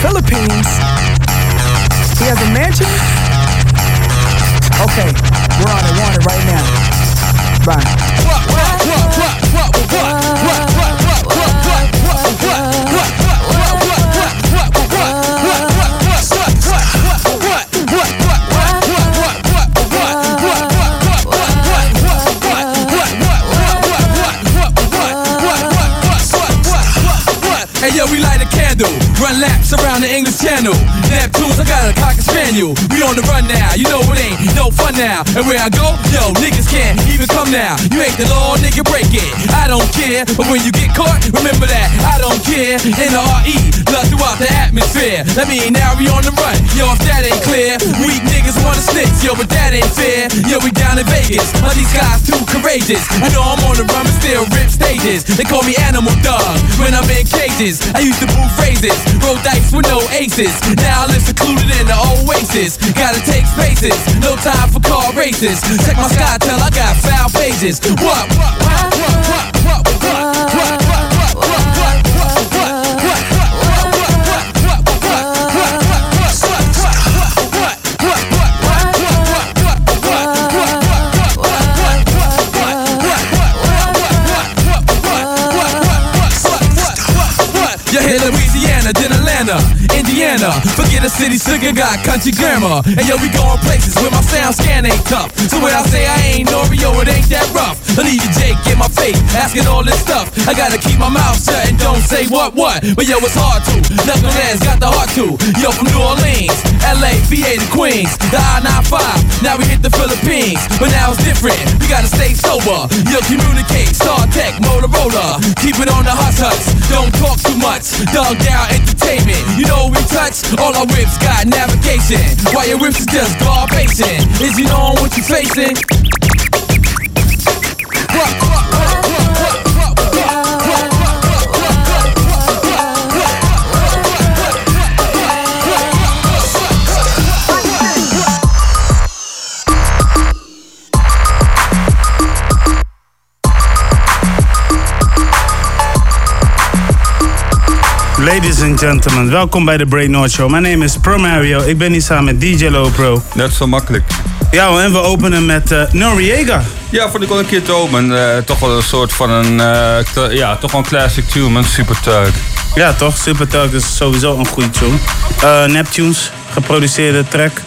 Philippines. He has a mansion? Okay, we're on it, we're it right now. Bye. What, what, what, Hey yo, we light a candle, run laps around the English Channel. Neptunes, I got a cocker spaniel. We on the run now, you know it ain't no fun now. And where I go, yo, niggas can't even come now. You ain't the law, nigga, break it. I don't care, but when you get caught, remember that I don't care. N R E, love throughout the atmosphere. That mean now we on the run, yo, if that ain't clear. Weak niggas wanna snitch, yo, but that ain't fair. Yo, we down in Vegas, but these guys too courageous. I know I'm on the run, but still rip stages. They call me Animal Dog when I'm in cages. I used to move phrases, roll dice with no aces. Now I live secluded in the oasis. Gotta take spaces, no time for car races. Check my sky, tell I got foul pages. What? What? What? What? What? What? What? 뒤에 Indiana. Forget a city slicker, got country grammar. And yo, we going places where my sound scan ain't tough. So when I say I ain't Oreo, it ain't that rough. I need you Jake in my face, asking all this stuff. I gotta keep my mouth shut and don't say what what. But yo, it's hard to. Knuckleheads got the heart to. Yo, from New Orleans, LA, VA to Queens, the I-95. Now we hit the Philippines, but now it's different. We gotta stay sober. Yo, communicate, Star Tech, Motorola. Keep it on the hush hush. Don't talk too much. Dog down entertainment. You know we All our whips got navigation. While your whips is just garbation. Is you knowing what you're facing? What, what, Ladies and gentlemen, welkom bij de Brain North Show. Mijn name is Pro Mario. Ik ben hier samen met DJ Lopro. Net zo makkelijk. Ja, en we openen met uh, Noriega. Ja, vond ik wel een keer openen. Eh, toch wel een soort van een, eh, ja, toch wel een classic tune, man. Super. Ja, toch? Super Talk is sowieso een goede tune. Eh, Neptunes, geproduceerde track.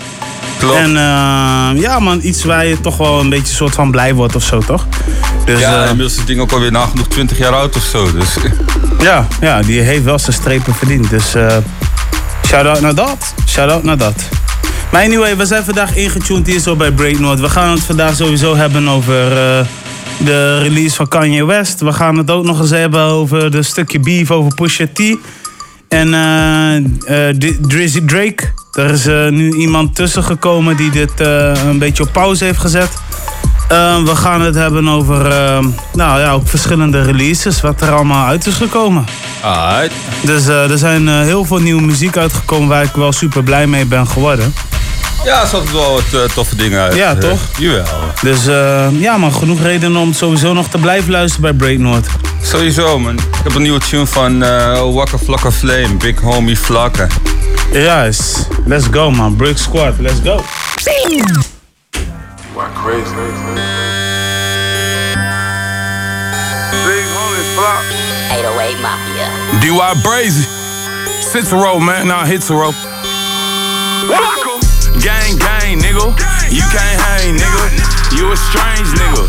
Klopt. En eh, ja, man, iets waar je toch wel een beetje soort van blij wordt of zo, toch? Dus ja, ja, inmiddels is het ding ook alweer nagenoeg 20 jaar oud of zo. Dus ja, ja, die heeft wel zijn strepen verdiend. Dus eh shout-out naar dat. Shout-out naar dat. Maar anyway, we zijn vandaag ingetuned hier zo bij Breaknote. We gaan het vandaag sowieso hebben over eh, de release van Kanye West. We gaan het ook nog eens hebben over de stukje beef over Pusha T. En Drizzy Drake. Er is nu iemand tussen gekomen die dit een beetje op pauze heeft gezet. Eh, we gaan het hebben over eh, nou, ja, ook verschillende releases, wat er allemaal uit is gekomen. Alright. Dus eh, er zijn eh, heel veel nieuwe muziek uitgekomen waar ik wel super blij mee ben geworden. Ja, er zaten wel wat eh, toffe dingen uit. Ja, toch? Jawel. Dus ja man, genoeg redenen om sowieso nog te blijven luisteren bij Break North. Sowieso, man. Ik heb een nieuwe tune van eh Wakka Flocka Flame, Big Homie Vlakken. Yes, let's go man, Brick Squad, let's go. Why crazy? Big homie flop. 808 Mafia. DY Brazy. Cicero, man, nah, Hitero. Gang, gang, nigga. You can't hang, nigga. You a strange nigga.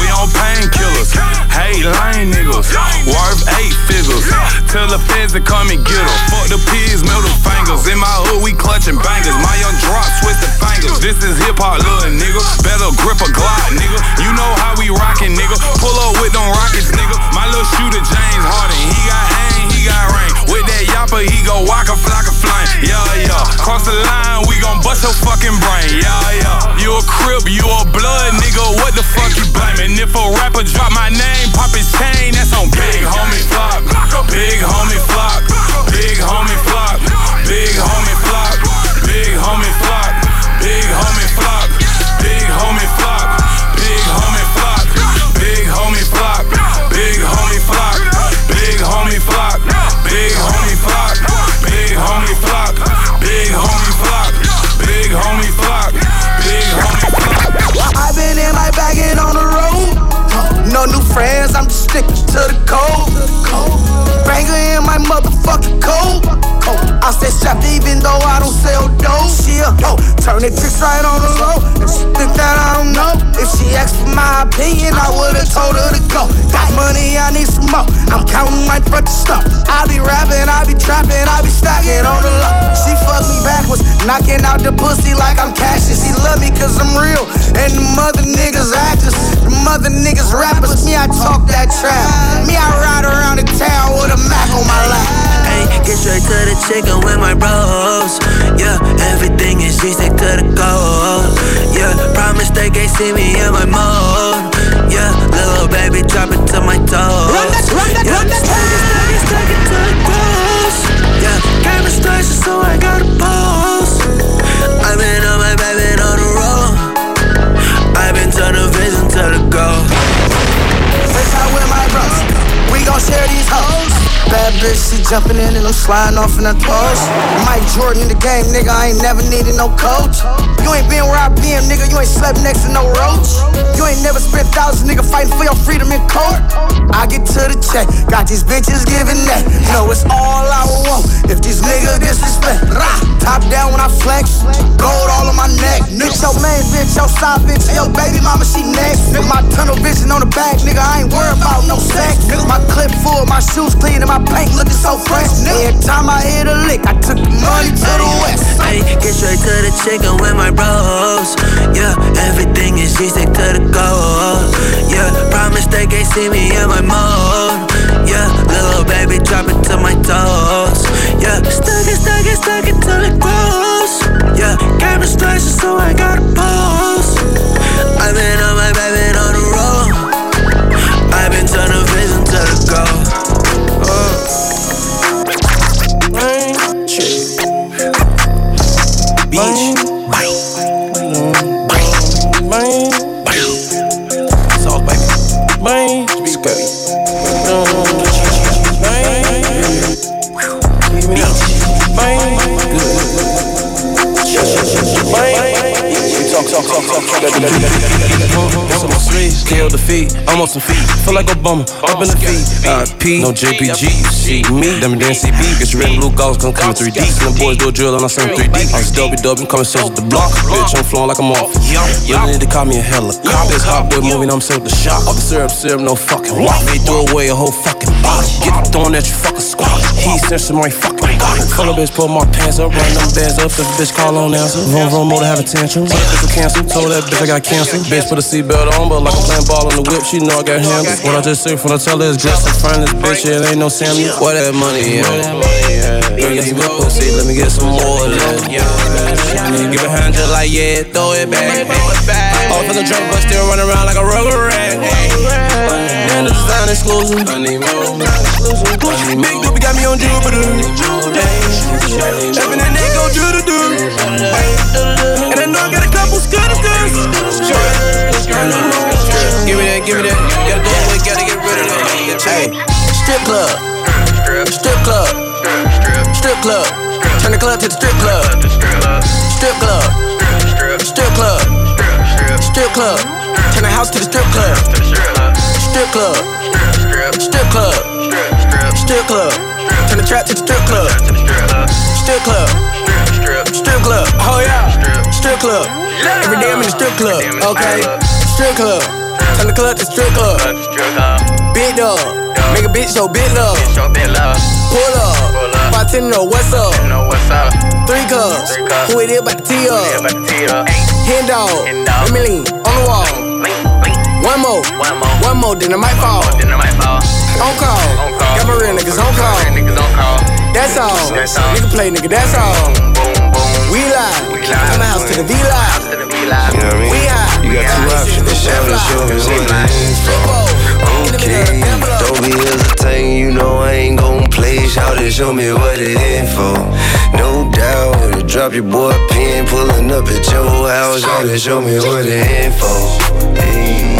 We on painkillers. Hey, lame niggas. Worth eight figures. Tell the feds to come and get 'em. Fuck the pigs, middle fingers. In my hood, we clutching bangers. My young drop, the fingers. This is hip hop, little nigga. Better grip a Glock, nigga. You know how we rockin', nigga. Pull up with them rockets, nigga. My little shooter, James Harden. He got aim, got rain. With that yapper, he go waka flocka flame. Yeah, yeah. Cross the line, we gon' bust your fucking brain. Yeah, yeah. You a crib, you a blood, nigga. What the fuck you blaming? If a rapper drop my name, pop his chain, that's on big homie flop. Big homie flop. Big homie flop. Big homie flop. Big homie flop. Big homie flop. Big homie flop. Big homie flop. Big homie flop. Big homie flop. Big homie flop. Big homie flock. Big homie flock. Big homie flock. Big homie flock. Big homie flock. I've been in my bag and on the road flop. stick to the code. Banger in my motherfucking coat. I stay strapped even though I don't sell dope. She a yo, turn it tricks right on the low. If she think that I don't know, if she asked for my opinion, I would've told her to go. Got money, I need some more. I'm counting my front stuff. I be rapping, I be trapping, I be stacking on the low. She fuck me backwards, knocking out the pussy like I'm cashes. She love me cause I'm real, and the mother niggas actors. The mother niggas rappers, me I talk that trap. Me I ride around the town with a Mac on my lap. Hey, get straight to the chicken with my bros. Yeah, everything is G stick to the goal. Yeah, promise they can't see me in my mode. Yeah, little baby, drop it to my toes. Run that, run that, yeah, run that. Stuck it, stuck it, stuck it to the goals. Yeah, came in station, so I gotta pose. I've gon' share these hoes. Bad bitch, she jumping in and I'm sliding off in her toes. Mike Jordan in the game, nigga, I ain't never needed no coach. You ain't been where I been, nigga, you ain't slept next to no roach. You ain't never spent thousands, nigga, fighting for your freedom in court. I get to the check, got these bitches giving that. No, it's all I want. If these niggas disrespect, rah, top down when I flex, gold all on my neck. Nigga, your main bitch, your side bitch, and your baby mama, she next. Nigga, my tunnel vision on the back, nigga, I ain't worried about no sex. Nigga, my clip full, my shoes clean, and my paint looking so fresh. Every time I hit a lick, I took the money to the west. Hey, get straight to the chicken with my bros. Yeah, everything is stick to the goal. Yeah, promise they can't see me in my mode. Yeah, little baby, drop it to my toes. Yeah, stuck it, stuck it, stuck it till it grows. Yeah, camera station, so I gotta I'm on some feet, feel like Obama, up in the feet. IP, no JPG, you see me. Them and CB, get your red and blue ghosts, gon' come in 3D. And the boys do a drill and I sing 3D. I'm still be dubbing, coming south with the block. Bitch, I'm flowing like I'm off. Yeah, need to call me a helicopter. This hot boy moving, I'm sent the shot. Off the syrup, syrup, no fucking walk. They threw away a whole fucking bottle. Get it thrown at you fucking squad. He sent some right fucking Full of bitch, pull my pants up, run them bands up. If a bitch call on answer. Vroom, vroom, motor have a tantrum. What if it's a cancel? Told that bitch I got cancer. Bitch put a seatbelt on, but like I'm playing ball on the whip, she know I got handles. What I just say when I tell her it's just in front of this bitch, it ain't no Samuel. Where that money at? Girl, get some good pussy, let me get some more of that. Give a hand just like, yeah, throw it back. Off in the trunk, but still running around like a rubber rat. And the design exclusive. I need more. Gucci big doopy got me on Jupiter. They go do the do. And I know I got a couple scooters. Give me that, give me that. Gotta do it, gotta get rid of that. Hey, strip club. Strip club. Strip club. Turn the club to the strip club. Strip club. Strip club. Strip club. Turn the house to the strip club. Strip club. Strip club. Strip club. Turn the trap to the strip club. Strip club. Strip club. Oh yeah. Strip club. Every day I'm in the strip club. Okay. Strip club. Turn the club to strip club. Big dog. Make a bitch show big love. Pull up. Bartender know what's up. Three cups. Who it is about the tee up. Hand dog. Emily on the wall. One more. One more, then I might fall. On call. Got my real niggas on call. That's all. Nigga play, nigga, that's all. We live. From the house to the V live. You know what I mean? We high. You got two options. The show the show me what the info. Okay, don't be hesitating. You know I ain't gon' play. Shout it, show me what the info. No doubt. Drop your boy pin, pulling up at your house. Shout it, show me what the info. Hey,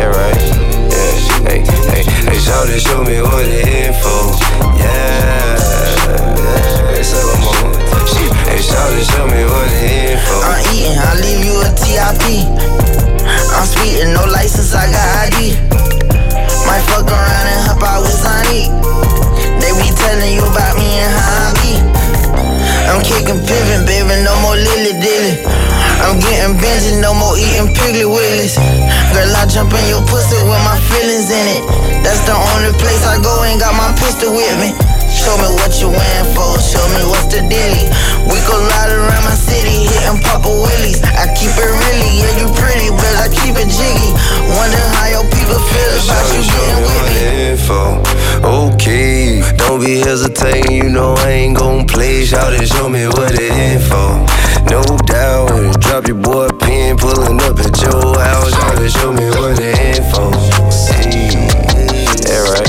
yeah, right. Yeah, hey, hey, hey, show to show me what the info. Yeah, it's up, I'm on. Hey, show to show me what the info. I'm eating, I leave you a TIP. I'm speeding, no license, I got ID. Might fuck around and hop out with Sonic. They be telling you about me and how I be. I'm kicking pivot, baby, no more lily dilly. I'm getting busy, no more eating piggly willies. Girl, I jump in your pussy with my feelings in it. That's the only place I go and got my pistol with me. Show me what you win for, show me what's the dilly. We go ride around my city, hitting Papa Willies. I keep it really, yeah, you pretty, but I keep it jiggy. Wonder how your people feel about show you getting with me. Okay be hesitating, you know I ain't gon' play. Shout and show me what it info. No doubt, when you drop your boy pin, pulling up at your house. Shout and show me what the info. Hey, yeah, right.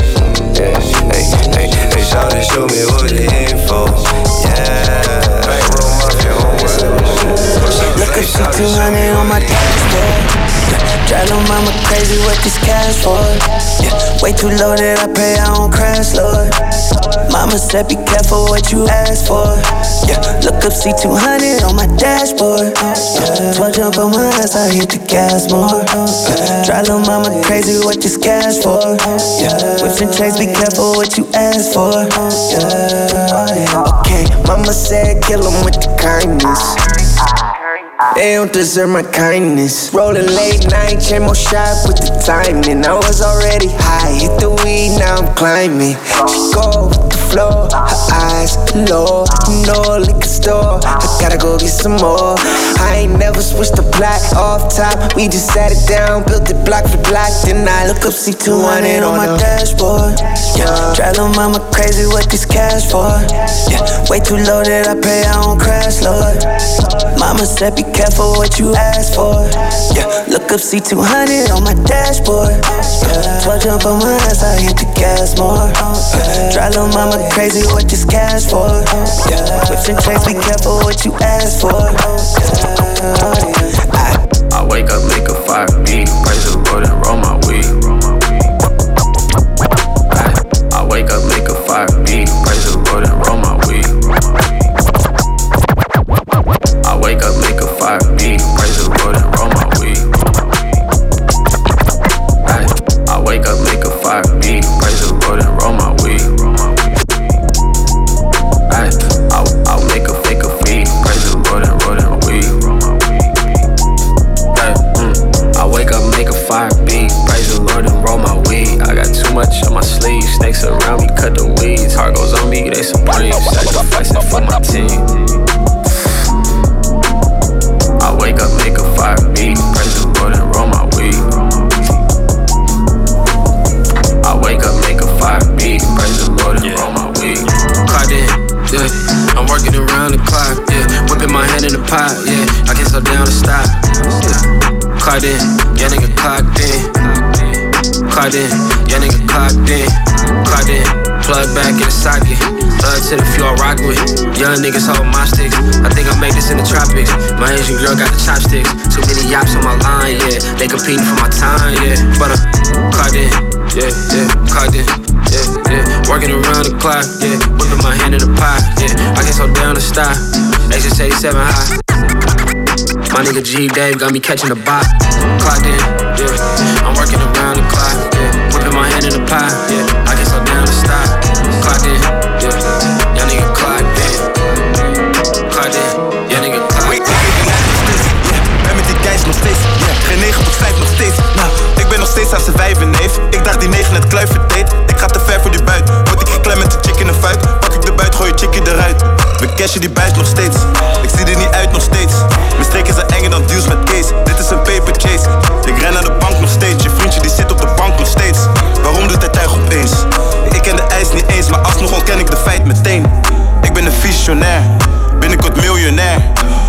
Yeah, hey, hey, hey, shout and show me what the info. Yeah, Up, see 200 on my dashboard. Drive little mama crazy with this cash for. Yeah, way too low that I pray I don't crash, Lord. Mama said be careful what you ask for. Yeah, look up, see 200 on my dashboard. Yeah, 12 jump on my ass, I hit the gas more. Yeah, drive little mama crazy with this cash for. Yeah, whips and chains, be careful what you ask for. Yeah, okay, mama said kill 'em with the kindness. They don't deserve my kindness. Rolling late night, chain more shot with the timing. I was already high, hit the weed, now I'm climbing. She go flow, her eyes low. Know, liquor store, I gotta go get some more. I ain't never switched the black off top. We just sat it down, built it block for block. Then I look up, see 200 on my dashboard. Yeah, drive little mama crazy with this cash for. Yeah, way too low that I pray I don't crash, Lord. Mama said be careful what you ask for. Yeah, look up, see 200 on my dashboard. Yeah, 12 jump on my ass, I hit the gas more. Yeah, drive mama crazy with this cash for. Yeah, whips and chains, be careful what you ask for. I, I wake up, make a fire beat, praise the rock with. Young niggas hold my sticks. I think I made this in the tropics. My Asian girl got the chopsticks. Too many yaps on my line, yeah. They competing for my time, yeah. But I'm clocked in, yeah, yeah. Clocked in, yeah, yeah. Working around the clock, yeah. Whipping my hand in the pot, yeah. I can't slow down to stop. H87 high. My nigga G Dave got me catching the bot. Clocked in, yeah. I'm working around the clock, yeah. Whipping my hand in the pot, yeah. I can't slow down to stop. Clocked in, 9 het kluiven deed. Ik ga te ver voor die buit. Word ik geklem met de chick in de fuik. Pak ik de buit, gooi je chickie eruit. We cashen die buis nog steeds. Ik zie er niet uit nog steeds. Mijn streken zijn enger dan deals met Kees. Dit is een paper chase. Ik ren naar de bank nog steeds. Je vriendje die zit op de bank nog steeds. Waarom doet hij tuig opeens? Ik ken de ijs niet eens, maar alsnog ontken ik de feit meteen. Ik ben een visionair. Binnenkort miljonair.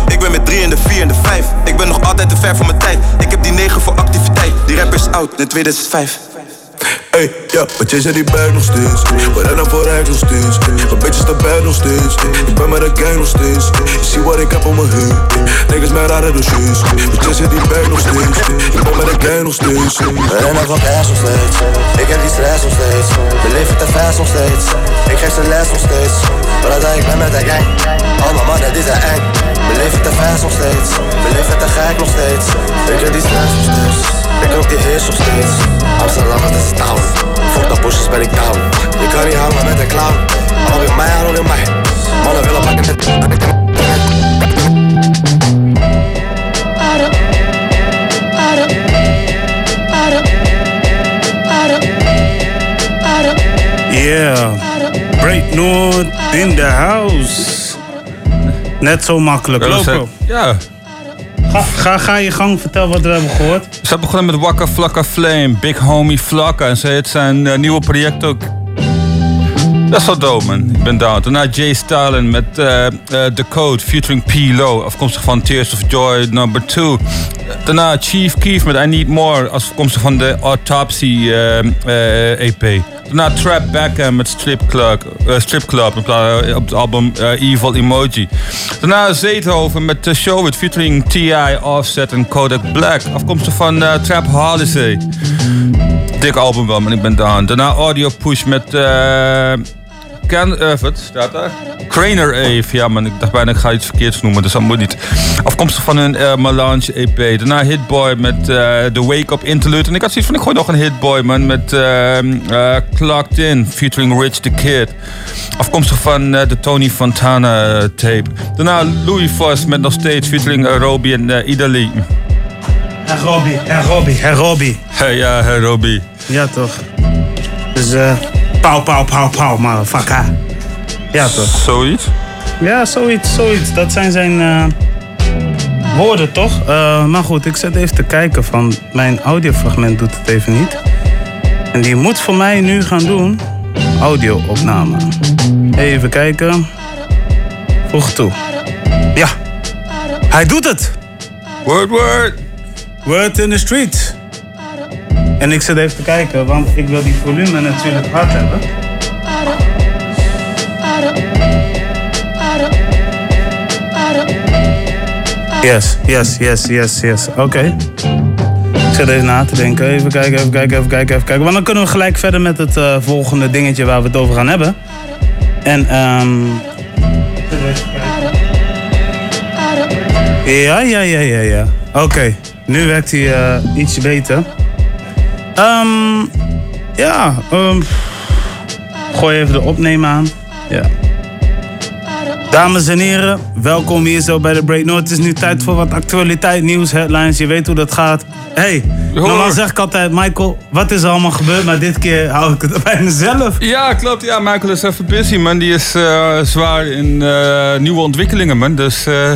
Ik ben met 3 in de 4 en de 5. Ik ben nog altijd te ver voor mijn tijd. Ik heb die 9 voor activiteit. Die rapper is oud, in 2005. Ja, maar jij zijn die berg nog steeds. We rennen vooruit nog steeds. Mijn bitches staan bij nog steeds. Ik ben met de gang nog steeds. Je ziet wat ik heb om me heen. Niggas met rare dossiers. Maar jij zijn die berg nog steeds. Ik ben met de gang nog steeds. We rennen van cash nog steeds. Ik heb die stress nog steeds. We leven te fast nog steeds. Ik geef ze les nog steeds. Brother, ik ben met de gang. Allemaal mannen die zijn eng. We leven te fast nog steeds. We leven te gek nog steeds. Ik heb die stress nog steeds. Ik rook die heers nog steeds. Amsterdam, is down. Voor is ben ik down. Je kan niet met een clown. weer mij, weer mij. Mannen willen pakken met... Yeah, Break North in the house. Net zo makkelijk. Ja. Ga, ga, je gang, vertel wat we hebben gehoord. Ze hebben begonnen met Wakka Flakka Flame, Big Homie Flakka. En ze heet zijn eh, nieuwe project ook. Dat is wel dope, man. Ik ben down. Daarna Jay Stalin met eh, eh, The Code featuring P. Low. Afkomstig van Tears of Joy number 2. Daarna Chief Keef met I Need More. Afkomstig van de Autopsy EP. Daarna Trap Backham met Strip Club, eh, Strip Club eh, op het album eh, Evil Emoji. Daarna Zeethoven met The Show It featuring T.I., Offset en Kodak Black. Afkomstig van eh, Trap Holiday. Dik album wel, maar ik ben down. Daarna Audio Push met... Ken, wat staat daar? Craner Ave. Ja man, ik dacht bijna ik ga iets verkeerds noemen, dus dat moet niet. Afkomstig van hun eh, Melange EP. Daarna Hitboy met eh The Wake Up Interlude. En ik had zoiets van, ik gooi nog een Hitboy man met eh, Clocked In featuring Rich the Kid. Afkomstig van de Tony Fontana tape. Daarna Louis Voss met nog steeds featuring uh, Robbie en uh, Idali. En Robbie, en Robbie, en Robbie. Hey, ja, Robbie. Ja, toch. Dus eh, pauw, pauw, pauw, pauw, motherfucker. Ja, toch. Zoiets? Ja, zoiets, zoiets. Dat zijn zijn eh, woorden, toch? Eh, maar goed, ik zet even te kijken van... Mijn audiofragment doet het even niet. En die moet voor mij nu gaan doen... Audio-opname. Even kijken. Voeg toe. Ja. Hij doet het. Word, word. Word in the street. En ik zit even te kijken, want ik wil die volume natuurlijk hard hebben. Yes, yes, yes, yes, yes. Oké. Ik zit even na te denken. Even kijken, even kijken, even kijken, even kijken. Want dan kunnen we gelijk verder met het eh, volgende dingetje waar we het over gaan hebben. En ehm. Ja, ja, ja, ja, ja. Oké, nu werkt hij eh, iets beter. Ehm, ja, ehm, gooi even de opnemen aan. Ja. Dames en heren, welkom hier zo bij de Break North. Het is nu tijd voor wat actualiteit, nieuws, headlines. Je weet hoe dat gaat. hey, normaal zeg ik altijd, Michael, wat is er allemaal gebeurd? Maar dit keer hou ik het bij mezelf. Ja, klopt. Ja, Michael is even busy, man. Die is eh, zwaar in eh, nieuwe ontwikkelingen, man. Dus eh,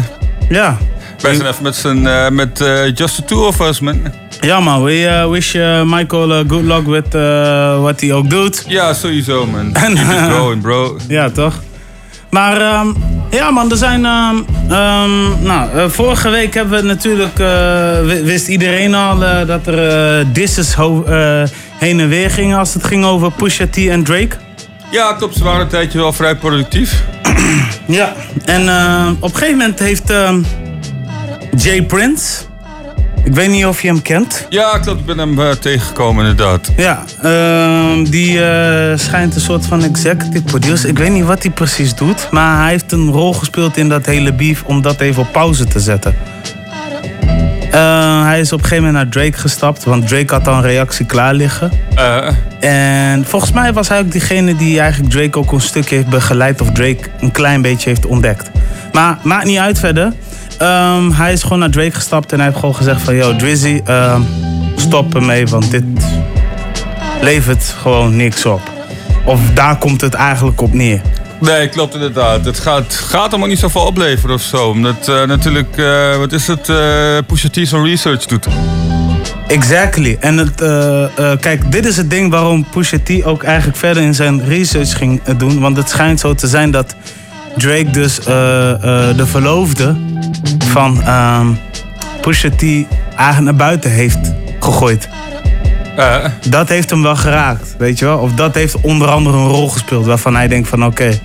ja. wij zijn even met, eh, met just the two of us, man. Ja man, we eh, wish eh, Michael eh, good luck with wat hij ook doet. Ja, sowieso, man. En, Keep going, bro. Ja, toch? Maar ehm, ja man, er zijn... ehm, ehm, nou, vorige week hebben we natuurlijk... wi- wist iedereen al dat er disses heen en weer gingen... als het ging over Pusha T en Drake. Ja, klopt. Ze waren een tijdje wel vrij productief. Ja, en op een gegeven moment heeft Jay Prince... Ik weet niet of je hem kent. Ja, klopt. Ik ben hem eh, tegengekomen, inderdaad. Ja, ehm, die eh, schijnt een soort van executive producer. Ik weet niet wat hij precies doet. Maar hij heeft een rol gespeeld in dat hele beef om dat even op pauze te zetten. Eh, hij is op een gegeven moment naar Drake gestapt, want Drake had al een reactie klaar liggen. Eh, En volgens mij was hij ook diegene die eigenlijk Drake ook een stukje heeft begeleid of Drake een klein beetje heeft ontdekt. Maar maakt niet uit verder. Ehm, hij is gewoon naar Drake gestapt en hij heeft gewoon gezegd van... Yo, Drizzy, ehm, stop ermee, want dit levert gewoon niks op. Of daar komt het eigenlijk op neer. Nee, klopt inderdaad. Het gaat, gaat allemaal niet zoveel opleveren of zo. Omdat eh, natuurlijk, eh, wat is het, Pusha T zo'n research doet. Exactly. En het, kijk, dit is het ding waarom Pusha T ook eigenlijk verder in zijn research ging doen. Want het schijnt zo te zijn dat Drake dus eh, eh, de verloofde van ehm Pusha T eigenlijk naar buiten heeft gegooid. Dat heeft hem wel geraakt, weet je wel? Of dat heeft onder andere een rol gespeeld waarvan hij denkt van oké,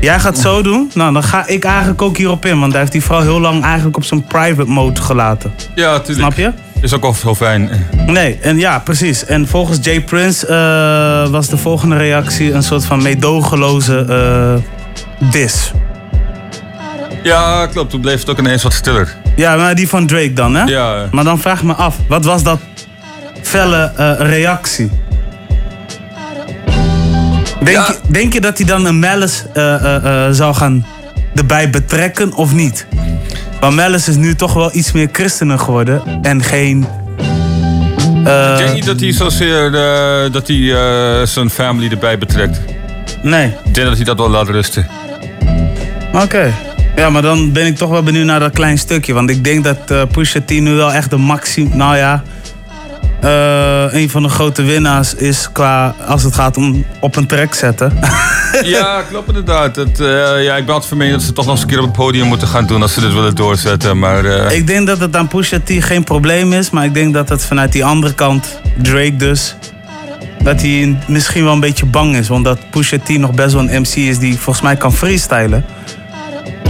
jij gaat zo doen, nou dan ga ik eigenlijk ook hierop in. Want hij heeft die vrouw heel lang eigenlijk op zijn private mode gelaten. Ja, tuurlijk. Snap je? Is ook wel heel fijn. Nee, en ja, precies. En volgens Jay Prince eh, was de volgende reactie een soort van meedogenloze eh dis. Ja, klopt. Toen bleef het ook ineens wat stiller. Ja, maar die van Drake dan, hè? Ja. Maar dan vraag ik me af, wat was dat felle eh, reactie? Denk, je, denk je dat hij dan een Malice eh, eh, eh, zou gaan erbij betrekken of niet? Want Malice is nu toch wel iets meer christenen geworden en geen... ik denk niet dat hij zozeer dat hij, zijn family erbij betrekt. Nee. Ik denk dat hij dat wel laat rusten. Oké. Ja, maar dan ben ik toch wel benieuwd naar dat klein stukje. Want ik denk dat eh Pusha T nu wel echt de maximum... Nou ja, eh, een van de grote winnaars is qua... Als het gaat om op een track zetten. Ja, klopt inderdaad. Het, eh, ja, ik ben altijd van mening dat ze toch nog eens een keer op het podium moeten gaan doen als ze dit willen doorzetten. Maar ik denk dat het aan Pusha T geen probleem is. Maar ik denk dat het vanuit die andere kant, Drake dus... Dat hij misschien wel een beetje bang is. Want dat Pusha T nog best wel een MC is die volgens mij kan freestylen.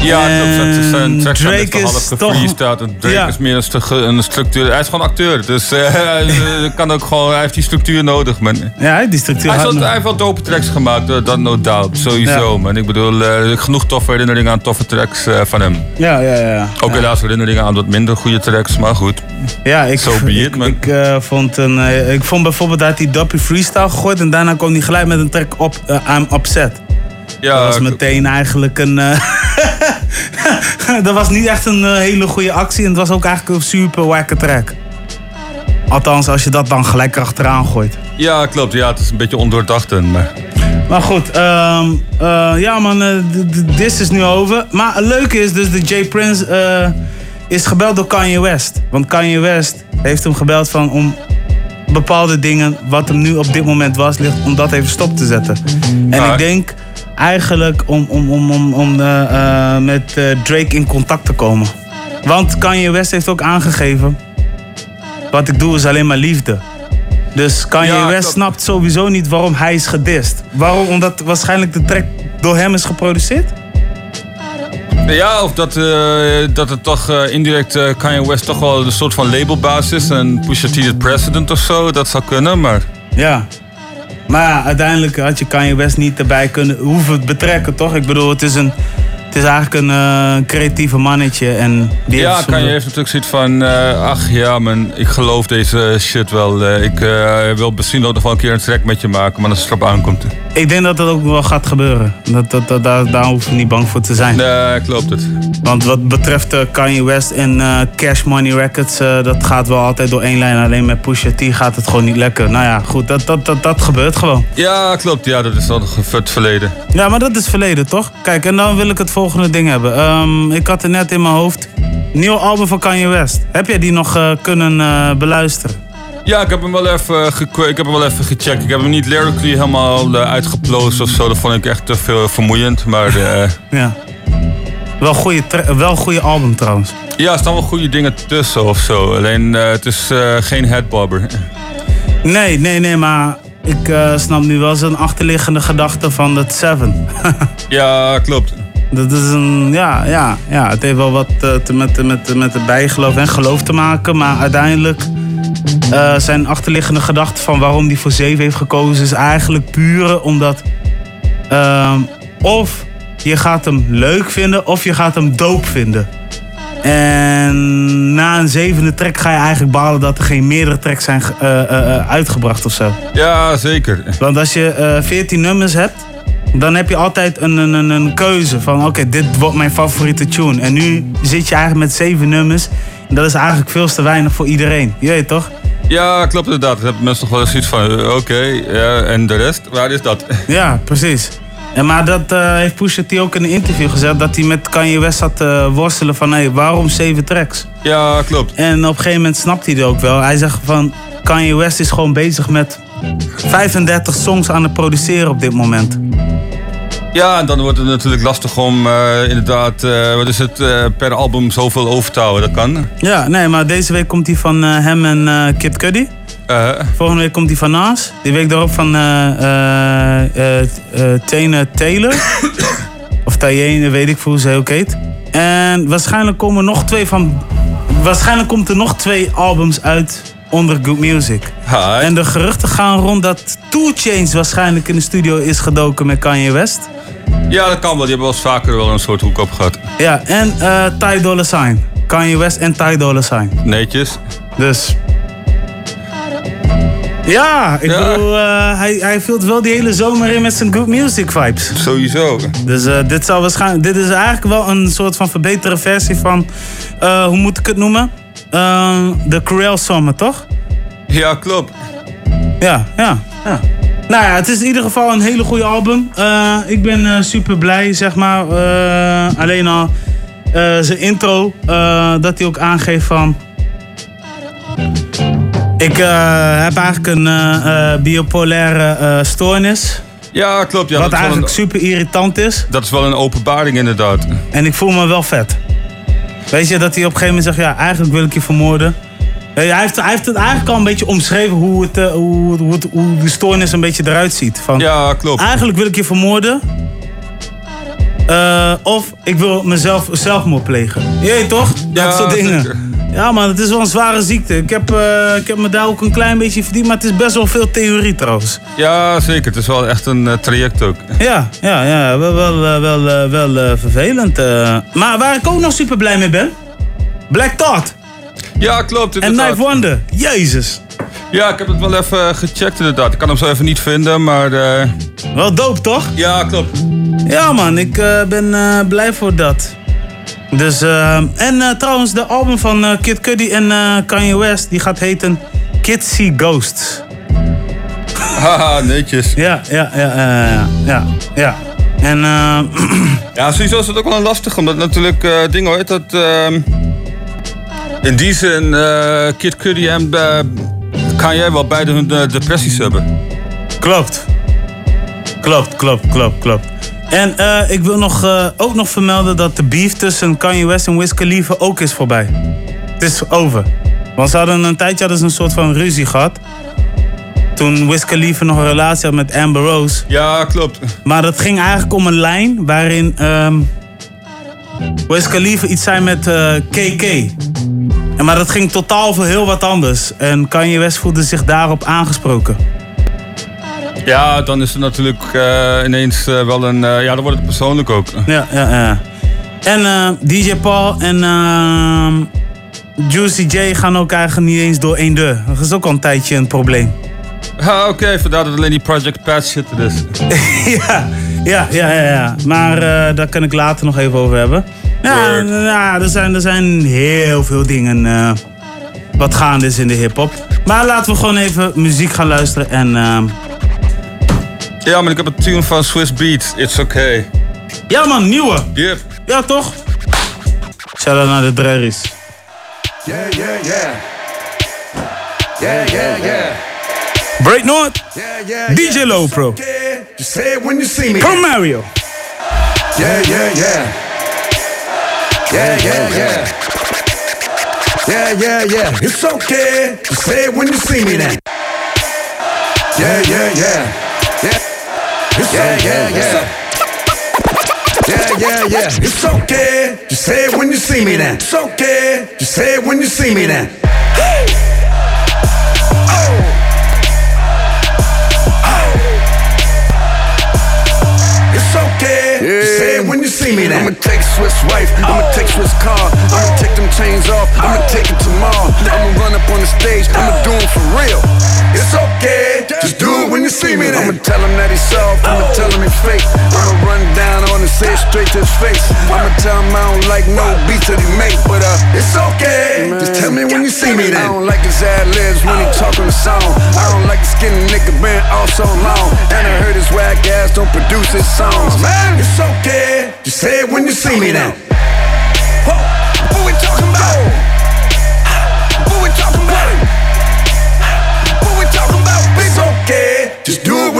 Ja, klopt. Zijn, zijn zijn best Drake half is toch- gefreestyled. En Drake is meer een, stu- een structuur. Hij is gewoon acteur. Dus eh, hij kan ook gewoon, hij heeft die structuur nodig. Man. Ja, hij heeft die structuur Hij, nodig. hij heeft wel dope tracks gemaakt, eh, dat no doubt. Sowieso, man. Ik bedoel, eh, genoeg toffe herinneringen aan toffe tracks eh, van hem. Ja, ja, ja. Ook helaas herinneringen aan wat minder goede tracks, maar goed. Ja, ik, So be it, ik, man. ik, eh, vond een, eh, ik vond bijvoorbeeld dat hij Doppie freestyle gegooid en daarna kwam hij gelijk met een track op I'm Upset. Ja, dat was meteen eigenlijk een. eh, dat was niet echt een eh, hele goede actie en het was ook eigenlijk een super wacke track. Althans, als je dat dan gelijk achteraan gooit. Ja, klopt. Ja, het is een beetje ondoordacht. en, Maar... Maar goed, ehm, eh, ja man, dit is nu over. Maar het leuke is dus dat Jay Prince is gebeld door Kanye West. Want Kanye West heeft hem gebeld van om bepaalde dingen, wat hem nu op dit moment was, ligt, om dat even stop te zetten. En ik denk eigenlijk om, om, om, om, om eh, eh, met eh, Drake in contact te komen. Want Kanye West heeft ook aangegeven, wat ik doe is alleen maar liefde. Dus Kanye Ja, West snapt sowieso niet waarom hij is gedist. Waarom? Omdat waarschijnlijk de track door hem is geproduceerd? Ja, of dat, dat het toch indirect Kanye West toch wel een soort van labelbaas is en Pusha T de president of zo. Dat zou kunnen, maar... Ja. Maar uiteindelijk had je Kanye West niet erbij kunnen hoeven betrekken, toch? Ik bedoel, het is, een, het is eigenlijk een eh, creatieve mannetje. En die Ja, heeft Kanye heeft natuurlijk zoiets van... eh, ach ja, man, ik geloof deze shit wel. Eh, ik wil misschien nog wel een keer een track met je maken, maar als het erop aankomt... Ik denk dat dat ook wel gaat gebeuren. Dat, dat, dat, daar, daar hoef je niet bang voor te zijn. Nee, klopt het. Want wat betreft Kanye West en Cash Money Records, dat gaat wel altijd door één lijn. Alleen met Pusha T gaat het gewoon niet lekker. Nou ja, goed, dat, dat, dat, dat gebeurt gewoon. Ja, klopt. Ja, dat is al het verleden. Ja, maar dat is verleden, toch? Kijk, en dan wil ik het volgende ding hebben. Ehm, ik had er net in mijn hoofd. Nieuw album van Kanye West. Heb jij die nog eh, kunnen eh, beluisteren? Ja, ik heb hem wel even, geko- ik heb hem wel even gecheckt. Ik heb hem niet lyrically helemaal uitgeploosd of zo. Dat vond ik echt te veel vermoeiend. Maar ja. Wel goede, wel goede album trouwens. Ja, er staan wel goede dingen tussen of zo. Alleen het is geen headbobber. Nee, nee, nee, maar ik uh, snap nu wel zijn achterliggende gedachte van het Seven. ja, klopt. Dat is een, ja, ja, ja, het heeft wel wat uh, te, met, met, met het bijgeloof en geloof te maken. Maar uiteindelijk uh, zijn achterliggende gedachte van waarom hij voor 7 heeft gekozen is eigenlijk puur omdat uh, of je gaat hem leuk vinden of je gaat hem doop vinden. En na een zevende track ga je eigenlijk balen dat er geen meerdere tracks zijn uh, uitgebracht of zo. Ja, zeker. Want als je 14 nummers hebt, dan heb je altijd een, een, een keuze van oké, okay, dit wordt mijn favoriete tune. En nu zit je eigenlijk met zeven nummers. En dat is eigenlijk veel te weinig voor iedereen. Je weet toch? Ja, klopt inderdaad. Dan hebben mensen toch wel eens iets van oké, okay, ja, en de rest, waar is dat? Ja, precies. En maar dat uh, heeft Pusha T ook in een interview gezegd dat hij met Kanye West zat te uh, worstelen van hey, waarom zeven tracks? Ja, klopt. En op een gegeven moment snapt hij het ook wel. Hij zegt van Kanye West is gewoon bezig met 35 songs aan het produceren op dit moment. Ja, en dan wordt het natuurlijk lastig om uh, inderdaad, uh, wat is het, uh, per album zoveel over te houden. Dat kan. Ja, nee, maar deze week komt hij van hem en Kid Cudi. Volgende week komt hij van Nas. Die week daarop van Tene Taylor. of Tayene, weet ik hoe ze ook heet. En waarschijnlijk komen nog twee van. Waarschijnlijk komt er nog twee albums uit onder Good Music. Hi. En de geruchten gaan rond dat Two Chains waarschijnlijk in de studio is gedoken met Kanye West. Ja, dat kan wel. Die hebben wel eens vaker wel een soort hoek op gehad. Ja, en uh, Ty Dolla Sign. Kanye West en Ty Dolla Sign. Netjes. Dus. Ja, ik ja. bedoel, uh, hij, hij vult wel die hele zomer in met zijn good music vibes. Sowieso. Dus uh, dit zal waarschijnlijk, dit is eigenlijk wel een soort van verbeterde versie van, uh, hoe moet ik het noemen? De Corel Summer, toch? Ja, klopt. Ja, ja, ja. Nou ja, het is in ieder geval een hele goede album. Eh, ik ben eh, super blij, zeg maar. Eh, alleen al zijn intro, dat hij ook aangeeft van... Ik heb eigenlijk een bipolaire stoornis. Ja, klopt. Ja, wat eigenlijk een- super irritant is. Dat is wel een openbaring inderdaad. En ik voel me wel vet. Weet je, dat hij op een gegeven moment zegt... Ja, eigenlijk wil ik je vermoorden. Hey, Hij heeft, hij heeft het eigenlijk al een beetje omschreven hoe, het, eh, hoe, hoe, het- hoe die stoornis een beetje eruit ziet. Van, ja, klopt. Eigenlijk wil ik je vermoorden. Eh, of ik wil mezelf zelfmoord plegen. Je weet toch? Dat Ja, soort dingen. zeker. Ja man, het is wel een zware ziekte. Ik heb, eh, ik heb me daar ook een klein beetje verdiend. Maar het is best wel veel theorie trouwens. Ja, zeker. Het is wel echt een eh, traject ook. Ja, ja, ja. Wel, wel, eh, wel, wel vervelend. Maar waar ik ook nog super blij mee ben. Black Thought. Ja, klopt. En. Knife Wonder. Jezus. Ja, ik heb het wel even gecheckt inderdaad. Ik kan hem zo even niet vinden, maar... Wel dope, toch? Ja, klopt. Ja man, ik ben blij voor dat. Dus, eh, en eh, trouwens, de album van eh, Kid Cudi en Kanye West, die gaat heten See Ghosts. Haha, netjes. Ja, ja, ja, ja, ja, ja. En, eh, Ja, sowieso is het ook wel een lastig, omdat natuurlijk ding hoor, dat... ehm, in die zin, Kid Cudi en kan jij wel beide hun depressies hebben. Klopt. Klopt, klopt, klopt, klopt. En eh, ik wil nog, eh, ook nog vermelden dat de beef tussen Kanye West en Wiz Khalifa ook is voorbij. Het is over. Want ze hadden een tijdje hadden ze een soort van ruzie gehad. Toen Wiz Khalifa nog een relatie had met Amber Rose. Ja, klopt. Maar dat ging eigenlijk om een lijn waarin ehm Wiz Khalifa iets zei met eh, KK. En maar dat ging totaal over heel wat anders. En Kanye West voelde zich daarop aangesproken. Ja, dan is het natuurlijk eh, ineens eh, wel een... eh, ja, dan wordt het persoonlijk ook. Ja, ja, ja. En DJ Paul en ehm, Juicy J gaan ook eigenlijk niet eens door één deur. Dat is ook al een tijdje een probleem. Ah, oké, vandaar dat alleen die Project Pat shit er is. ja, ja, ja, ja, ja. Maar daar kan ik later nog even over hebben. Ja, ja er, zijn, er zijn heel veel dingen wat gaande is in de hip-hop. Maar laten we gewoon even muziek gaan luisteren. En ehm, Ja, maar ik heb een tune van Swiss Beats. It's okay. ja, man, nieuwe. Yep. Ja, toch? Shout out naar de Drerries. Yeah, yeah, yeah. Yeah, yeah, yeah. Break North. Yeah, yeah, DJ Low Pro. Just say it when you see me. Pro Mario. Yeah, yeah, yeah. Yeah, yeah, yeah. Yeah, yeah, yeah. It's okay. Just say it when you see me now. Yeah, yeah, yeah. Yeah. It's yeah, yeah, yeah. Yeah, yeah, yeah. It's okay. Just say it when you see me now. It's okay. Just say it when you see me now. It's Just say it when you see me now. I'ma take Swiss wife, I'ma take Swiss car, I'ma take them chains off, I'ma take it tomorrow. I'ma run up on the stage, I'ma do it for real. It's okay. Just do it when you see me now. I'ma tell him that he's soft, I'ma tell him he's fake. I'ma run down on him, say it straight to his face. I'ma tell him I don't like no beats that he make, but uh, it's okay. Just tell me when you see me then. I don't like his ad libs when he talking the song. I don't like the skinny nigga been all so long. And I heard his whack ass don't produce his songs. Man, it's okay. Just say it when you see me now. What we talking about?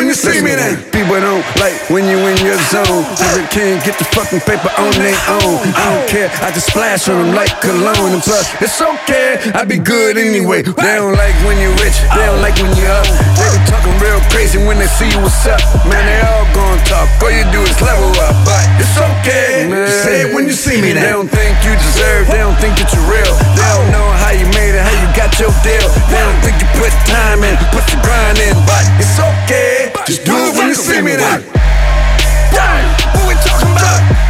When you see me then. People don't like when you in your zone. They can't get the fucking paper on their own. I don't care, I just splash on them like cologne. And plus, it's okay, I be good anyway. They don't like when you rich, they don't like when you up. They be talking real crazy when they see you what's up. Man, they all gonna talk, all you do is level up. But It's okay. Just say it when you see me They don't think you deserve, they don't think that you're real. They don't know how you made it, how you got your deal. They don't think you put time in, put your grind in. But It's okay. Just do it when you see me now. Time, what we talking about?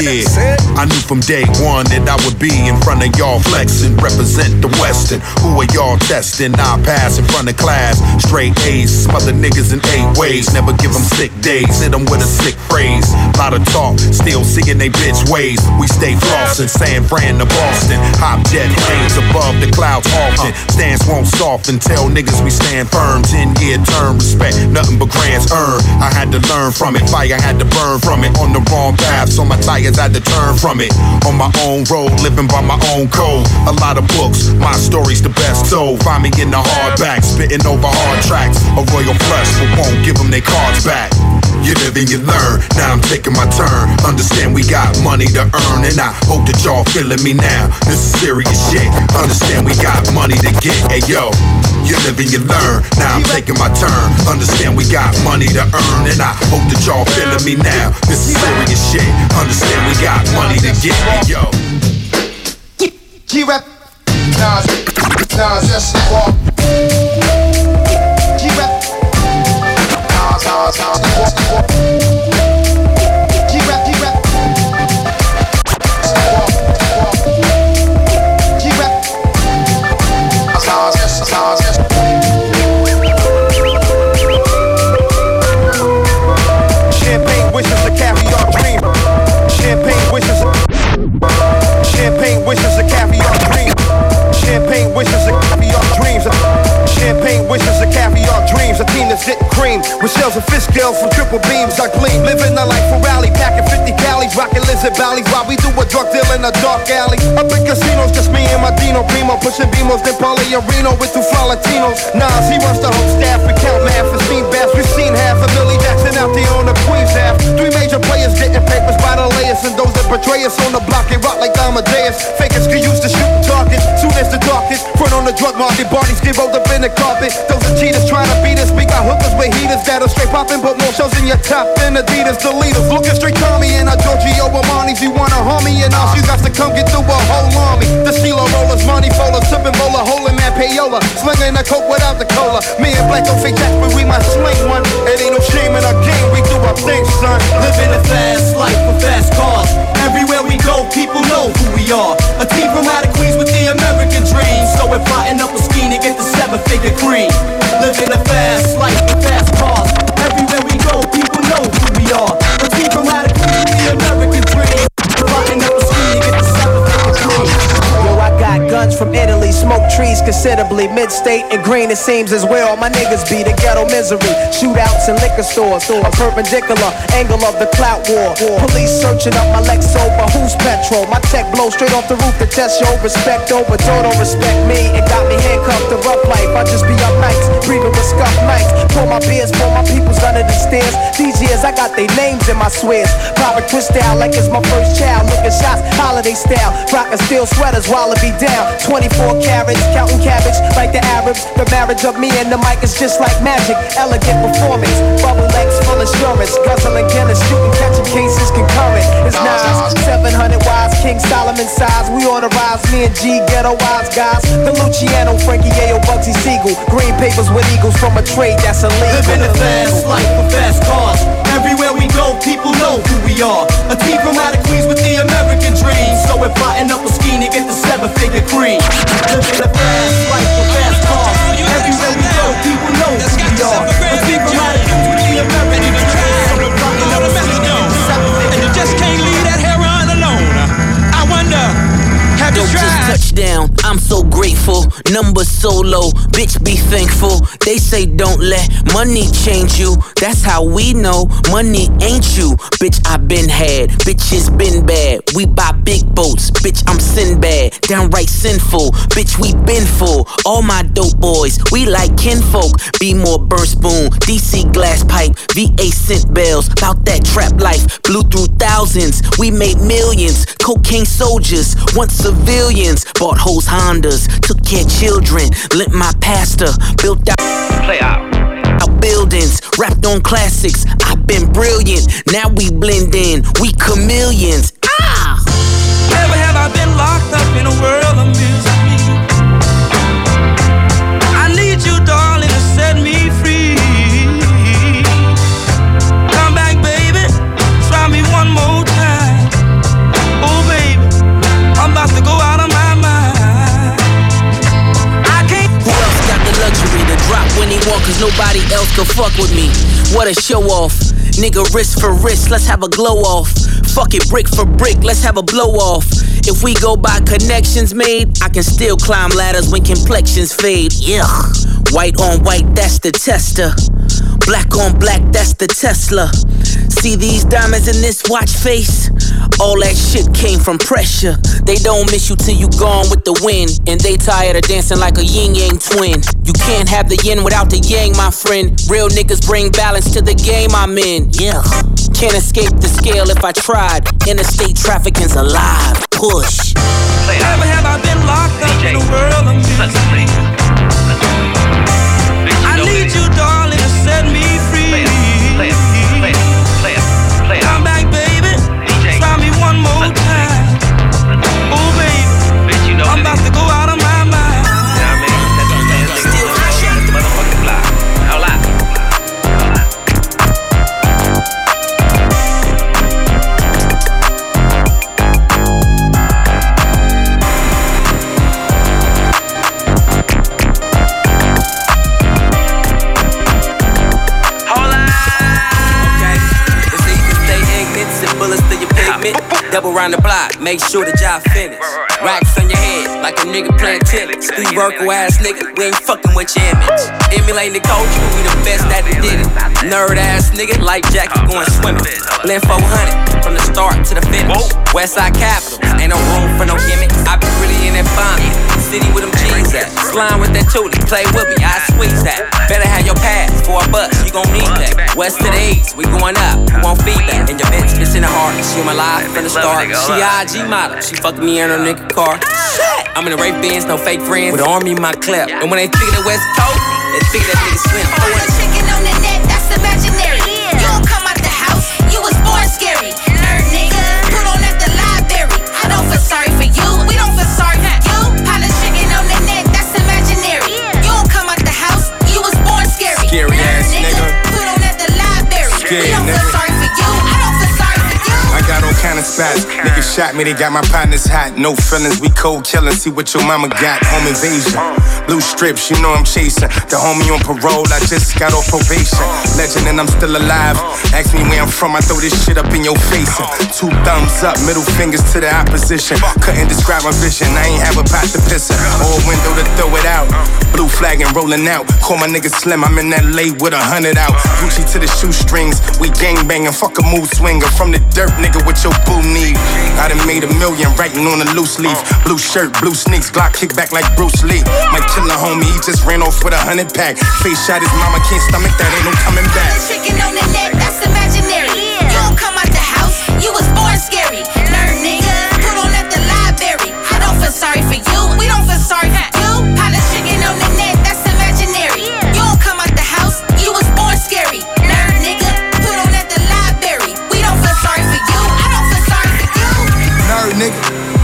Yeah. I knew from day one that I would be in front of y'all flexing, represent the Western. Who are y'all testing? I pass in front of class. Straight A's, smother niggas in eight ways. Never give them sick days, hit them with a sick phrase. Lot of talk, still seeing they bitch ways. We stay flossing, San Fran to Boston. Hop jet planes above the clouds often. Stance won't soften, tell niggas we stand firm. Ten year term, respect, nothing but grants earned. I had to learn from it, fire had to burn from it. On the wrong path, so my tires had to turn from it. On my own road, living by my own code. A lot of books, my story's the best told. Find me in the hardback, spitting over hard tracks. A royal flush, but won't give them their cards back. You live and you learn, now I'm taking my turn. Understand we got money to earn, and I hope that y'all feeling me now. This is serious shit. Understand we got money to get, hey yo. You live and you learn, now I'm taking my turn. Understand we got money to earn, and I hope that y'all feeling me now. This is serious shit. Understand we got money to get, hey yo. G-Rap, Nas, Nas, yes, walk. sound, sound, sound, sound, sound, valleys while we do a drug deal in a dark alley. Up in casinos, just me and my Dino Primo, pushing Beamos, then Paulie Areno with two Florentinos. Nas, he runs the whole staff. We count math for steam baths. We've seen half a Millie Jackson out there on the Queens half. Three major players getting papers by the layers, and those that betray us on the block and rock like Amadeus. Fakers can use the shooting target. Soon as the darkest, front on the drug market, bodies get rolled up in the carpet. Those are cheaters trying to beat us. We got hookers with heaters that'll straight pop and put more shows in your top than Adidas. The leaders looking straight Tommy and our Giorgio Armani's. You wanna harm me and all you got to come get through a whole army. The CeeLo rollers, money folders, sipping bowler, holding man payola, slinging the coke without the cola. Me and Black don't fake jacks, but we might sling one. It ain't no in our game. We do our thing, son. Living a fast life with fast cars. Everywhere we go, people know who we are. A team from out of Queens with the American dream. So we're plotting up a scheme to get the seven-figure cream. Living a fast life with fast cars. Everywhere we go, people know who we are. Guns from Italy, smoke trees considerably. Mid-state and green, it seems as well. my niggas be. The ghetto misery, shootouts in liquor stores. A perpendicular angle of the clout war. Police searching up my Lexo, but who's petrol? My tech blow straight off the roof to test your respect over. Don't respect me. It got me handcuffed to rough life. I just be up nights, breathing with scuff nights. Pour my beers, pour my peoples under the stairs. These years, I got their names in my swears. Private twist out like it's my first child. Looking shots, holiday style. Rockin' steel sweaters be down. 24 carats, counting cabbage like the Arabs. The marriage of me and the mic is just like magic. Elegant performance, bubble legs full assurance. Guzzling Guinness, shooting, catching cases concurrent. It's Nas, 700 wise, King Solomon size. We on the rise, me and G, ghetto wise guys. The Luciano, Frankie Yale, Bugsy Siegel. Green papers with eagles from a trade that's illegal. Living a fast life with fast cars. Everywhere we go, people know who we are. A team from out of Queens with the American dream. So we're plotting up a scheme to get the seven-figure free. Living the fast life, fast. Everywhere we go, people know who we are. American. Just Touchdown, I'm so grateful. Numbers so low, bitch, be thankful. They say don't let money change you. That's how we know money ain't you. Bitch, I been had. Bitch, it's been bad. We buy big boats. Bitch, I'm sin bad. Downright sinful. Bitch, we been full. All my dope boys, we like kinfolk. Be more burn spoon. DC glass pipe. VA scent bells. Bout that trap life. Blew through thousands. We made millions. Cocaine soldiers. Once civilians. Bought hoes Hondas. Took care of children. Lent my pastor. Built out. Play out. Our buildings, rapped on classics. I've been brilliant. Now we blend in. We chameleons. Ah! Never have I been locked up in a world of misery. Cause nobody else could fuck with me. What a show off. Nigga, wrist for wrist, let's have a glow off. Fuck it, brick for brick, let's have a blow off. If we go by connections made, I can still climb ladders when complexions fade. Yeah. White on white, that's the tester. Black on black, that's the Tesla. See these diamonds in this watch face? All that shit came from pressure. They don't miss you till you gone with the wind. And they tired of dancing like a yin yang twin. You can't have the yin without the yang, my friend. Real niggas bring balance to the game I'm in. Yeah. Can't escape the scale if I tried. Interstate trafficking's alive. Push. Never have I been locked up in the world of music. Double round the block, make sure the job finished. Racks on your head, like a nigga playing tennis. Street worker ass nigga, we ain't fucking with your image. Emulating the culture, we the best that did it. Nerd ass nigga, like Jackie going swimming. Blend 400, from the start to the finish. Westside Capitals, ain't no room for no gimmick. I be really in that bomb. City with them G's at. Slime with that tootie, play with me, I squeeze that. Better have your pass for a bus, you gon' need that. West to the east, we going up, we want feedback. And your bitch in the heart, she my life from the start. She IG model, she fucking me in her nigga car. I'm in the rape bins, no fake friends, with army in my clip. And when they think of the West Coast, they think that nigga slim. The on the net, fast shot me, they got my partners hot. No feelings, we cold killin'. See what your mama got. Home invasion. Blue strips, you know I'm chasing. The homie on parole, I just got off probation. Legend and I'm still alive. Ask me where I'm from, I throw this shit up in your face. Two thumbs up, middle fingers to the opposition. Couldn't describe my vision, I ain't have a pot to piss in. Or a window to throw it out. Blue flag and rolling out. Call my nigga Slim, I'm in late with a hundred out. Gucci to the shoestrings, we gang banging. Fuck a mood swinger from the dirt, nigga, with your boo need. I done made a million writing on a loose leaf. Blue shirt, blue sneaks, Glock kick back like Bruce Lee. My killer homie, he just ran off with a hundred pack. Face shot his mama can't stomach that, ain't no coming back. Chicken on the net, that's imaginary. You don't come out the house, you was born scary. Nerd nigga, put on at the library. I don't feel sorry for you, we don't feel sorry for you. Pile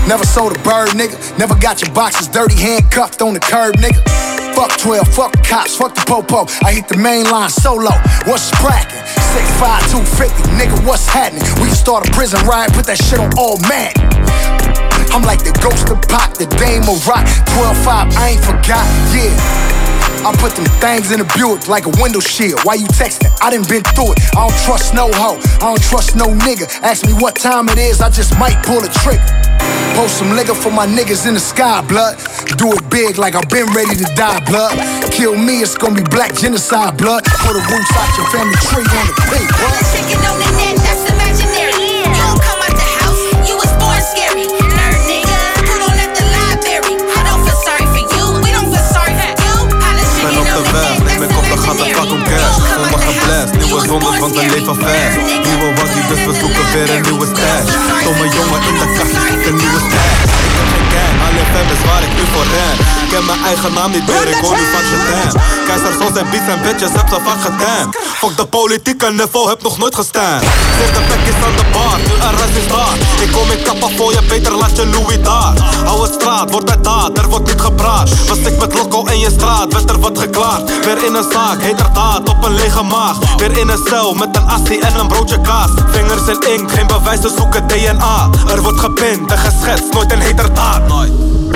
Never sold a bird, nigga. Never got your boxes dirty, handcuffed on the curb, nigga. Fuck 12, fuck cops, fuck the popo. I hit the main line solo. What's cracking? 6'5, 250, nigga, what's happening? We can start a prison riot, put that shit on all man. I'm like the ghost of Pac, the Dame of Rock. 12-5, I ain't forgot, yeah. I put them things in the Buick like a window shield. Why you texting? I done been through it. I don't trust no hoe. I don't trust no nigga. Ask me what time it is, I just might pull a trigger. Post some liquor for my niggas in the sky, blood. Do it big like I've been ready to die, blood. Kill me, it's gonna be black genocide, blood. Pull the roots out your family tree on the pig, blood. Chicken on the net, zondes, want we leven fast Nieuwe waggie, dus we zoeken weer een nieuwe stash Stomme jongen in de kast, een nieuwe stash Ik heb geen gang, alleen is waar ik nu voor ren. Ik ken mijn eigen naam niet meer, ik hoor nu van je damn Keizer zoals en beats en bitches, heb ze vaak gedaan Fuck de politieke niveau, heb nog nooit gestaan Zet de bekjes aan de bar, nu een rest is daar. Ik kom in kappa voor je, beter laat je Louis daar. Hou het straat, wordt bij daad, er wordt niet gepraat. Was ik met Loco in je straat, werd er wat geklaard. Weer in een zaak, heterdaad, op een lege maag. Weer in met een assie en een broodje kaas. Vingers in inkt, geen bewijzen zoeken DNA Er wordt gepind en geschetst, nooit een heterdaad Nooit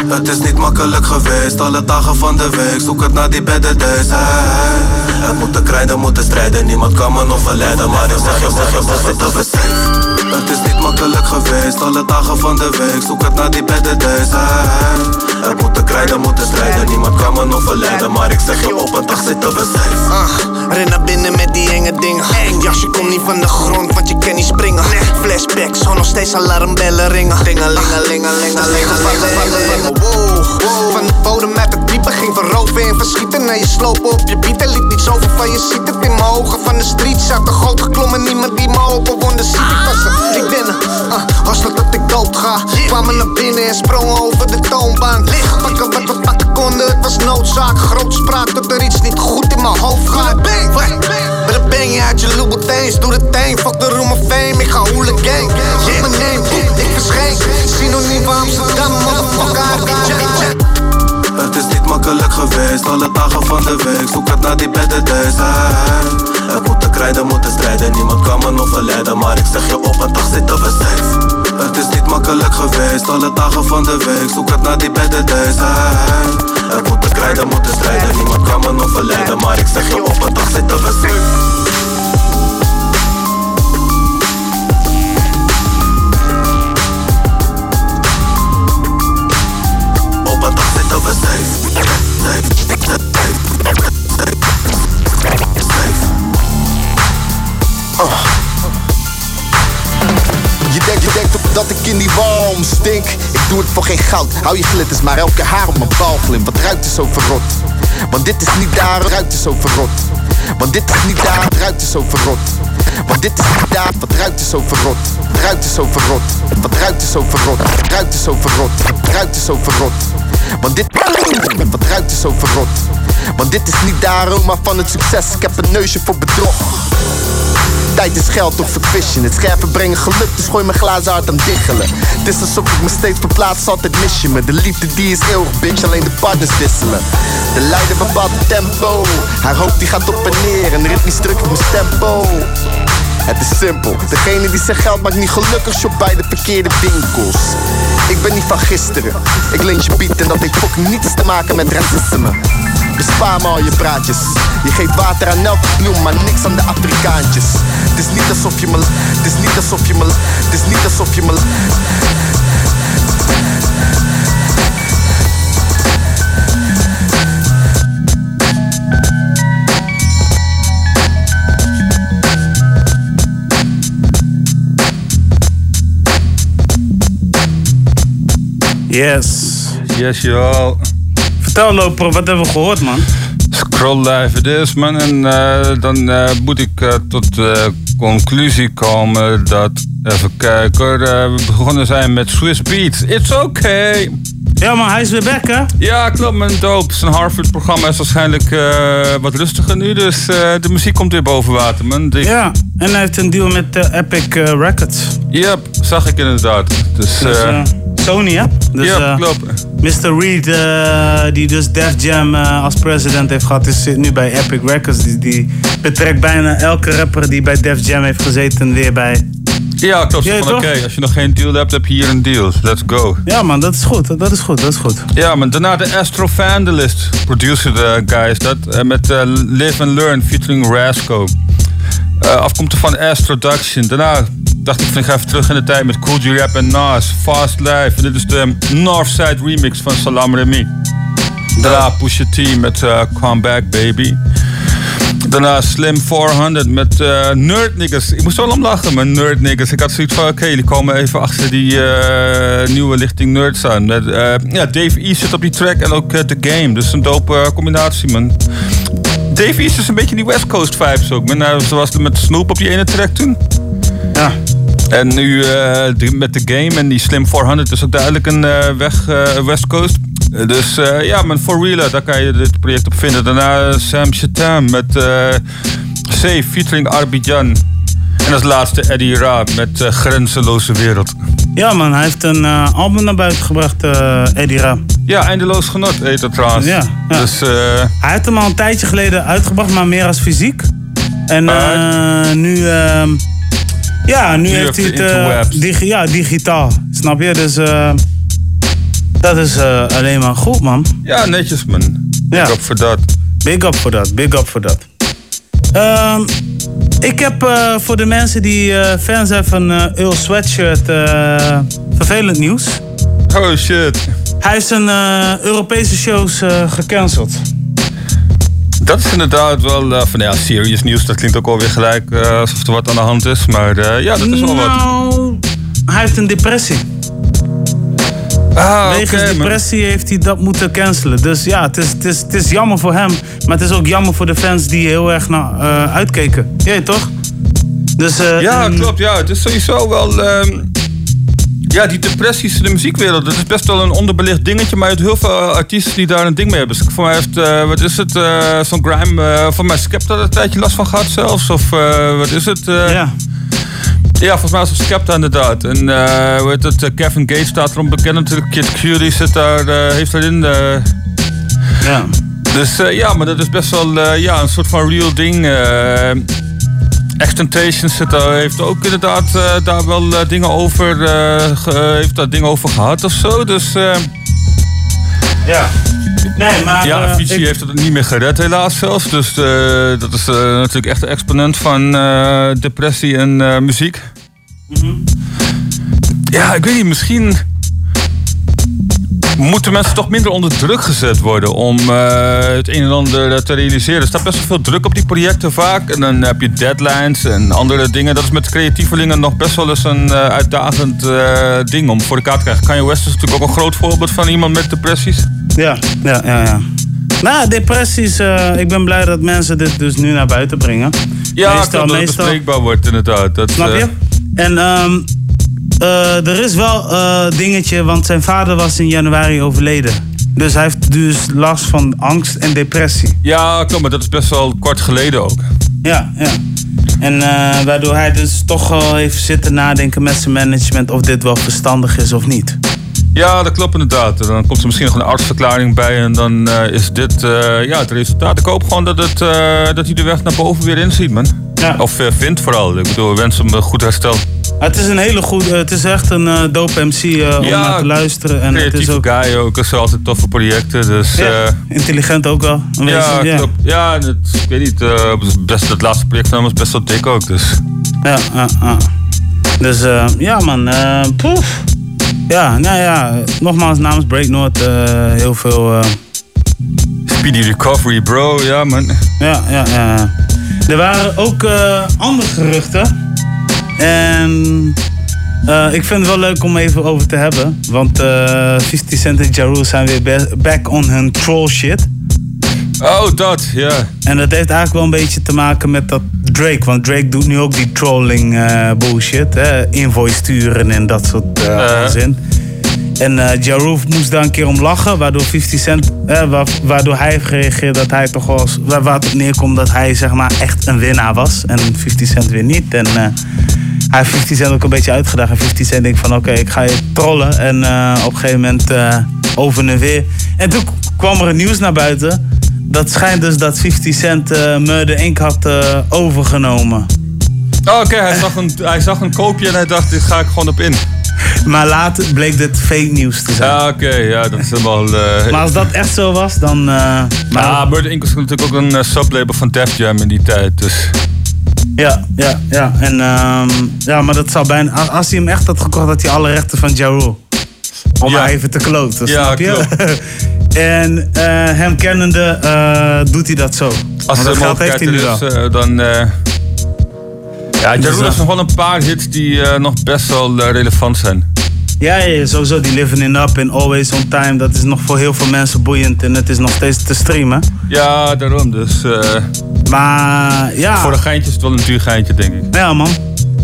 Het is niet makkelijk geweest, alle dagen van de week. Zoek het naar die bedden dus hey. Het moeten krijgen, moeten strijden. Niemand kan me nog verleiden Maar ik zeg je, zeg je, zeg het safe. Het is niet makkelijk geweest, alle dagen van de week. Zoek het naar die bedden dus hey. Het moeten krijgen, moeten strijden. Niemand kan me nog verleiden Maar ik zeg je, op een dag zitten we safe. Ah, ren naar binnen met die enge dingen. Jasje komt niet van de grond, want je kan niet springen. Flashbacks, zo nog steeds alarmbellen ringen. Van de bodem met het diepe ging verroven en verschieten naar je slopen op je bieten. Liet niets over van je ziet het in mijn ogen. Van de street zat de goot geklommen, niemand die me openwonde. Ziet ik was ik ben er. Uh, dat ik dood ga. Kwamen naar binnen en sprongen over de toonbank. Pakken wat we pakken konden, het was noodzaak. Grootspraak dat er iets niet goed in mijn hoofd gaat. Bang, bang, bang je uit je Louboutins, doe de thing. Fuck de room of fame, ik ga hooligan. Zeg mijn name, ik verscheen. Synoniem van Amsterdam, motherfucker, die jet, jet. Het is niet makkelijk geweest, alle dagen van de week Zoek het naar die bedden dus hey. Het moeten krijgen, moeten strijden. Niemand kan me nog verleiden Maar ik zeg je op een dag zitten we safe. Het is niet makkelijk geweest, alle dagen van de week Zoek het naar die bedden dus hey. Het moeten krijgen, moeten strijden. Niemand kan me nog verleiden Maar ik zeg je op een dag zitten we safe dat ik in die walm stink. Ik doe het voor geen goud Hou je glitters maar elke haar op mijn bal glim Wat ruikt er zo verrot. Want dit is niet daar, ruikt er zo verrot. Want dit is niet daar, ruikt er zo verrot. Want dit is niet daar, wat ruikt er zo verrot. Ruikt er zo verrot. Wat ruikt er zo verrot. Ruikt er zo verrot. Ruikt er zo verrot. Want dit Wat ruikt er zo verrot. Want dit is niet de aroma van het succes. Ik heb een neusje voor bedrog Tijd is geld of vervissen. Het scherpen brengen geluk, dus gooi mijn glazen hart aan diggelen. Het is alsof ik me steeds verplaats, altijd mis je me. De liefde die is eeuwig, bitch, alleen de partners wisselen. De leider bepaalt het tempo. Haar hoofd die gaat op en neer en ritmisch druk ik mijn tempo. Het is simpel, degene die zijn geld maakt niet gelukkig, shop bij de verkeerde winkels. Ik ben niet van gisteren, ik leen je beat en dat heeft fucking niets te maken met racisme. Bespaar me al je praatjes. Je geeft water aan elke bloem, maar niks aan de Afrikaantjes. Het is niet alsof je me. Het is niet alsof je me. Het is niet alsof je me. Yes. Yes, yo. Vertel Loper, wat hebben we gehoord, man? Scroll even this, man. En eh, dan eh, moet ik eh, tot de conclusie komen dat... Even kijken we begonnen zijn met Swiss Beats. It's okay. Ja, maar hij is weer back, hè? Ja, klopt, man. Dope. Zijn Harvard-programma is waarschijnlijk wat rustiger nu. Dus de muziek komt weer boven water, man. Die- Ja, en hij heeft een deal met Epic Records. Yep, zag ik inderdaad. Dus, Dus, Sony, hè? Dus, ja, eh, klopt. Mr. Reed, eh, die dus Def Jam eh, als president heeft gehad, is nu bij Epic Records. Die, die betrekt bijna elke rapper die bij Def Jam heeft gezeten weer bij. Ja, klopt. Ja, Van, Oké, als je nog geen deal hebt, heb je hier een deal. Let's go. Ja, man, dat is goed. Dat is goed. Dat is goed. Ja, maar daarna de Astro Vandalist. Producer de guy is dat. eh, met eh, Live and Learn featuring Rasco. Eh afkomstig van Astroduction. Daarna dacht ik van ik ga even terug in de tijd met Cool G Rap en Nas. Fast Life. En dit is de Northside remix van Salam Remy. Daarna Pusha T met eh, Come Back Baby. Daarna Slim 400 met eh, Nerd Niggas. Ik moest wel om lachen met Nerd Niggas. Ik had zoiets van, oké, jullie komen even achter die nieuwe lichting Nerds aan. Met, ja, Dave East zit op die track en ook The Game. Dus een dope combinatie, man. East is een beetje die West Coast vibes ook. Nou, zoals de- met Snoop op die ene track toen. Ja. En nu eh, met The Game en die Slim 400 is ook duidelijk een eh, weg eh, West Coast. Dus ja, man, for real, daar kan je dit project op vinden. Daarna Sam Shatam met C featuring Arbidjan. En als laatste Eddie Ra met eh, Grenzeloze Wereld. Ja, man, hij heeft een eh, album naar buiten gebracht, eh Eddie. Ja, eindeloos genot heet dat trouwens. Ja, ja. Dus Hij heeft hem al een tijdje geleden uitgebracht, maar meer als fysiek. En nu, ehm, ja, nu, Nu heeft hij het digi- ja, digitaal. Snap je? Dus Dat is alleen maar goed, man. Ja, netjes, man. Ja. Big up voor dat. Big up voor dat, big up voor dat. Ehm, ik heb eh, voor de mensen die eh, fan zijn van eh Earl Sweatshirt vervelend nieuws. Oh shit. Hij is zijn Europese shows gecanceld. Dat is inderdaad wel van ja, serious nieuws. Dat klinkt ook alweer gelijk alsof er wat aan de hand is. Maar ja, dat is wel wat. Nou, hij heeft een depressie. Ah, Wegens oké, man. depressie heeft hij dat moeten cancelen. Dus ja, het is, het, is, het is jammer voor hem. Maar het is ook jammer voor de fans die heel erg naar eh, uitkeken. Jij toch? Dus, eh, Ja, en- klopt. Ja, het is sowieso wel. ehm, ja, die depressies in de muziekwereld, dat is best wel een onderbelicht dingetje. Maar je hebt heel veel artiesten die daar een ding mee hebben. Dus voor mij heeft, eh, wat is het, eh, zo'n grime, eh van mij Skepta er een tijdje last van gehad zelfs. Of wat is het? ja. Ja, volgens mij is het Skepta inderdaad. En eh hoe heet het, eh, Kevin Gates staat erom bekend natuurlijk. Kid Cudi zit daar, eh, heeft daarin. ja. Dus ja, maar dat is best wel ja, een soort van real ding. Extentation zit daar, heeft ook inderdaad daar wel dingen over, ge- heeft daar dingen over gehad of zo. Dus ja. Nee, maar... ja, eh, Avicii ik- heeft het niet meer gered helaas zelfs. Dus eh, dat is eh, natuurlijk echt een exponent van depressie en muziek. Ja, ik weet niet, misschien moeten mensen toch minder onder druk gezet worden om eh, het een en ander te realiseren. Er staat best wel veel druk op die projecten vaak. En dan heb je deadlines en andere dingen. Dat is met creatievelingen nog best wel eens een eh, uitdagend eh, ding om voor elkaar te krijgen. Kanye West is natuurlijk ook een groot voorbeeld van iemand met depressies. Ja, ja, ja, ja. Nou, depressies, eh, ik ben blij dat mensen dit dus nu naar buiten brengen. Ja, meestal, dat het bespreekbaar wordt inderdaad. Dat, Snap je? eh, En ehm, eh, er is wel een dingetje, want zijn vader was in januari overleden. Dus hij heeft dus last van angst en depressie. ja, klopt, maar dat is best wel kort geleden ook. Ja, ja. En eh, waardoor hij dus toch wel heeft zitten nadenken met zijn management of dit wel verstandig is of niet. Ja, dat klopt inderdaad. Dan komt er misschien nog een artsverklaring bij en dan eh, is dit eh, ja, het resultaat. Ik hoop gewoon dat, het, eh, dat hij de weg naar boven weer inziet, man. Of eh, vindt vooral. Ik bedoel, we wensen hem een goed herstel. Het is een hele goede, het is echt een eh, dope MC eh, om Ja, naar te luisteren. En het is ook guy ook. Er zijn altijd toffe projecten. Dus, Ja, eh, intelligent ook wel. Ja, klopt. Ja, het, ik weet niet. het, best, het laatste project van hem was best wel dik ook. Dus. Ja, ja, ja. Dus ja man, poef. Ja, nou ja, nogmaals namens Breaknote eh heel veel... Speedy recovery, bro. Ja, man. Ja, ja, ja. Er waren ook andere geruchten. En eh, ik vind het wel leuk om even over te hebben. Want eh 50 Cent en Ja Rule zijn weer back on hun troll shit. Oh, dat, ja. En dat heeft eigenlijk wel een beetje te maken met dat Drake. Want Drake doet nu ook die trolling eh, bullshit. Hè? Invoice sturen en dat soort eh zin. En Rule moest daar een keer om lachen. Waardoor 50 Cent, eh, wa- waardoor hij heeft gereageerd dat hij toch wel... Waar, waar het op neerkomt dat hij zeg maar echt een winnaar was. En 50 Cent weer niet. En hij heeft 50 Cent ook een beetje uitgedaagd. En 50 Cent denkt van oké, ik ga je trollen. En eh, op een gegeven moment eh, over en weer. En toen kwam er een nieuws naar buiten. Dat schijnt dus dat 50 Cent eh Murder Inc. had overgenomen. Oh, oké. hij, zag een- hij zag een koopje en hij dacht, dit ga ik gewoon op in. Maar later bleek dit fake nieuws te zijn. Ja, oké. ja, dat is helemaal... Maar als dat echt zo was, dan... maar Ja, Murder Inc. was natuurlijk ook een eh, sublabel van Def Jam in die tijd. Dus Ja, ja, ja. En, ehm, ja, maar dat zou bijna... als- hij hem echt had gekocht, had hij alle rechten van Ja Rule. Om Ja. maar even te kloten, Ja, snap je? en eh, hem kennende eh, doet hij dat zo. als dat geld heeft hij nu wel. is, eh, dan... ja, Dus, Ja Rule heeft nog wel een paar hits die nog best wel relevant zijn. Ja, ja, sowieso. Die Living It Up en Always On Time. Dat is nog voor heel veel mensen boeiend. En het is nog steeds te streamen. Ja, daarom. Dus Maar ja... voor een geintje is het wel een duur geintje, denk ik. Ja, man.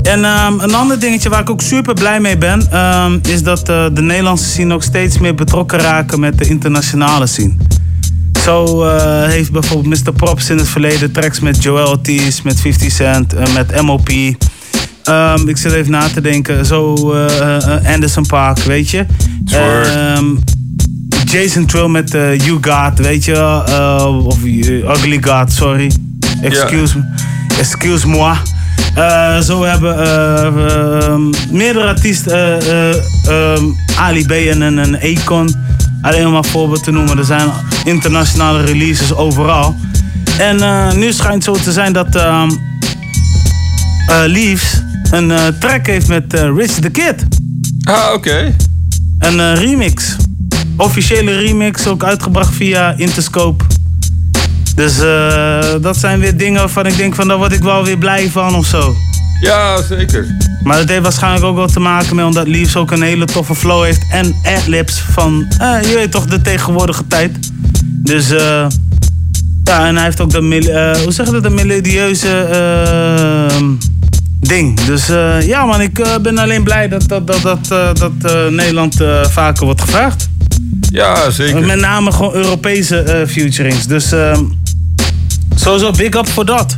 En ehm, een ander dingetje waar ik ook super blij mee ben, ehm, is dat eh, de Nederlandse scene ook steeds meer betrokken raken met de internationale scene. Zo eh, heeft bijvoorbeeld Mr. Props in het verleden tracks met Joel Ortiz, met 50 Cent, en met MOP. Ehm, ik zit even na te denken. Zo eh, eh, Anderson Park, weet je. Jason Trill met eh, You God, weet je. eh, of eh, Ugly God, sorry. Excuse me. Excuse moi. Eh, zo hebben eh, ehm, meerdere artiesten, ehm, Ali B en een, Akon. Alleen om maar een voorbeeld te noemen. Er zijn internationale releases overal. En nu schijnt zo te zijn dat ehm eh, Leaves een track heeft met Rich the Kid. Ah, oké. Een remix. Officiële remix, ook uitgebracht via Interscope. Dus eh, dat zijn weer dingen waarvan ik denk van daar word ik wel weer blij van of zo. Ja, zeker. Maar dat heeft waarschijnlijk ook wel te maken met omdat Leaves ook een hele toffe flow heeft. En adlibs van, eh, je weet toch, de tegenwoordige tijd. Dus eh, ja, en hij heeft ook de, mel- eh, hoe zeg je dat, de melodieuze eh, ding. Dus eh, ja man, ik ben alleen blij dat, dat, dat, dat, dat Nederland vaker wordt gevraagd. Ja, zeker. Met name gewoon Europese featurings. Dus eh, sowieso big up voor dat.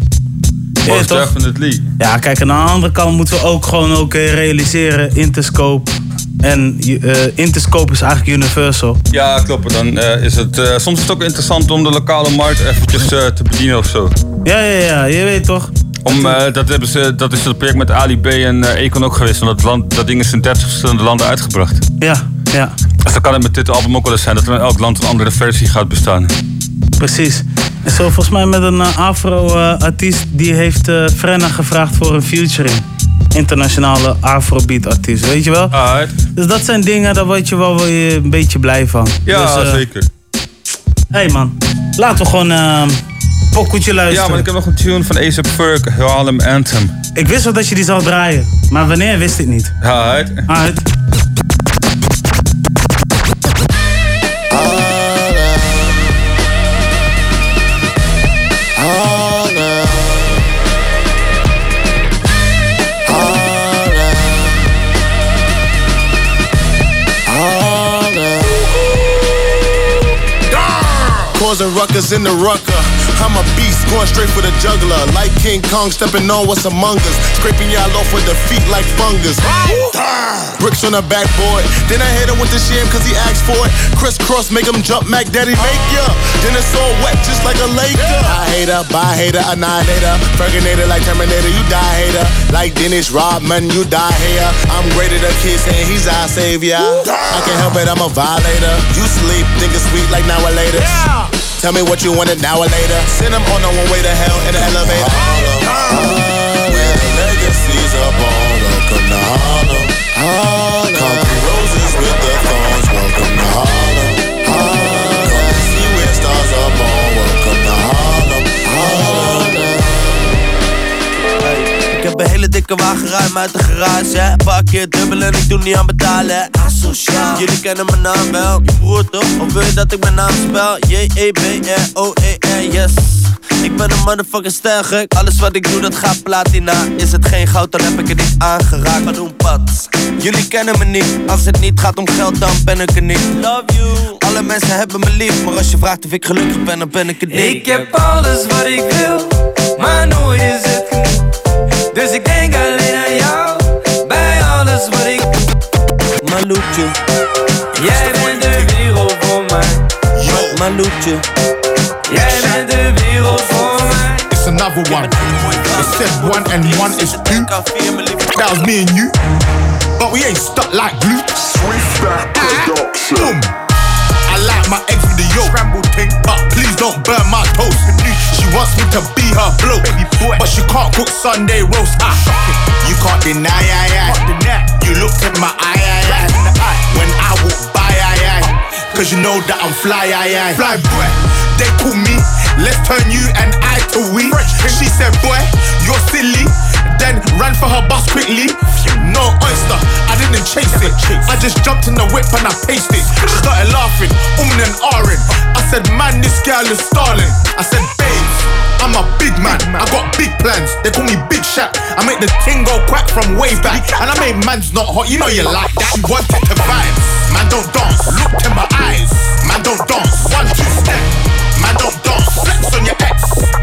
Ja, Most toch? definitely. Ja, kijk, aan de andere kant moeten we ook gewoon ook eh, realiseren, Interscope. En eh, Interscope is eigenlijk universal. Ja, klopt. Dan eh, is het soms is het ook interessant om de lokale markt eventjes te bedienen of zo. Ja, ja, ja, je weet toch? Om, dat, hebben ze, dat is het project met Ali B en Econ ook geweest. Want dat, land, dat ding is in 30 verschillende landen uitgebracht. Ja, ja. Dus dan kan het met dit album ook wel eens zijn dat er in elk land een andere versie gaat bestaan. Precies. Zo volgens mij met een eh, Afro-artiest die heeft eh Frenna gevraagd voor een featuring. Internationale Afrobeat-artiest, weet je wel? Dus dat zijn dingen, daar word je wel weer een beetje blij van. Ja, dus, eh, zeker. hey man, laten we gewoon eh, een pokoetje luisteren. Ja, maar ik heb nog een tune van A$AP Ferg, Harlem Anthem. Ik wist wel dat je die zou draaien, maar wanneer wist ik niet. Ja, uit. Causing ruckus in the rucker. I'm a beast, going straight for the juggler. Like King Kong, stepping on what's among us. Scraping y'all off with the feet like fungus. Bricks on the backboard. Then I hit him with the sham cause he asked for it. Crisscross, make him jump, Mac Daddy, make ya. Then it's all wet just like a lake. I hate her, buy hater, annihilator. Ferginator like Terminator, you die hater. Like Dennis Rodman, you die here. I'm greater than kids saying he's our savior. I can't help it, I'm a violator. You sleep, think it's sweet like now or later. Tell me what you wanted now or later. Send him on the one way to hell in the elevator. Harlem, where the legacies are born. Welcome to Harlem. Harlem. Concrete roses with the thorns. Welcome to Harlem. Harlem. Come see where stars are born. Welcome to Harlem. Harlem. Ik heb een hele dikke wagen ruim uit de garage. hè. Parkeer dubbel en ik doe niet aan betalen. Jullie kennen mijn naam wel. Je broer toch? Of wil je dat ik mijn naam spel? J-E-B-R-O-E-R, yes. Ik ben een motherfucking ster gek. Alles wat ik doe, dat gaat platina. Is het geen goud, dan heb ik het niet aangeraakt. Maar doen pats. Jullie kennen me niet. Als het niet gaat om geld, dan ben ik er niet. Love you. Alle mensen hebben me lief. Maar als je vraagt of ik gelukkig ben, dan ben ik het niet. Ik heb alles wat ik wil, maar nooit is het genoeg. Dus ik denk alleen Maloetje. Jij bent de wereld voor mij. Maloetje. Jij bent de wereld voor mij. It's another one. It said one and one is two. That was me and you. But we ain't stuck like glue. Ah, boom. I like my eggs with the yolk. Scrambled thing. But please don't burn my toast. She wants me to be her bloke. But she can't cook Sunday roast. Ah, you can't deny, ah, ah. I, I. You looked in my eye, I, I. When I walk by, I, I. Cause you know that I'm fly, I, I. Fly boy. They call me, let's turn you and I to we. She said, boy, you're silly. Then ran for her bus quickly. No oyster, I didn't chase it. I just jumped in the whip and I paced it. She started laughing, umming and ahhing. I said, man, this girl is stalling. I said, I'm a big man. I got big plans. They call me Big Shaq. I make the ting go quack from way back. And I make man's not hot. You know you like that. She wanted to vibe. Man, don't dance. Look in my eyes. Man, don't dance. One, two, step. Man, don't dance. Flex on your ex.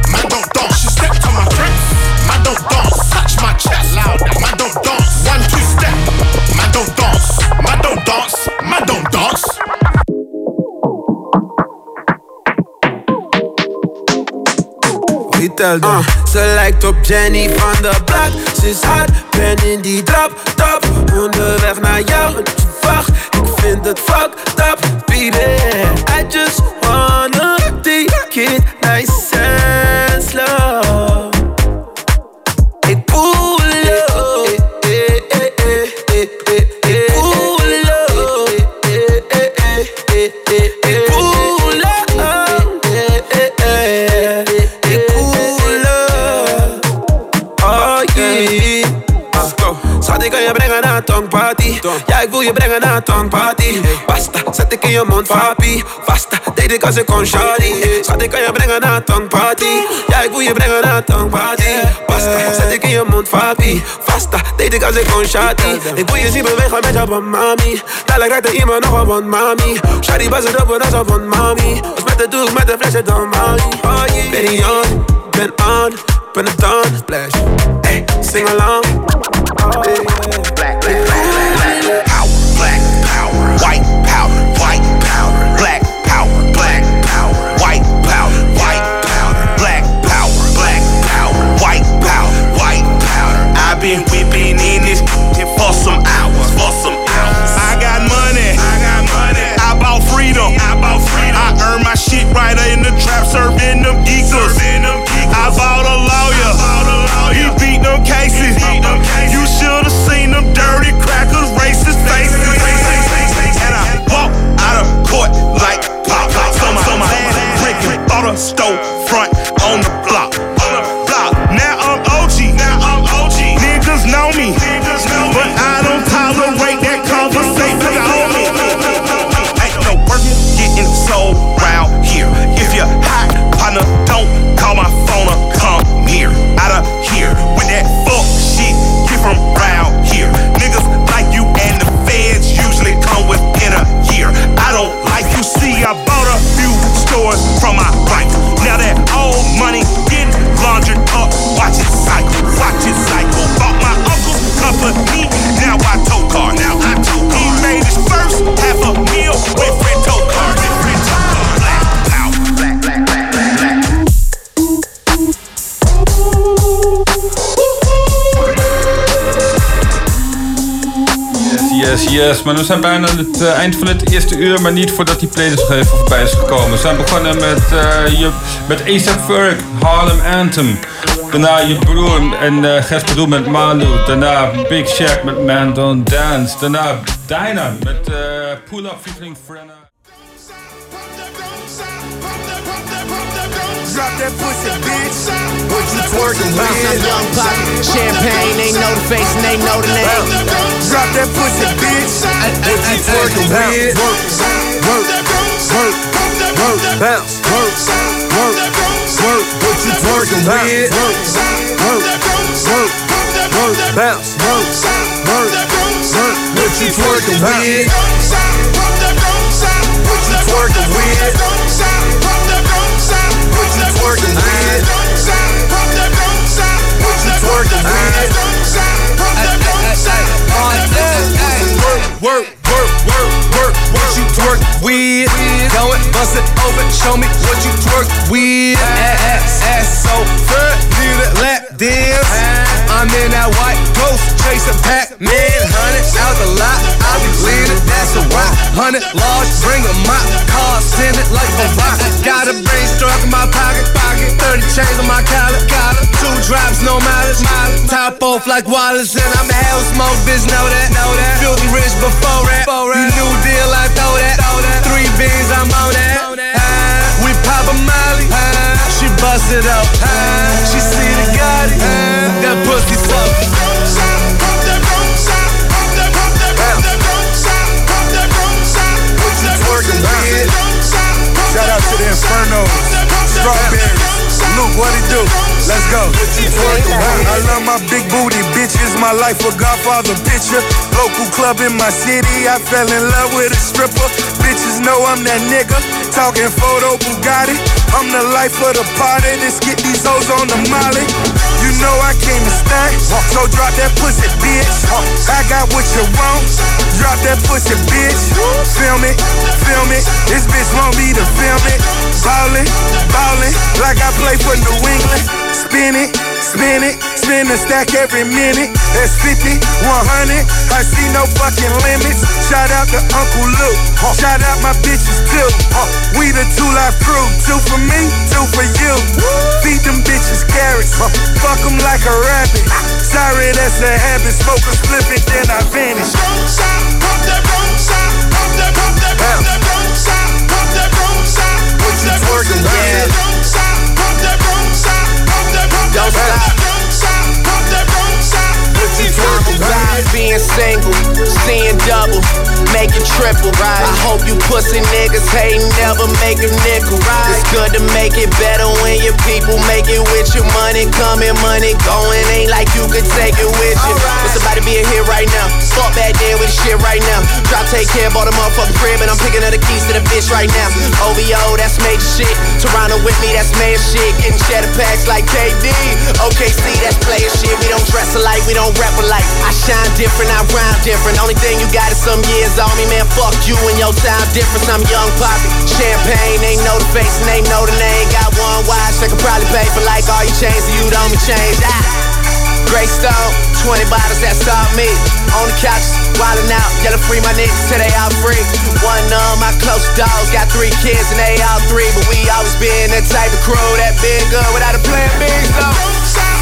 Man, don't dance. She stepped on my dress. Man, don't dance. Touch my chest. Loud. Man, Vertel dan. Ze lijkt op Jenny van de Blad. Ze is hard, ben in die trap, top. Onderweg naar jou, je wacht. Ik vind het fucked up, baby. I just wanna take it nice Ja, ik wil je brengen naar een tongparty. Basta, zet ik in je mond, papi. Vasta, deed ik als ik kon, shawty. Schat, ik kan je brengen naar een tongparty. Ja, ik wil je brengen naar een tongparty. Basta, zet ik in je mond, papi. Vasta, deed ik als ik kon, shawty. Ik wil je zien bewegen met je van mami. Dadelijk raakt er iemand nog op van mami. Shawty, bas het op en op van mami. Dus met de doek, met de flesje, dan mami. Oh yeah. Ben je on, ben on, ben het on. Splash, hey, sing along. Black, black, earned my shit right in the trap, serving them geekers. I bought a lawyer, he beat them cases. You should have seen them dirty crackers, racist faces. And I walk out of court like pop. So my, so my ass brick and bought a Yes. Maar we zijn bijna aan het eh, eind van het eerste uur, maar niet voordat die playlist nog even voorbij is gekomen. We zijn begonnen met, eh, je, met A$AP Ferg, Harlem Anthem. Daarna je broer en uh, Gers Bedoel met Manu. Daarna Big Shaq met Man Dance. Daarna Dinah met eh, Pull Up featuring Frenna. Drop that pussy, bitch. What you twerking with? Young Pop, champagne, they know the face and they know the name. Drop that pussy, bitch. What you twerking with? Work, work, work, work, bounce, work, work, work. What you twerking with? Work, work, work, work, bounce, work, work, work. What you twerking with? What you twerking with? You twerking with? Work, work, work, work, work. What you twerk with? Go it, bust it open. Show me what you twerk with. Ass, ass so. Need a lap dance. I'm in that white ghost chasing Pac-Man. Hundred out the lot. I be leaning. That's a rock. Hundred large. Bring a mop. Car send it like a rock. Got a brain struck in my pocket. Pocket. Thirty chains on my collar. Collar. Two drops, no mileage. Mileage. Top off like Wallace. And I'm a hell smoke. Bitch, know that. Know that. Filthy rich before that. You new deal. I throw that. Three beans. I'm on that. Ah, We pop a molly. She bust it up. She see the Gotti. That pussy tough. Shout out to the Inferno. Strawberries. Luke, what it do? Let's go. I love my big booty bitches. My life a Godfather picture. Local club in my city. I fell in love with a stripper. Bitches know I'm that nigga. Talking photo Bugatti. I'm the life of the party. Let's get these hoes on the molly. You know I came to stay. So drop that pussy, bitch. I got what you want. Drop that pussy, bitch. Film it, film it. This bitch want me to film it. Ballin', ballin', like I play for New England. Spin it, spin it, spin the stack every minute. That's 50, 100. I see no fucking limits. Shout out to Uncle Luke. Shout out my bitches too. We the two life crew. Two for me, two for you. Feed them bitches carrots. Fuck like a rabbit. Sorry, that's a habit. Smoke a split it, then I vanish. Don't stop, pump that, pump that, pump that, pump that, pump that. What you twerking, man? Don't stop, pump that, pump that, pump that, pump that, Vibes being single, seeing double, making triple. Right. I hope you pussy niggas hate never make a nickel. Right. It's good to make it better when your people make it with your money coming, money going. Ain't like you could take it with you. It's about to be a hit right now. Fuck back there with shit right now. Drop, take care, bought a motherfucking crib, and I'm picking up the keys to the bitch right now. OVO, that's major shit. Toronto with me, that's major shit. Getting cheddar packs like KD. OKC, that's player shit. We don't dress alike, we don't rap alike. I shine different, I rhyme different. Only thing you got is some years on me, man. Fuck you and your time difference. I'm young poppy. Champagne, they know the face and they know the name. Got one watch, they could probably pay for like all your chains, and you don't me change. Ah. Grey Stone, 20 bottles, that's all me. On the couch, wildin' out, yelling free my niggas till they all free. One of my close dogs got three kids and they all three, but we always been that type of crew that been good without a plan B. So.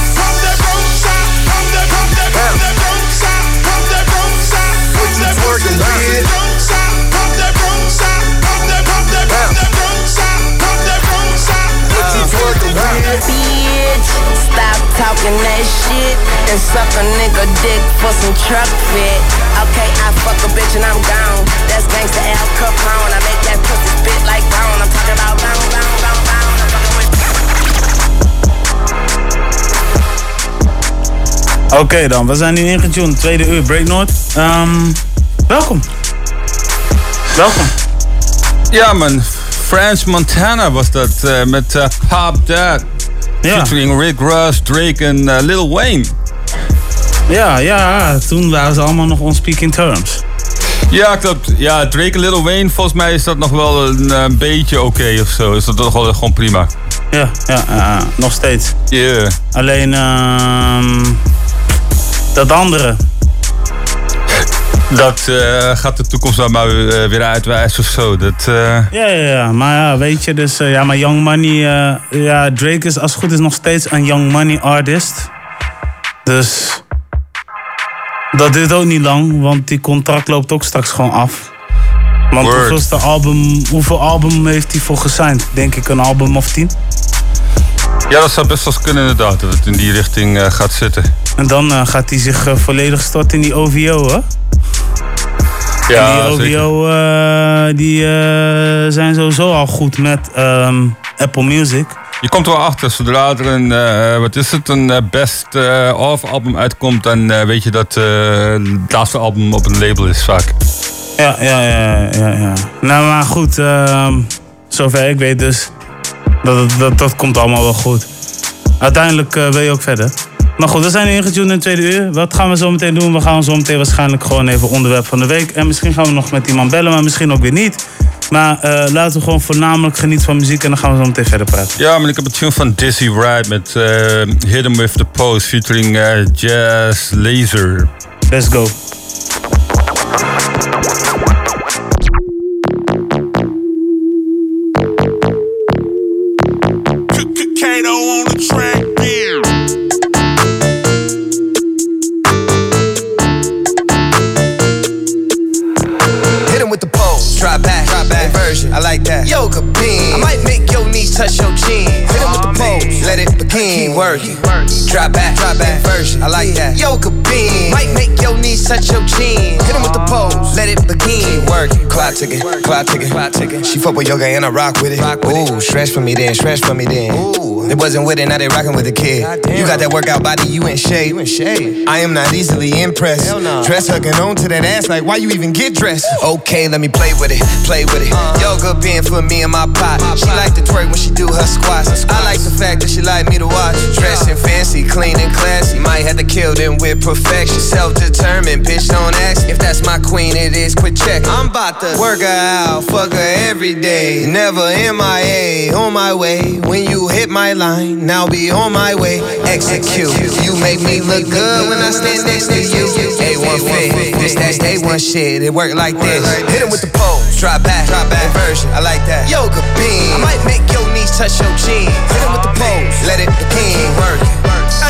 What you twerking, bitch? What you twerking, bitch? Bitch, stop talking that shit and suck a nigga dick for some truck fit. Okay, I fuck a bitch and I'm gone. That's gangsta Al Capone. I make that pussy spit like bone. I'm talking about bone, bone, bone, bone. I'm fucking with Oké dan, we zijn nu ingetuned. Tweede uur, Break North. Ehm, welkom. Welkom. Ja man, France Montana was dat eh, met eh, Pop That. Featuring Rick Ross, Drake en eh, Lil Wayne. Ja, ja, toen waren ze allemaal nog on speaking terms. Ja, klopt. Ja, Drake en Lil Wayne, volgens mij is dat nog wel een beetje oké of zo. Is dat toch wel gewoon prima. Ja, ja, ja, nog steeds. Yeah. Alleen, ehm dat andere. Dat eh, gaat de toekomst dan maar eh, weer uitwijzen of zo. Dat, eh, Ja, ja, ja, maar ja, weet je, dus ja, maar Young Money, ja, Drake is als het goed is nog steeds een Young Money artist. Dus dat duurt ook niet lang, want die contract loopt ook straks gewoon af. Want hoeveelste album, hoeveel album heeft hij voor gesigned? Denk ik een album of tien. ja, dat zou best wel kunnen inderdaad. Dat het in die richting gaat zitten. En dan gaat hij zich volledig storten in die OVO, hè? Ja, en die. OVO, eh, die eh, zijn sowieso al goed met ehm, Apple Music. Je komt er wel achter, zodra er een, eh, wat is het, een best off album uitkomt, dan weet je dat het laatste album op een label is vaak. Ja, ja, ja, ja, ja. Nou, maar goed, ehm, zover ik weet dus, dat, dat, dat komt allemaal wel goed. Uiteindelijk wil je ook verder. Maar goed, we zijn ingetuned in het tweede uur. Wat gaan we zo meteen doen? We gaan zo meteen waarschijnlijk gewoon even onderwerp van de week. En misschien gaan we nog met iemand bellen, maar misschien ook weer niet. Maar eh, laten we gewoon voornamelijk genieten van muziek en dan gaan we zo meteen verder praten. Ja, maar ik heb een tune van Dizzy Ride met eh Hit 'em with the Post featuring eh, Jazz Laser. Let's go. Drop back, drop back. Inversion. I like that. Yoga beam. Might make your knees touch your chin. Hit him with the pose, Let it begin. Working. Clock ticket, clock ticket, clock ticket. She fuck with yoga and I rock with it. Ooh, stretch for me then, stretch for me then. Ooh, they wasn't with it, now they rocking with the kid. You got that workout body, you in shape. You in shape. I am not easily impressed. Dress hugging on to that ass like why you even get dressed? Okay, let me play with it, play with it. Uh-huh. Yoga being for me and my pot. She like to twerk when she do her squats. I like the fact that she like me to watch. Dressing fancy, clean and classy. Might have to kill them with perfection. Self determined, bitch, don't ask if that's my queen, it is. Quit check. I'm about to work her out, fuck her every day. Never MIA, on my way. When you hit my line, now be on my way. Execute. You make me look good when I stand next to you. A1 fit, this that A1 shit, it work like this. Hit him with the pole, drop back, drop back version. I like that. Yoga beam, I might make your knees touch your chin. Hit him with the pose, let it begin. Work.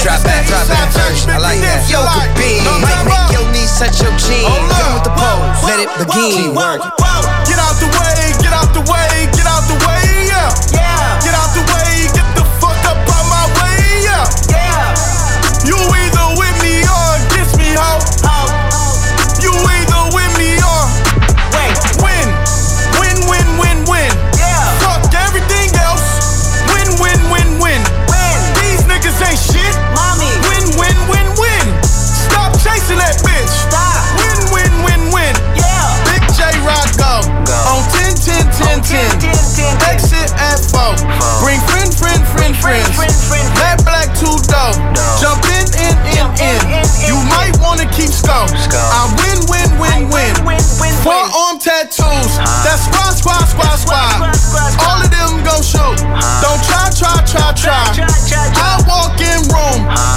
Drop back, drop back version. I like that. Yoga beam, might make your touch your jeans. Him with the pose, let it begin. Work. Get out the way, get out the way, keep score. I win, win, win, win. Forearm tattoos. Uh-huh. That's squad, squad, squad, squad. All of them gon' shoot. Uh-huh. Don't try, try, try, try. I walk in room. Uh-huh.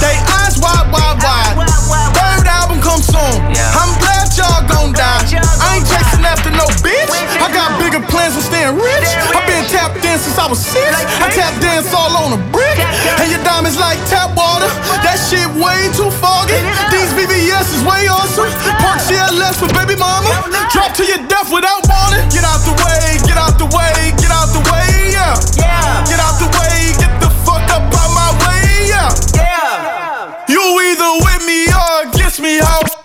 I was six. I tap dance all on a brick. And your diamonds like tap water. That shit way too foggy. These VVS is way awesome. Park CLS for baby mama. Drop to your death without warning. Get out the way, get out the way, get out the way, yeah. Get out the way, get the fuck up out my way, yeah. You either with me or against me, ho.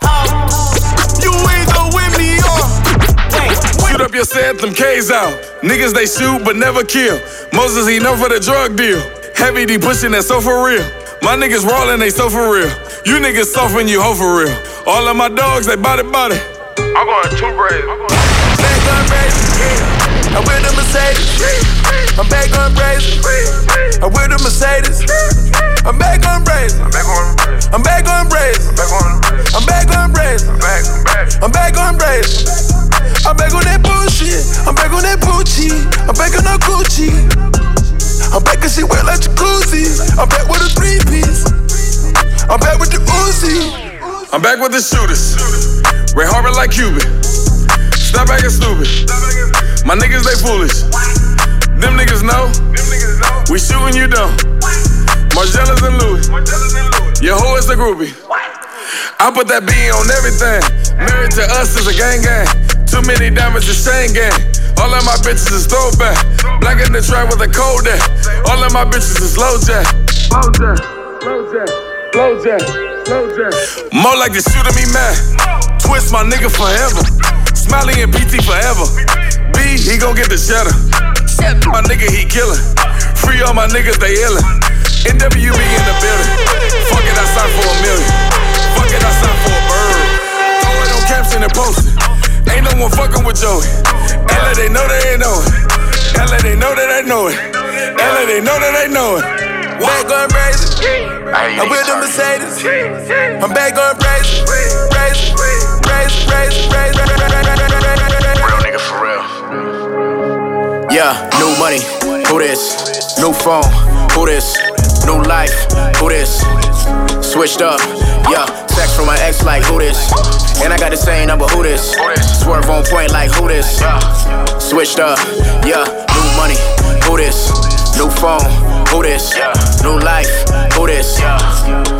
Shoot up your set, them K's out. Niggas they shoot but never kill. Moses he know for the drug deal. Heavy D pushing that so for real. My niggas rollin', they so for real. You niggas soften, you hoe for real. All of my dogs, they body body. I'm going two braids. Back on braids. I'm with the Mercedes. I'm back on braids. I'm with the Mercedes. I'm back on braids. I'm back on braids. I'm back on braids. I'm back on braids. I'm back on braids. I'm back on that Gucci. I'm back on that Gucci. I'm back and shit wet like jacuzzi. I'm back with a three piece. I'm back with the Uzi. I'm back with the shooters. Ray Harbor like Cuban. Stop acting stupid. My niggas, they foolish. Them niggas know. We shooting you down. Margellas and Louis. Your hoe is the groupie. I put that B on everything. Married to us is a gang gang. Too many diamonds is chain gang. All of my bitches is throwback. Eh? Black in the trap with a cold day. All of my bitches is low jack. Low jack, low jack, low jack, low jack. More like the shooter me mad. Twist my nigga forever. Smiley and PT forever. B, he gon' get the cheddar. My nigga, he killin'. Free all my niggas, they illin'. NWB in the building. Fuck it, I signed for a million. Fuck it, I signed for a bird. Throw it on caption and post it. Ain't no one fucking with Joey. LA, they know they ain't know it. LA, they know that they know it. LA, they know that they know it. Back on braids. I'm with the Mercedes. I'm back braids, braids. Real nigga for real. Yeah, new money, who this? New phone, who this? New life, who this? Switched up, yeah. Text from my ex like who this? And I got the same number, who this? Swerve on point like who this? Switched up, yeah. New money, who this? New phone, who this? New life, who this?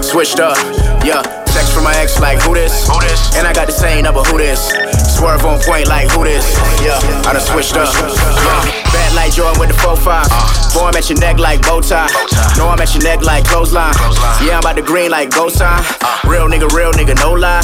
Switched up, yeah. Text from my ex like who this? And I got the same number, who this? Swerve on point like who this? Yeah, I done switched up. Bad like Jordan with the 4-5. Boy, I'm at your neck like bow tie. No, I'm at your neck like clothesline. Yeah, I'm about the green like ghost sign. Real nigga, real nigga, no lie.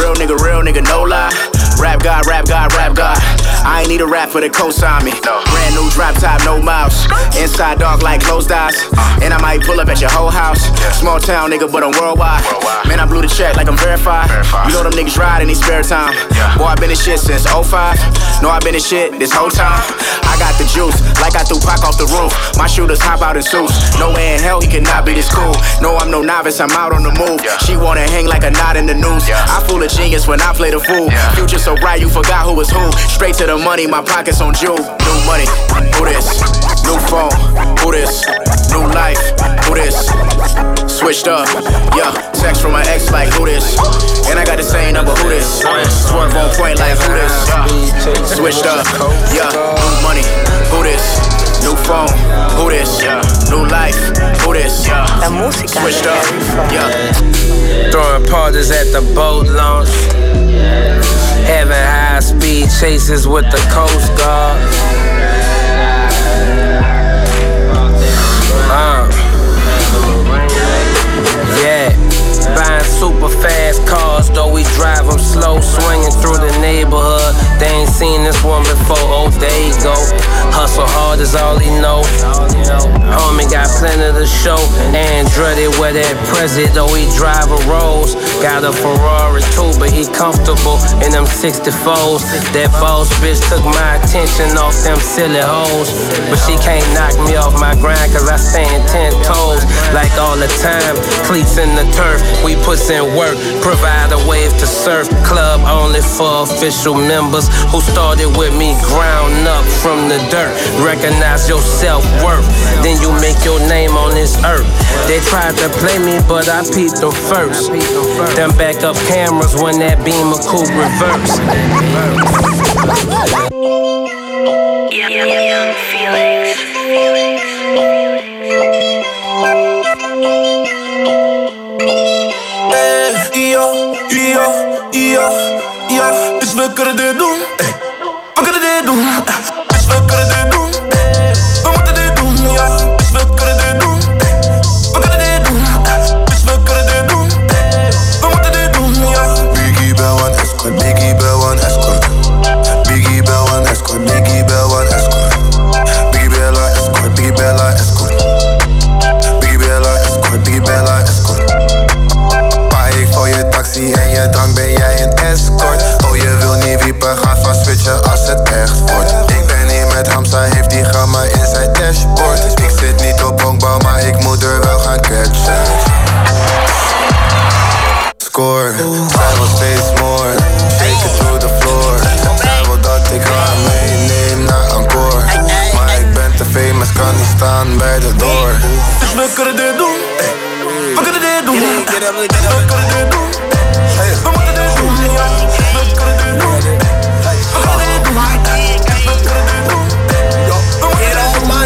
Real nigga, real nigga, no lie. Rap God, rap God, rap God. I ain't need a rap for the cosign me. Brand new drop top, no mouse. Inside dog like closed eyes. And I might pull up at your whole house. Small town nigga, but I'm worldwide. Man, I blew the check like I'm verified. You know them niggas ride in their spare time. Boy, I been in shit since 05. No, I been in shit this whole time. I got the juice, like I threw Pac off the roof. My shooters hop out in suits. No way in hell he cannot be this cool. No, I'm no novice, I'm out on the move. She wanna hang like a knot in the noose. I fool a genius when I play the fool. Future so bright, you forgot who was who. Straight to the money, my pockets on Jew. New money, who this? New phone, who this? New life, who this? Switched up, yeah. Text from my ex like who this? And I got the same number, who this? Swerve on point like who this? Switched up, yeah. New money, who this? New phone, who this? Yeah. New life, who this? Switched up, yeah. Throwing parties at the boat launch. Having high speed chases with the Coast Guard. Super fast cars, though we drive them slow, swinging through the neighborhood. They ain't seen this one before, oh, there you go. Hustle hard is all he know. Homie got plenty to show. Andretti with that Prezi, though he drive a Rolls. Got a Ferrari too, but he comfortable in them 64s. That boss bitch took my attention off them silly hoes. But she can't knock me off my grind, cause I stand 10 toes. Like all the time, cleats in the turf. We put in work, provide a wave to surf. Club only for official members who started with me ground up from the dirt. Recognize your self worth, then you make your name on this earth. They tried to play me, but I peeped them first. Them backup cameras when that beam of coupe reverse. Felix. kadar dedim, bu kadar dedim, aç bu kadar dedim. Staan bij de door. Dus we kunnen dit doen. We kunnen dit doen. We kunnen dit doen. We moeten dit doen, ja. We kunnen dit doen. We kunnen dit doen. We kunnen dit doen. We moeten dit doen, ja.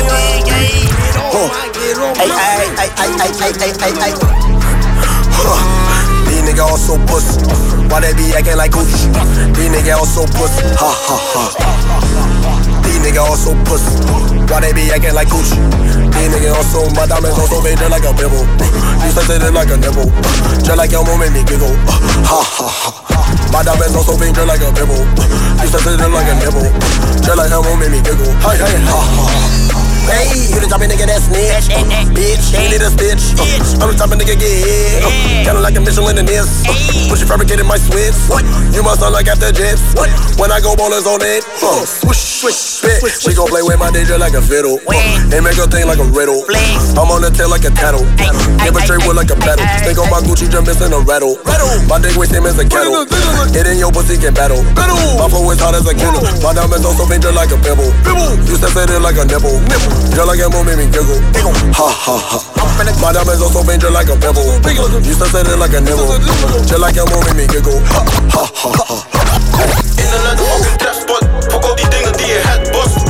Hey, hey, hey, hey, hey, hey, hey, hey, hey. Huh. These niggas all so pussy. Why they be acting like Gucci? These niggas all so pussy. Ha ha ha. These niggas all so pussy. Why they be acting like Gucci? These niggas also, my diamonds also made just like a pimple. You said it like a nipple. Just like your mom made me giggle. Ha ha ha. My diamonds also made just like a pimple. You said it like a nipple. Just like your mom made me giggle. Hey hey ha ha. Hey, you the type of nigga that snitch. Bitch, ain't need a stitch. I'm the type of nigga get hit. Kinda like a Michelin in this. Push it fabricated my switch. What? You must sound like after jets. What? When I go ballers on it. Uh, swish, swish, spit. She gon' play with my DJ like a fiddle. Uh, and make her think like a riddle. I'm on the tail like a tattle. Give a straight wood like a pedal. Think on my Gucci jump missing a rattle. My dick with him as a kettle. It in your pussy can battle. My flow is hot as a candle. My diamonds also just like a pimple. You said it like a nipple. Just like your mom made me giggle. Ha ha ha. My diamonds also just like a pimple. You said it like a nibble. Just like mom made me giggle. Ha ha ha ha. Internet ook een trapspot. Fok al die dingen die je het bos.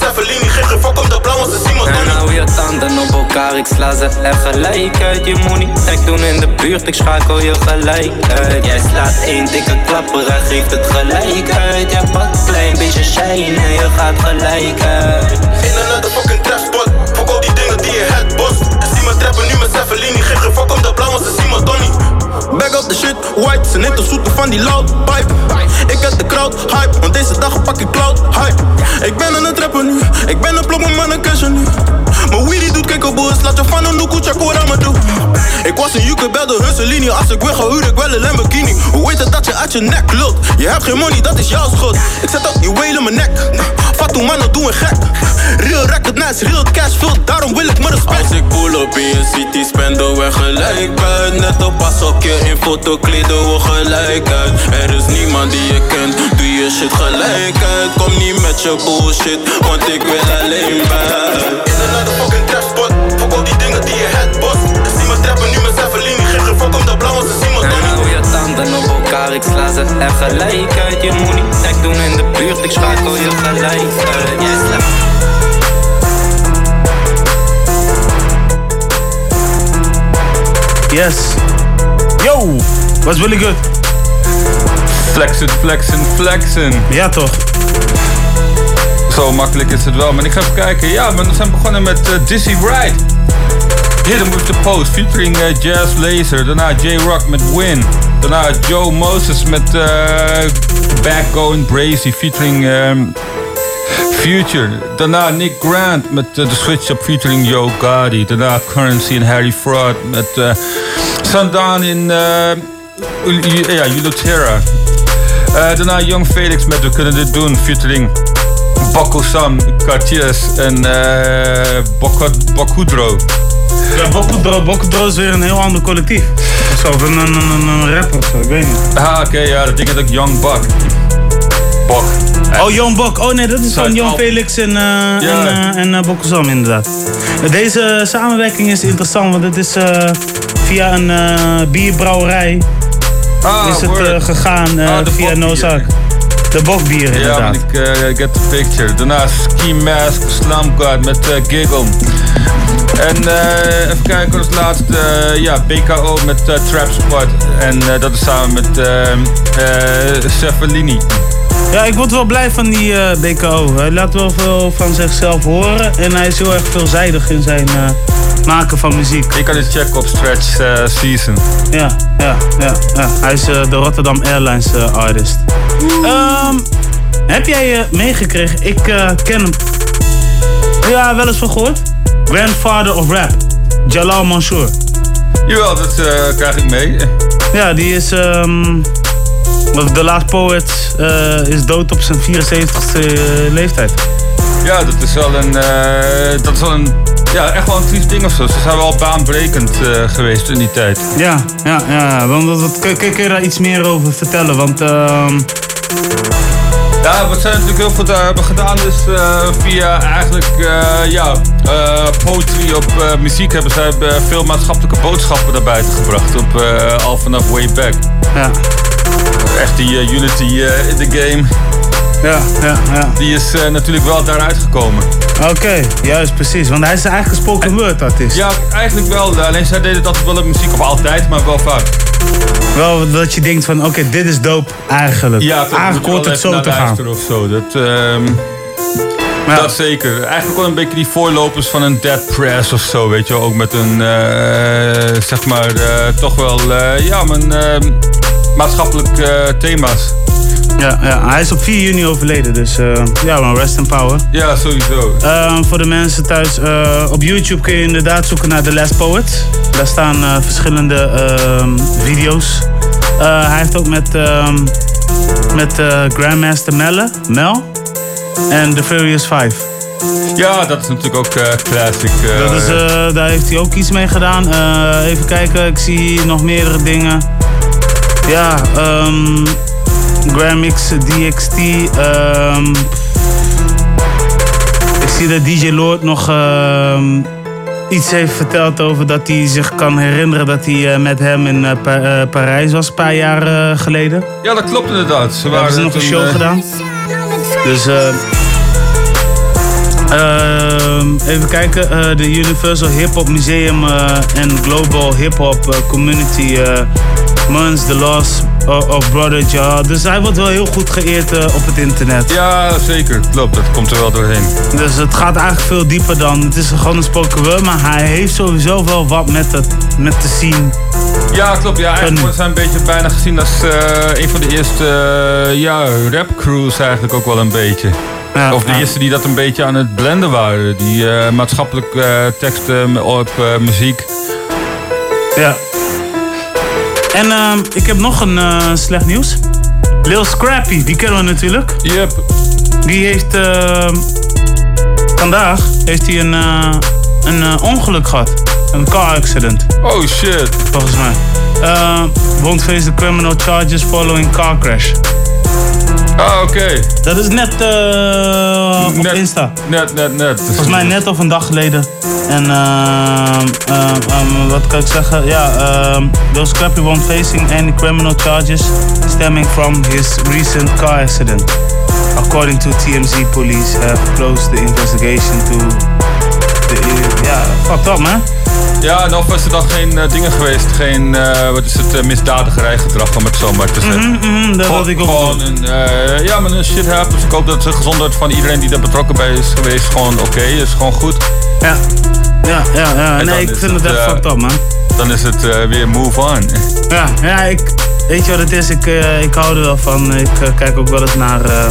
Nu met Zeppelin. Geen fok om de blauw, ze zien me En nou je tanden op elkaar, ik sla ze er gelijk uit Je moet niet gek doen in de buurt, ik schakel je gelijk uit Jij slaat één dikke klapper en geeft het gelijk uit Jij pakt een klein beetje shine en je gaat gelijk uit Internet een fucking trapspot. Fok al die dingen die je het bos. En zie me trappen nu met Zeppelin. Geen geen fok om de blauw, ze zien me. Back up the shit, white, ze niet de zoete van die loud pipe. Ik heb de crowd hype, want deze dag pak ik cloud hype. Ik ben aan het rappen nu, ik ben een plok met mannen cashen nu. Mijn weedy kikkelboers, laat je van een doekoe checken wat aan me. Ik was een Juke bij de als ik weer ga huren, ik wel een Lamborghini. Hoe weet het dat je uit je nek lult? Je hebt geen money, dat is jouw schuld. Ik zet ook die whale in mijn nek. Fatou mannen doen gek. Real record nice, real cash veel, daarom wil ik me respect. Als ik pull up in je city, spenden we gelijk uit. Net op pas hokje in foto, kleden we gelijk uit. Er is niemand die je kent, doe je shit gelijk uit. Kom niet met je bullshit, want ik wil alleen. In fucking fuck al die je het bos. Ze zien me trappen, nu met Zeppelin, geen gevolg om de blauw, ze zien me En hou je tanden op elkaar, ik sla ze er gelijk uit. Je moet niet gek doen in de buurt, ik schakel je gelijk uit. Jij. Yes. Yo, was really good. Flexen, flexen, flexen. Ja, toch? Zo makkelijk is het wel. Maar ik ga even kijken. Ja, we zijn begonnen met eh, Dizzy Wright. Him with the post, featuring eh, Jazz Laser. Daarna J-Rock met Win. Daarna Joe Moses met eh Backgoing Brazy, featuring ehm, Future. Daarna Nick Grant met eh, The Switch Up, featuring Yo Gotti. Daarna Currency en Harry Fraud met Sundown in ja, daarna Young Felix met We Kunnen Dit Doen, featuring Bako Sam, Cartiers en Bokudro. Ja, Bokudro is weer een heel ander collectief. Of zo, of een, een, een, een rapper of zo, ik weet niet. Ah, oké, ja, dat ding heet ook Young Buck. Bok. Oh, Jon Bok. Oh nee, dat is van Jon Felix en, eh en, eh en eh, inderdaad. Deze samenwerking is interessant, want het is via een bierbrouwerij Ah, is het gegaan Ah, via. Nozaak. De bokbier Ja, inderdaad. man, ik get the picture. Daarna Ski Mask, Slum God met Giggle. En eh, even kijken als laatste, eh, ja, BKO met eh, Trap Squad. En dat is samen met Cefalini. Ja, ik word wel blij van die BKO. Hij laat wel veel van zichzelf horen en hij is heel erg veelzijdig in zijn maken van muziek. Je kan dit checken op Stretch Season. Ja, ja, ja, ja. Hij is de Rotterdam Airlines artist. Ehm, heb jij meegekregen? Ik ken hem. Ja, wel eens van gehoord. Grandfather of Rap. Jalal Mansour. Jawel, dat eh, krijg ik mee. Ja, die is... ehm The Last Poet eh, is dood op zijn 74ste eh, leeftijd. Ja, dat is wel een, dat is wel een, ja, echt wel een triest ding of zo. Ze zijn wel baanbrekend geweest in die tijd. Ja, ja, ja. Want kun, kun je daar iets meer over vertellen? Want ehm, Ja, wat zij natuurlijk heel veel daar hebben gedaan is eh, via eigenlijk eh, ja, eh, poetry op eh, muziek hebben zij eh, veel maatschappelijke boodschappen naar buiten gebracht. Op, eh, al vanaf way back. Ja. Echt die eh, unity eh, in the game. Ja, ja, ja. Die is eh, natuurlijk wel daaruit gekomen. Oké, juist precies. Want hij is eigenlijk een spoken word artiest. Ja, eigenlijk wel. Alleen zij deden het altijd wel op muziek, of altijd, maar wel vaak. Wel dat je denkt van, oké, dit is dope eigenlijk. Ja, het zo te gaan. Of zo. Dat, ehm, dat zeker. Eigenlijk wel een beetje die voorlopers van een Dead Press of zo, weet je wel. Ook met een, eh, zeg maar, eh, toch wel, ja, mijn ehm, maatschappelijke eh, thema's. Ja, ja, hij is op 4 juni overleden, dus eh, ja, man, rest in power. Ja, sowieso. Ehm, voor de mensen thuis, eh, op YouTube kun je inderdaad zoeken naar The Last Poet. Daar staan eh, verschillende ehm, video's. Hij heeft ook met, ehm, met Grandmaster Melle, Mel en The Furious Five. Ja, dat is natuurlijk ook eh, classic. Dat is, daar heeft hij ook iets mee gedaan. Even kijken, ik zie hier nog meerdere dingen. Ja, ehm Grammix, DXT. ehm ik zie dat DJ Lord nog ehm, iets heeft verteld over dat hij zich kan herinneren dat hij eh, met hem in eh, Pa- eh, Parijs was een paar jaar geleden. Ja, dat klopt inderdaad. Ze hebben ze nog een show gedaan. Dus eh, ehm, even kijken, de Universal Hip Hop Museum en Global Hip Hop Community eh mourns the loss of, of Brother Ja. Dus hij wordt wel heel goed geëerd eh, op het internet. Ja, zeker. Klopt, dat komt er wel doorheen. Dus het gaat eigenlijk veel dieper dan. Het is gewoon een spoken word, maar hij heeft sowieso wel wat met, het, met de scene Ja, klopt. Ja, eigenlijk worden zij een beetje bijna gezien als eh, een van de eerste uh, ja, rap crews eigenlijk ook wel een beetje. Ja, of de ja. eerste die dat een beetje aan het blenden waren. Die eh, maatschappelijk teksten op muziek. Ja. En ehm, ik heb nog een eh, slecht nieuws. Lil Scrappy, die kennen we natuurlijk. Yep. Die heeft ehm, vandaag heeft hij een, eh, een eh, ongeluk gehad. Een car accident. Oh shit. Volgens mij. Uh, won't face the criminal charges following car crash. Ah, oké. Dat is net eh, op Insta. Net, net, net. Volgens mij net of een dag geleden. En ehm, ehm, wat kan ik zeggen? Ja, ehm Lil Scrappy won't facing any criminal charges stemming from his recent car accident. According to TMZ, police have closed the investigation to. Ja, fucked up man. Ja, en of was er dan geen eh, dingen geweest, geen, eh, wat is het, uh, misdadigerijgedrag om het zo maar te zeggen. Mhm, mhm, dat wilde ik ook Gewoon een, ja, maar een shit happens. Ik hoop dat de gezondheid van iedereen die daar betrokken bij is geweest gewoon oké is, gewoon goed. Ja, ja, ja. ja. Nee, ik vind het het, echt fucked up man. Dan is het eh, weer move on. Ja, ja ik, weet je wat het is? Ik, eh, ik hou er wel van. Ik kijk ook wel eens naar eh,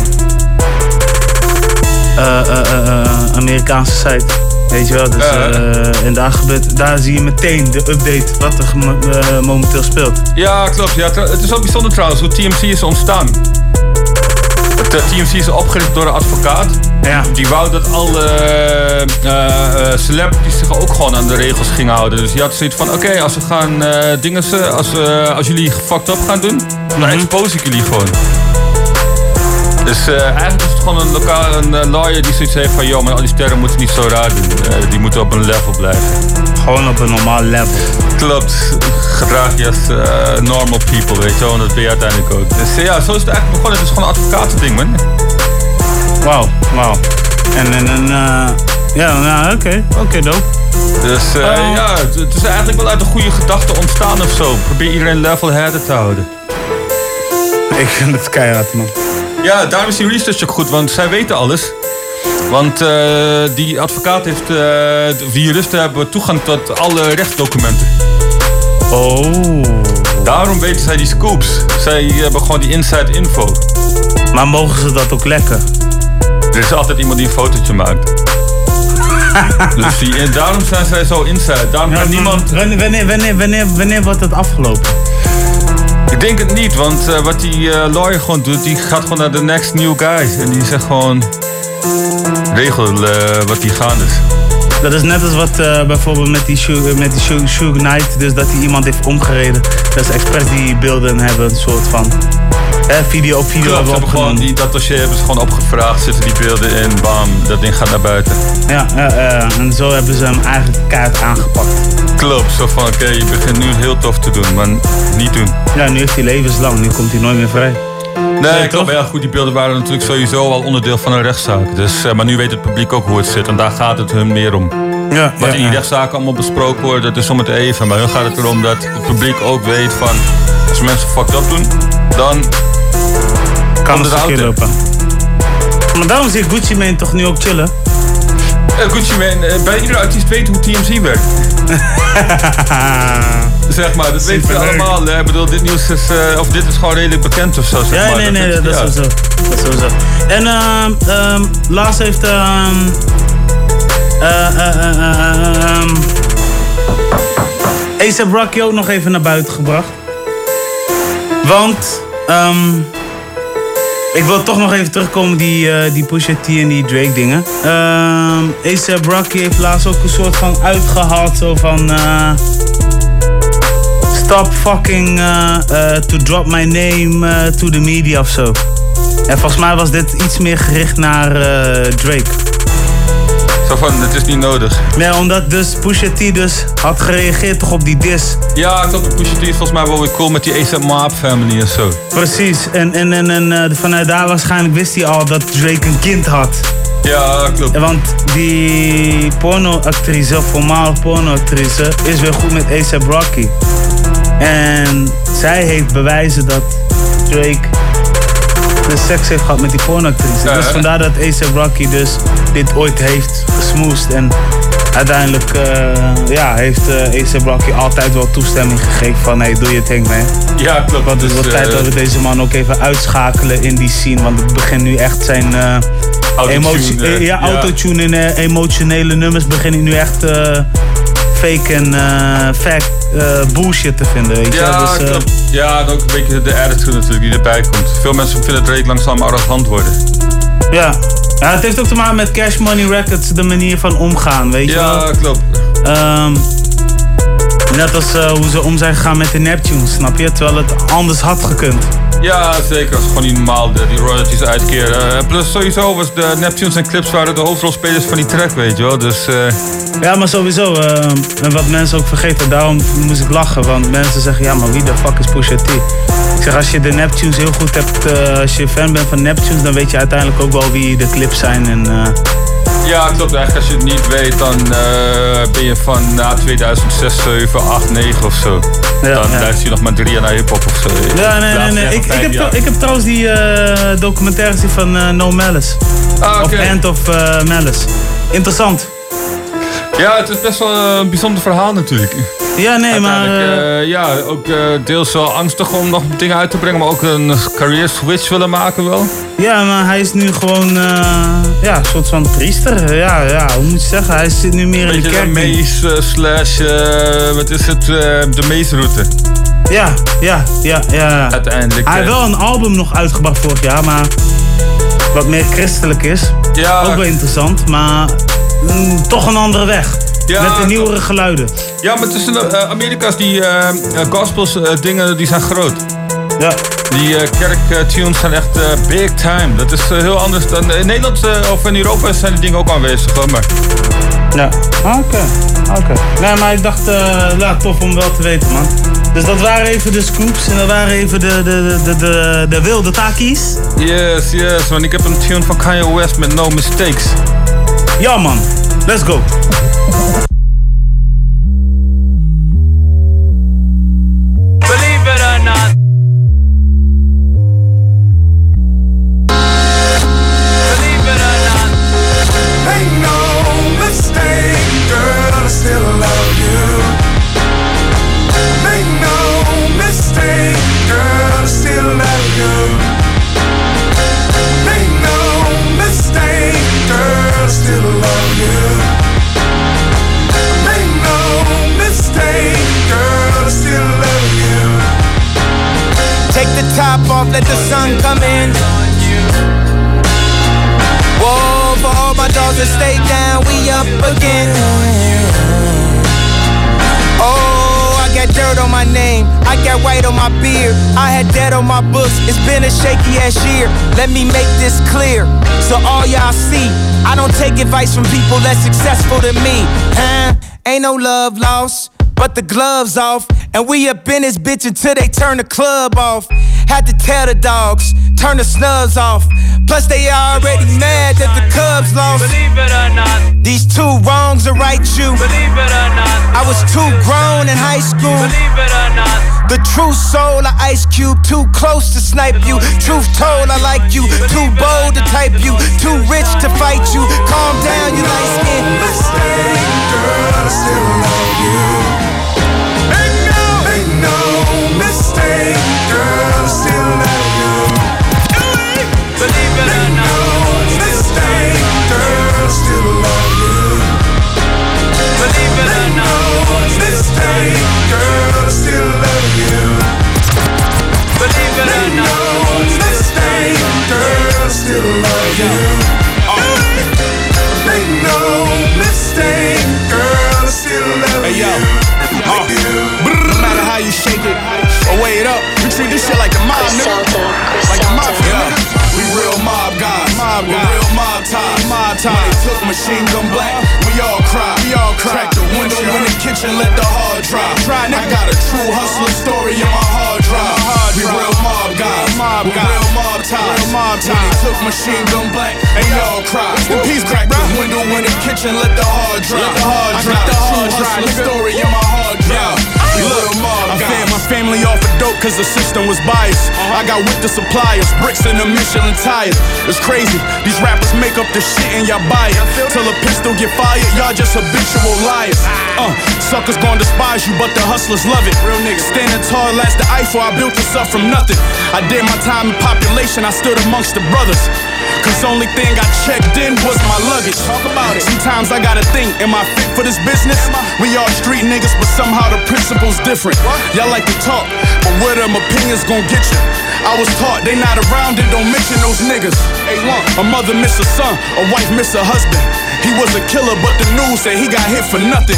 eh, eh, eh, eh, Amerikaanse site. Weet je wel, dus, eh, en daar, gebeurt, daar zie je meteen de update wat er eh, momenteel speelt. Ja, klopt. Ja, het is ook bijzonder trouwens hoe TMC is ontstaan. Het eh, TMC is opgericht door een advocaat. Ja. Die wou dat alle eh, celebrities zich ook gewoon aan de regels gingen houden. Dus die had zoiets van, oké, als we gaan dingen, als, als jullie fucked up gaan doen, dan expose ik jullie gewoon. Dus eh, eigenlijk is het gewoon een, lokaal, een eh, lawyer die zoiets heeft van... joh, maar al die sterren moeten niet zo raar doen. Eh, die moeten op een level blijven. Gewoon op een normaal level. Klopt. Gedraag je als normal people, weet je wel. En dat ben je uiteindelijk ook. Dus ja, zo is het eigenlijk begonnen. Het is gewoon een advocatending, man. Wauw, wauw. En, en, en ja, nou, oké, oké, dope. Dus ja, het, het is eigenlijk wel uit een goede gedachte ontstaan of zo. Probeer iedereen level-headed te houden. Ik vind het keihard, man. Ja, daarom is die research ook goed, want zij weten alles. Want eh, die advocaat heeft, eh, de juristen hebben toegang tot alle rechtsdocumenten. Oh. Daarom weten zij die scoops. Zij hebben gewoon die inside info. Maar mogen ze dat ook lekken? Er is altijd iemand die een fotootje maakt. dus die, en daarom zijn zij zo inside. Daarom kan niemand... Wanneer, wanneer, wanneer, wanneer, wanneer wordt het afgelopen? Ik denk het niet, want eh, wat die eh, lawyer gewoon doet, die gaat gewoon naar de next new guy. En die zegt gewoon, regel eh, wat die gaan is. Dat is net als wat eh, bijvoorbeeld met die Suge, met die Knight, dus dat hij iemand heeft omgereden. Dat is expres die beelden hebben, een soort van hè, video op video Klopt, hebben hebben gewoon die, dat dossier hebben ze gewoon opgevraagd, zitten die beelden in, bam, dat ding gaat naar buiten. Ja, ja, en zo hebben ze hem eigenlijk kaart aangepakt. Klopt, zo van oké, je begint nu heel tof te doen, maar niet doen. Ja, nu heeft hij levenslang, nu komt hij nooit meer vrij. Nee, klopt. Maar ja, goed, die beelden waren natuurlijk sowieso al onderdeel van een rechtszaak. Dus, eh, maar nu weet het publiek ook hoe het zit en daar gaat het hun meer om. Ja, Wat ja, in die ja. rechtszaken allemaal besproken wordt, dat is om het even. Maar hun gaat het erom dat het publiek ook weet van... als mensen fucked up doen, dan Kan het verkeerd lopen. Maar daarom zie ik Gucci Mane toch nu ook chillen. Eh, Gucci Mane, eh, bij iedere artiest weet hoe TMZ werkt. zeg maar, dat weten we allemaal. Ik bedoel, dit nieuws is, eh, of dit is gewoon redelijk bekend of zo. Zeg Ja, maar. nee, nee, dat, is ja. sowieso. Dat is sowieso. En ehm ehm Lars heeft eh, eh, ehm A$AP Rocky ook nog even naar buiten gebracht. Want ehm ik wil toch nog even terugkomen die, eh, die Pusha T en die Drake dingen. Ehm A$AP Rocky heeft laatst ook een soort van uitgehaald zo van... eh, Stop fucking uh, uh, to drop my name uh, to the media of zo. En volgens mij was dit iets meer gericht naar uh, Drake. Zo van, het is niet nodig. Nee, omdat dus Pusha T dus had gereageerd toch op die dis. Ja, klopt. Pusha T is volgens mij wel weer cool met die ASAP Mob family en zo. Precies. En, en, en, en uh, vanuit daar waarschijnlijk wist hij al dat Drake een kind had. Ja, klopt. Want die pornoactrice, voormalig pornoactrice, is weer goed met A$AP Rocky. En zij heeft bewijzen dat Drake de seks heeft gehad met die pornoactrice. Ja, dus hè? vandaar dat A$AP Rocky dus dit ooit heeft gesmoest. En uiteindelijk eh, ja, heeft uh, AC Rocky altijd wel toestemming gegeven van hey, doe je ding man. Ja, klopt. Want het Dus, wordt tijd eh, dat we deze man ook even uitschakelen in die scene. Want het begint nu echt zijn eh, Autotune, emotie- eh, eh, ja, autotune en eh, emotionele nummers beginnen nu echt eh, fake en eh, fact eh, bullshit te vinden. Weet je? Ja, dus, eh, klopt. ja, en ook een beetje de attitude natuurlijk die erbij komt. Veel mensen vinden Drake langzaam arrogant worden. ja. ja, het heeft ook te maken met Cash Money Records, de manier van omgaan, weet je wel. Ja, klopt. Ehm, net als eh, hoe ze om zijn gegaan met de Neptunes, snap je? Terwijl het anders had gekund. Ja, zeker. Dat is gewoon niet normaal, de, die royalties uitkeren. Eh, plus sowieso was de Neptunes en Clips waren de hoofdrolspelers van die track, weet je wel. Dus eh, Ja, maar sowieso. en wat mensen ook vergeten, daarom moest ik lachen. Want mensen zeggen, ja, maar wie de fuck is Pusha T? Ik zeg, als je de Neptunes heel goed hebt, eh, als je fan bent van Neptunes, dan weet je uiteindelijk ook wel wie de clips zijn. En, eh, ja, klopt. Eigenlijk als je het niet weet, dan eh, ben je van na 2006, 7, 8, 9 of zo. dan ja. luister je nog maar drie jaar naar hip-hop of zo. ja, nee, nee, nee. Ik, ik, heb, ik heb trouwens die documentaire gezien van No Malice. Ah, Of. End of Malice. Interessant. Ja, het is best wel een bijzonder verhaal natuurlijk. Ja, nee, maar... Uiteindelijk, eh, ja, ook eh, deels wel angstig om nog dingen uit te brengen, maar ook een career switch willen maken wel. Ja, maar hij is nu gewoon eh, ja, een soort van priester. Ja, ja, hoe moet je zeggen? Hij zit nu meer in de Beetje kerk. mees eh, slash, eh, wat is het, eh, de meesroute. Ja, ja, ja, ja. Uiteindelijk. Hij heeft eh, wel een album nog uitgebracht vorig jaar, maar wat meer christelijk is. Ja. Ook wel interessant, maar mm, toch een andere weg. Ja, Met de nieuwere geluiden. Ja, maar tussen eh, Amerika's die eh, eh, gospels dingen die zijn groot. Ja. Die kerktunes zijn echt big time. Dat is heel anders dan in Nederland of in Europa zijn die dingen ook aanwezig. Hoor, maar Ja, oké. oké. Nee, maar ik dacht, eh ja, tof om wel te weten, man. Dus dat waren even de scoops en dat waren even de, de, de, de, de wilde takies. yes, yes. Want ik heb een tune van Kanye West met No Mistakes. Ja, man. Let's go. Top off, let the sun come in. Whoa, for all my dogs that stay down, we up again. Oh, I got dirt on my name, I got white on my beard, I had debt on my books. It's been a shaky ass year. Let me make this clear, so all y'all see, I don't take advice from people less successful than me. Huh? Ain't no love lost but the gloves off. And we up in this bitch until they turn the club off. Had to tell the dogs, turn the snubs off. Plus, they already mad that the Cubs lost. Believe it or not. These two wrongs are right, you. Believe it or not. I was too grown in high school. Believe it or not. The true soul of Ice Cube, too close to snipe you. Truth told, I like you. Too bold to type you. Too rich to fight you. Calm down, you light skin. Girl, I still love you. Make no mistake, girl, I still love Hey, yo. you. Uh, no matter how you shake it or weigh it up, we treat this shit like the mob, nigga. Like the mafia, nigga. We real mob guys. Mob we real mob ties. Mob ties. When they took machine gun black, we all cry. We all cry. Crack the window in the kitchen, let the hard drive. Try, I got a true hustler story in my mob ties. Real mob ties. When they took machine gun black, and we all cry. In peace, crack the window in the kitchen, let the hard drive. Let the hard drive. I got the hard drive. Story in my hard drive. We real mob I guys. fed my family off of dope. cause the system was biased. I got with the suppliers, bricks and the Michelin tires. It's crazy, these rappers make up the shit and y'all buy it. Till a pistol get fired, y'all just habitual liars. Uh, suckers gon' despise you, but the hustlers love it. Real niggas standing tall, last the Eiffel, I built this up from nothing. I did my time in population, I stood amongst the brothers. Cause only thing I checked in was my luggage. Talk about it. Sometimes I gotta think, am I fit for this business? We all street niggas, but somehow the principle's different. Y'all like to talk, but where them opinions gon' get you? I was taught they not around and don't mention those niggas. A mother miss a son, a wife miss a husband. He was a killer, but the news said he got hit for nothing.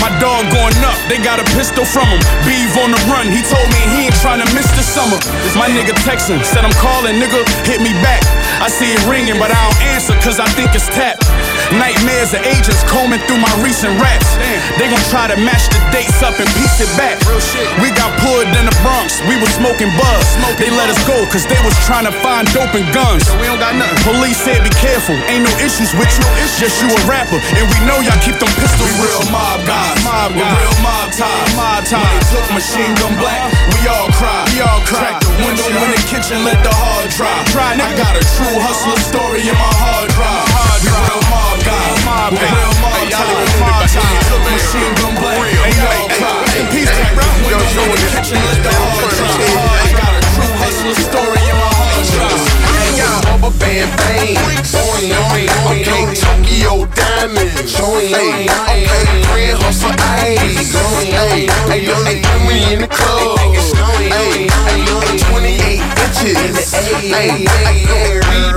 My dog going up, they got a pistol from him. Beeve on the run, he told me he ain't trying to miss the summer. My nigga texting, said I'm calling, nigga, hit me back. I see it ringing, but I don't answer cause I think it's tapped. Nightmares of agents combing through my recent raps. They gon' try to match the dates up and piece it back. Real shit. We got pulled in the Bronx, we was smoking buzz. They let us go cause they was trying to find dope and guns. we don't got nothing. Police said be careful, ain't no issues with you. Just you a rapper, and we know y'all keep them pistols. We real mob guys, mob guys. real mob time, mob time. When they took machine gun black, uh-huh. we all cry, we all cry. Crack the window in the kitchen, let the hard dry. I got a true hustler story in my hard drive. We real mob guys, mob guys. Real mob time, mob time. Took machine gun black, and y'all cry. Peace, crack the window in the kitchen, let the hard dry. I got a true hustler story in my hard drive. Rubber band bang, boing, boing, okay, Tokyo diamonds, hey, okay, grand hustle ice, hey, hey, yo, hey, we in the club, hey, hey, 28 inches, hey,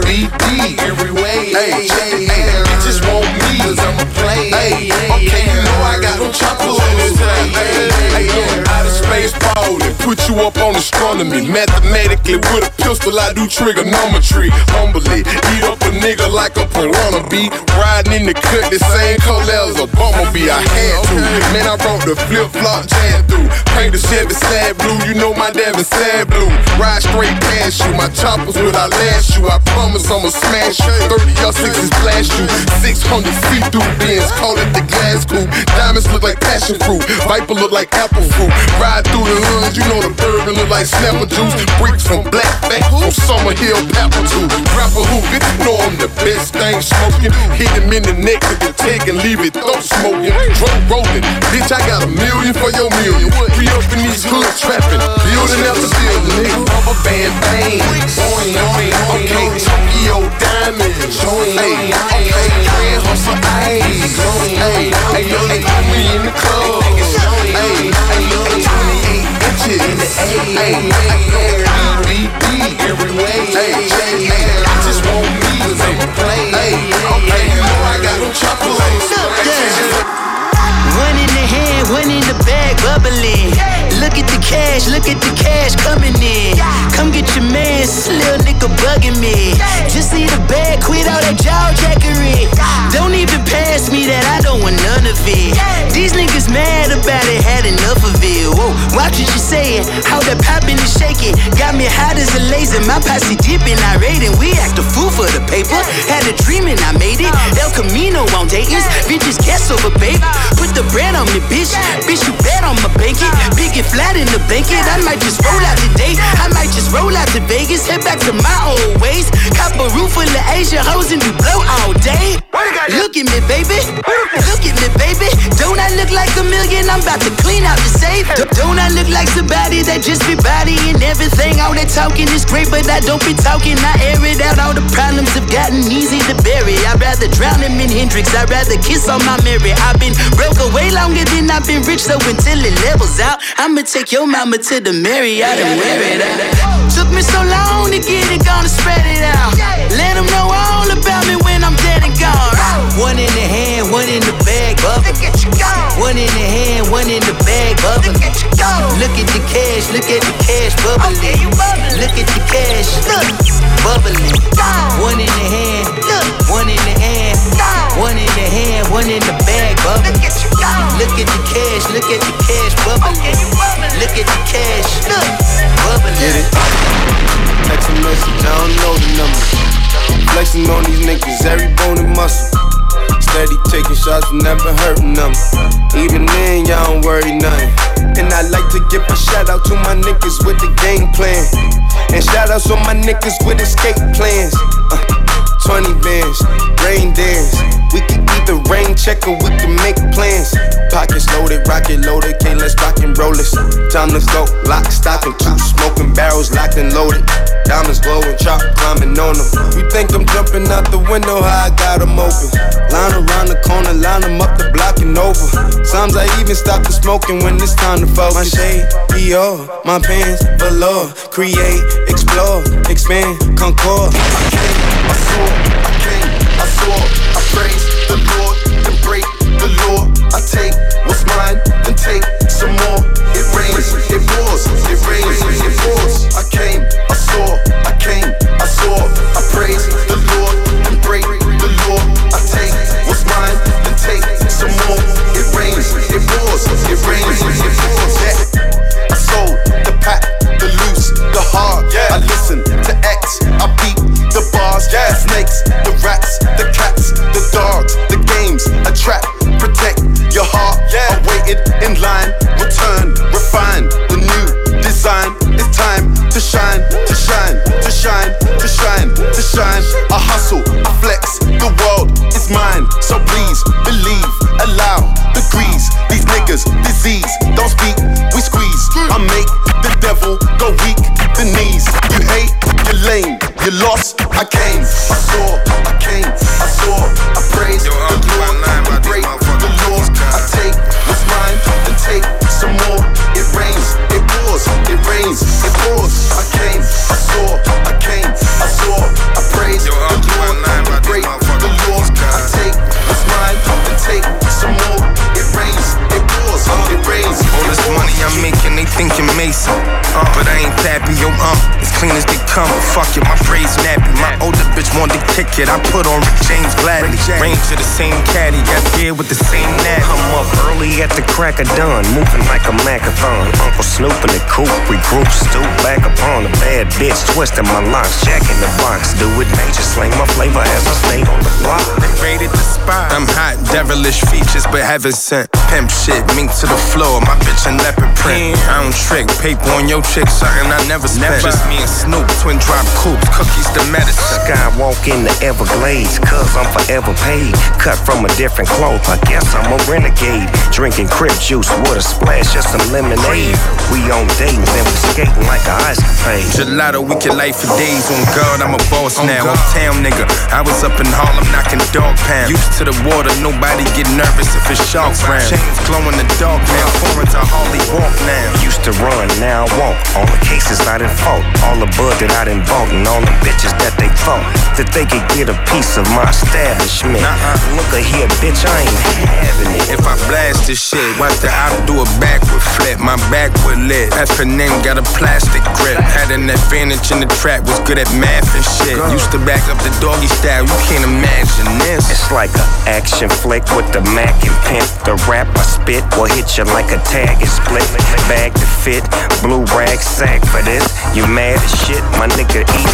BBD, every way, hey, bitches want me, cause I'm a play, hey, okay, you know I got them choppers hey, outer space ballin', put you up on astronomy, mathematically with a pistol, I do trigonometry, humbly, eat up a nigga like a piranha bee, riding in the cut the same color as a bumblebee, I had to, man, I brought the flip-flop jam through, paint the Chevy sad blue, you know my damn sad blue, ride straight past you, my choppers without last you, I promise I'ma smash you, 30 y'all sixes blast you, 600 feet through bins, call it the glass coupe, diamonds look like passion fruit, Viper look like apple fruit, ride through the hoods, you know the bourbon look like snapper juice, bricks from black back from Summer Hill, Pepper too, rapper who, bitch, you know I'm the best thing smoking, hit him in the neck with the take and leave it throat smoking, drunk rolling, bitch, I got a million for your million, we up in these hoods trapping, building after building, nigga, rubber band the club, hey, hey, yo, 28 inches, hey, hey, BBD, every way, hey, hey, I just want me, a I got them chocolates, One in the hand, one in the bag, bubbling. Quit all that jaw jackery. Don't even pass me that, I don't want none of it. These niggas mad about it, had enough of it. Whoa, watch what you saying, how that poppin' and shaking. Got me hot as a laser, my posse dipping, I raiding. We act a fool for the paper. Had a dream and I made it. El Camino on Dayton's, bitches guess over, baby. Put the bread on me, bitch. Bitch, you bet on my blanket. Big and flat in the blanket. I might just roll out today. I might just roll out to Vegas. Head back to my old ways. Cop a roof full of Asian hoes and we blow all day. Look at me, baby. Look at me, baby. Don't I look like a million? I'm about to clean out the safe. Don't I look like somebody that just be bodying everything? All that talking is great, but I don't be talking. I air it out. All the problems have gotten easy to bury. I'd rather drown him in Hendrix. I'd rather kiss on my Mary. I've been broke away longer than I've been rich, so until it levels out, I'ma take your mama to the Marriott and wear it out. Took me so long to get it, gonna spread it out. Let them know all about me when I'm dead and gone. One in the hand, one in the bag, bubble. One in the hand, one in the bag, bubble. Look at the cash, look at the cash, bubbling. Look at the cash, bubbling. One in the hand, one in the hand, one in the hand, one in the bag, bubbling. Look at the cash, look at the cash, bubbling. Look at the cash, bubbling. Get it? Text a message, I don't know the number. Flexing on these niggas, every bone and muscle. Steady taking shots, never hurting them. Even then, y'all don't worry nothing. And I like to give a shout out to my niggas with the game plan. And shout outs on my niggas with escape plans. Uh, 20 bands, rain dance. We can either rain check or we can make plans. Pockets loaded, rocket loaded, can't let's rock and roll this. Time to go, lock, stock, and two smoking barrels locked and loaded. Diamonds glowing, chop climbing on them. You think I'm jumping out the window, how I got them open. Line around the corner, line them up the block and over. Sometimes I even stop the smoking when it's time to focus. My shade, Dior, my pants, velour. Create, explore, expand, concord. I saw, I came, I saw, I praise the Lord and break the law. I take what's mine and take some more. It rains, it pours, it rains, it pours. I came, I saw, I came, I saw, I praise the bars, snakes, the rats, the cats, the dogs, the games, a trap, protect your heart. I waited in line, return, refine the new design. It's time to shine, to shine, to shine, to shine, to shine. I hustle, I flex, the world is mine. So please believe, allow degrees. These niggas, disease, lame, you lost. I came, I saw, I came, I saw, I praise the Lord, I break the laws. I take what's mine and take some more. It rains, it pours, it rains, it pours. I came, I saw, I came, I saw, I praise the Lord, I break the laws. I take what's mine and take some more. It rains, it pours, it rains. All this money I'm making, they thinking Mason. Uh, but I ain't Pappy, yo, um, as clean as they come. Fuck it, my braids nappy. My older bitch want to kick it. I put on Rick James gladly. Range to the same caddy, got beer with the same nap. I'm up early at the crack of dawn, moving like a macathon. Uncle Snoop in the coupe, regroup, stoop back upon a bad bitch, twisting my locks, jack in the box. Do it major, slang my flavor as I stayed on the block. Rated the spot. I'm hot, devilish features, but heaven sent. Pimp shit, mink to the floor. My bitch a leopard print. I don't trick, paper on your chick, something I never spent. Never. Just me and Snoop, twin drop coops, cookies the medicine. Skywalk in the Everglades, cause I'm forever paid. Cut from a different cloth, I guess I'm a renegade. Drinking crib juice with a splash of some lemonade. We on dates and we skating like a ice capade. Gelato, we can life for days. On God, I'm a boss now. Uptown nigga, I was up in Harlem knocking dog pound. Used to the water, nobody get nervous if it's sharks round. Chains glow in the dark now. Foreigns I hardly walk now. Used to run, now I walk. All the cases I done fault, all the bud that I bought, and all the bitches that they thought that they could get a piece of my establishment. Uh-uh. Look a here, bitch, I ain't having it. If I blast this shit, watch the out do a backward flip. My back would lit. F&N got a plastic grip. Had an advantage in the trap, was good at math and shit. Used to back up the doggy style, you can't imagine this. It's like a action flick with the Mac and pimp. The rap I spit will hit you like a tag and split. Bag to fit, blue rag sack for this. You mad as shit, my nigga eat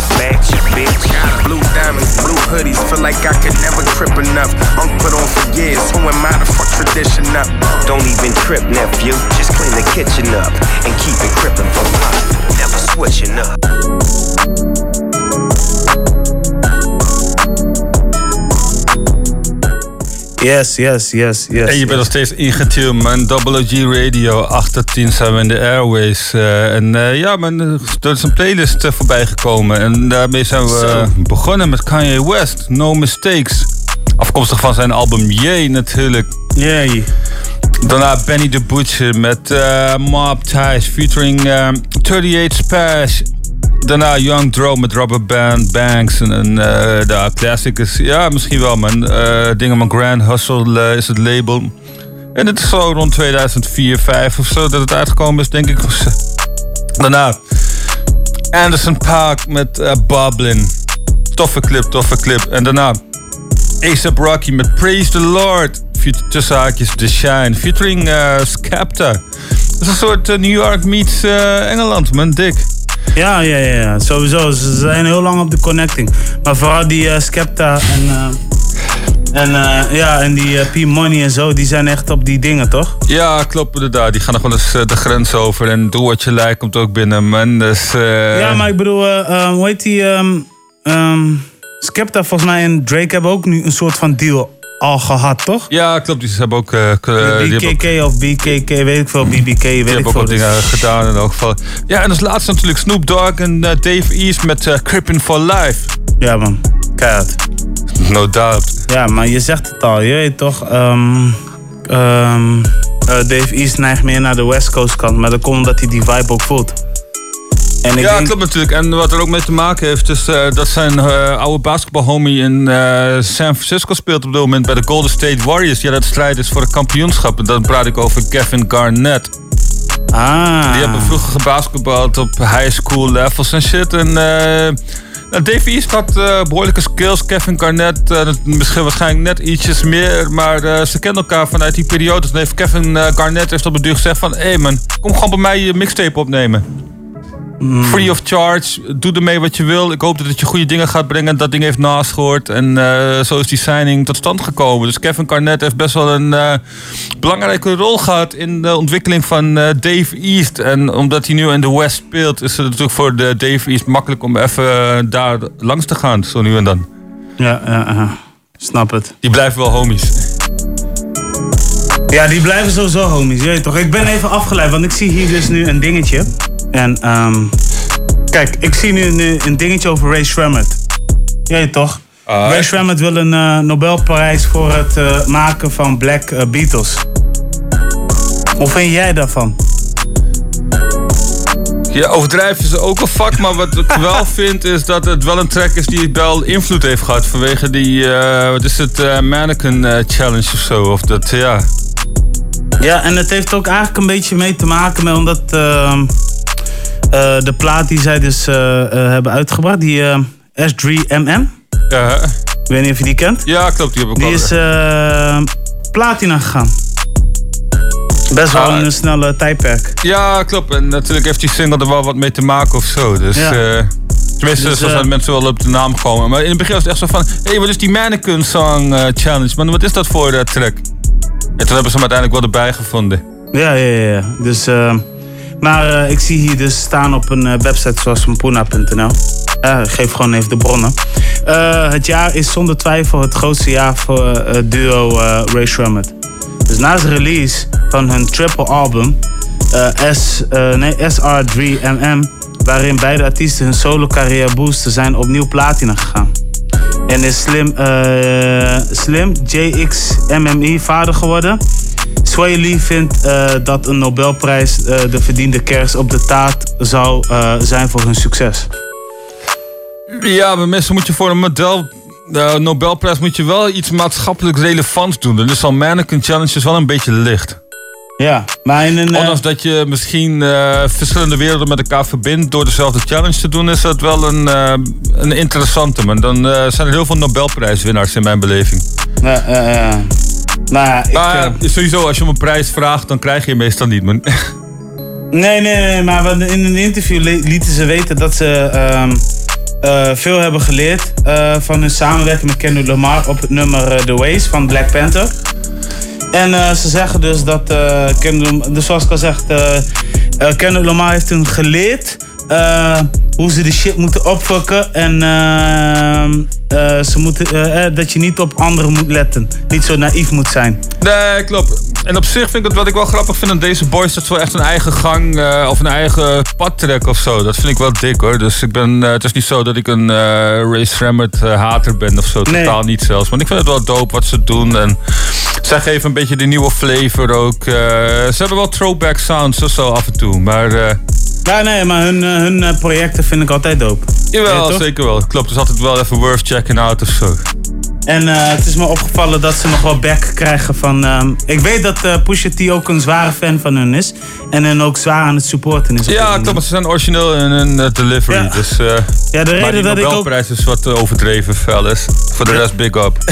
you bitch. Blue diamonds, blue hoodies, feel like I could never trip enough. Unk put on for years, who am I to fuck tradition up? Don't even trip, nephew. Just clean the kitchen up and keep it crippin' for life. Never switching up. Yes, yes, yes, yes. En je bent nog steeds ingetuned, man. Double G Radio, 8 tot 10 zijn we in de airways. Eh, en eh, ja, man, er is een playlist uh, voorbij gekomen. En daarmee zijn we begonnen met Kanye West, No Mistakes. Afkomstig van zijn album Yay natuurlijk. Yay. Daarna Benny the Butcher met Mob Ties featuring 38 Spash. Daarna Young Dro met Rubber Band, Banks en, en uh, de classic ja misschien wel man. Uh, dingen van Grand Hustle uh, is het label. En het is zo rond 2004, 5 of zo dat het uitgekomen is, denk ik. Daarna Anderson Park met uh, Boblin. Toffe clip, toffe clip. En daarna ASAP Rocky met Praise the Lord. Tussen haakjes The Shine. Featuring Skepta. Dat is een soort New York meets Engeland, man. Dik. Ja, ja, ja, sowieso. Ze zijn heel lang op de connecting. Maar vooral die uh, Skepta en, uh, En eh, ja, en die eh, P-Money en zo, die zijn echt op die dingen, toch? Ja, klopt inderdaad. Die gaan nog wel eens eh, de grens over. En Doe Wat Je Lijkt komt ook binnen, man. Dus, eh, Ja, maar ik bedoel, eh, eh, hoe heet die? ehm, Skepta volgens mij en Drake hebben ook nu een soort van deal al gehad, toch? Ja, klopt. Die hebben ook... eh, k- eh, die hebben ook BKK of BKK, weet ik veel, BBK, weet Die ik hebben ook veel. wat dingen gedaan in elk geval. Ja, en als laatste natuurlijk Snoop Dogg en eh, Dave East met eh Crippin' for Life. Ja man, keihard. No doubt. Ja, maar je zegt het al, je weet toch? ehm, ehm, eh, Dave East neigt meer naar de West Coast kant, maar dat komt omdat hij die vibe ook voelt. En ik ja, denk, klopt natuurlijk. En wat er ook mee te maken heeft, is eh, dat zijn eh, oude basketbalhomie in eh, San Francisco speelt op dit moment bij de Golden State Warriors. Ja, dat strijd is voor het kampioenschap. En dan praat ik over Kevin Garnett. Ah. Die hebben vroeger gebasketbald op high school levels en shit. En nou, Dave East had eh, behoorlijke skills. Kevin Garnett misschien waarschijnlijk net ietsjes meer. Maar ze kennen elkaar vanuit die periode. Dus heeft Kevin Garnett heeft op het duur gezegd van... Hé hey man, kom gewoon bij mij je mixtape opnemen. Free of charge, doe ermee wat je wil. Ik hoop dat het je goede dingen gaat brengen. Dat ding heeft naast gehoord. En eh, zo is die signing tot stand gekomen. Dus Kevin Garnett heeft best wel een eh, belangrijke rol gehad in de ontwikkeling van eh, Dave East. En omdat hij nu in de West speelt, is het natuurlijk voor de Dave East makkelijk om even daar langs te gaan. Zo nu en dan. Ja, ja, snap het. Die blijven wel homies. Ja, die blijven sowieso homies, je weet toch? Ik ben even afgeleid, want ik zie hier dus nu een dingetje. En ehm kijk, ik zie nu een, een dingetje over Ray Shremmerd. Je weet toch? Ray Shremmerd wil een eh, Nobelprijs voor het eh, maken van Black eh, Beatles. Hoe vind jij daarvan? Ja, overdrijven is ook een vak, maar wat ik wel vind is dat het wel een track is die wel invloed heeft gehad vanwege die, eh, wat is het, Mannequin Challenge of zo. Of dat, ja. Ja, en het heeft ook eigenlijk een beetje mee te maken met omdat eh, de plaat die zij dus eh, eh, hebben uitgebracht, die eh, S3MM. Ja. Ik weet niet of je die kent. Ja, klopt, die heb ik Die is platina gegaan. Best wel Ah. een snelle tijdperk. Ja, klopt. En natuurlijk heeft die single er wel wat mee te maken of zo. Dus, Ja. tenminste, Dus, zo zijn mensen wel op de naam gekomen. Maar in het begin was het echt zo van... Hé, hey, wat is die Mannequin Song Challenge? Man, wat is dat voor eh, track? En toen hebben ze hem uiteindelijk wel erbij gevonden. Ja, ja, ja. Dus, maar eh, ik zie hier dus staan op een eh, website zoals mpuna.nl. Eh, geef gewoon even de bronnen. Het jaar is zonder twijfel het grootste jaar voor duo Ray Shremmerd. Dus na zijn release van hun triple album S, nee, SR3MM, waarin beide artiesten hun solo carrière boosten, zijn opnieuw platina gegaan. En is Slim, Slim JXMMI vader geworden. Sway Lee vindt eh, dat een Nobelprijs eh, de verdiende kers op de taart zou eh, zijn voor hun succes. Ja, maar mensen moet je voor een model... De Nobelprijs moet je wel iets maatschappelijk relevants doen. Dus al Mannequin Challenge is wel een beetje licht. Ja, maar in een... Ondanks dat je misschien verschillende werelden met elkaar verbindt door dezelfde challenge te doen, is dat wel een, een interessante. Maar dan zijn er heel veel Nobelprijswinnaars in mijn beleving. Ja, ja, ja. Nou ja, ik... Maar sowieso, als je om een prijs vraagt, dan krijg je meestal niet. Nee, nee, nee, maar in een interview li- lieten ze weten dat ze ehm, eh, veel hebben geleerd eh, van hun samenwerking met Kendrick Lamar op het nummer eh, The Ways van Black Panther. En eh, ze zeggen dus dat Kendrick, dus zoals ik al zeg, eh, eh, Kendrick Lamar heeft hun geleerd eh, hoe ze de shit moeten opfokken en ehm, eh, ze moeten, eh, eh, dat je niet op anderen moet letten, niet zo naïef moet zijn. Nee, klopt. En op zich vind ik het wat ik wel grappig vind aan deze boys, dat ze wel echt een eigen gang eh, of een eigen pad trekken of zo. Dat vind ik wel dik hoor. Dus ik ben, eh, het is niet zo dat ik een eh Ray Shremmerd eh, hater ben of zo. Nee. Totaal niet zelfs. Maar ik vind het wel dope wat ze doen. En zij geven een beetje de nieuwe flavor ook. Eh, ze hebben wel throwback sounds of zo af en toe. Maar eh, Ja, nee, maar hun, eh, hun eh, projecten vind ik altijd dope. jawel, Ja, zeker wel. Klopt, dus altijd wel even worth checking out of zo. En eh, het is me opgevallen dat ze nog wel back krijgen van... ehm, ik weet dat eh Pusha T ook een zware fan van hun is. En hen ook zwaar aan het supporten is. Ja, klopt, maar ze zijn origineel in hun delivery. Ja. Dus, Ja, de reden dat ik ook- is wat overdreven fel is. Voor de rest big up.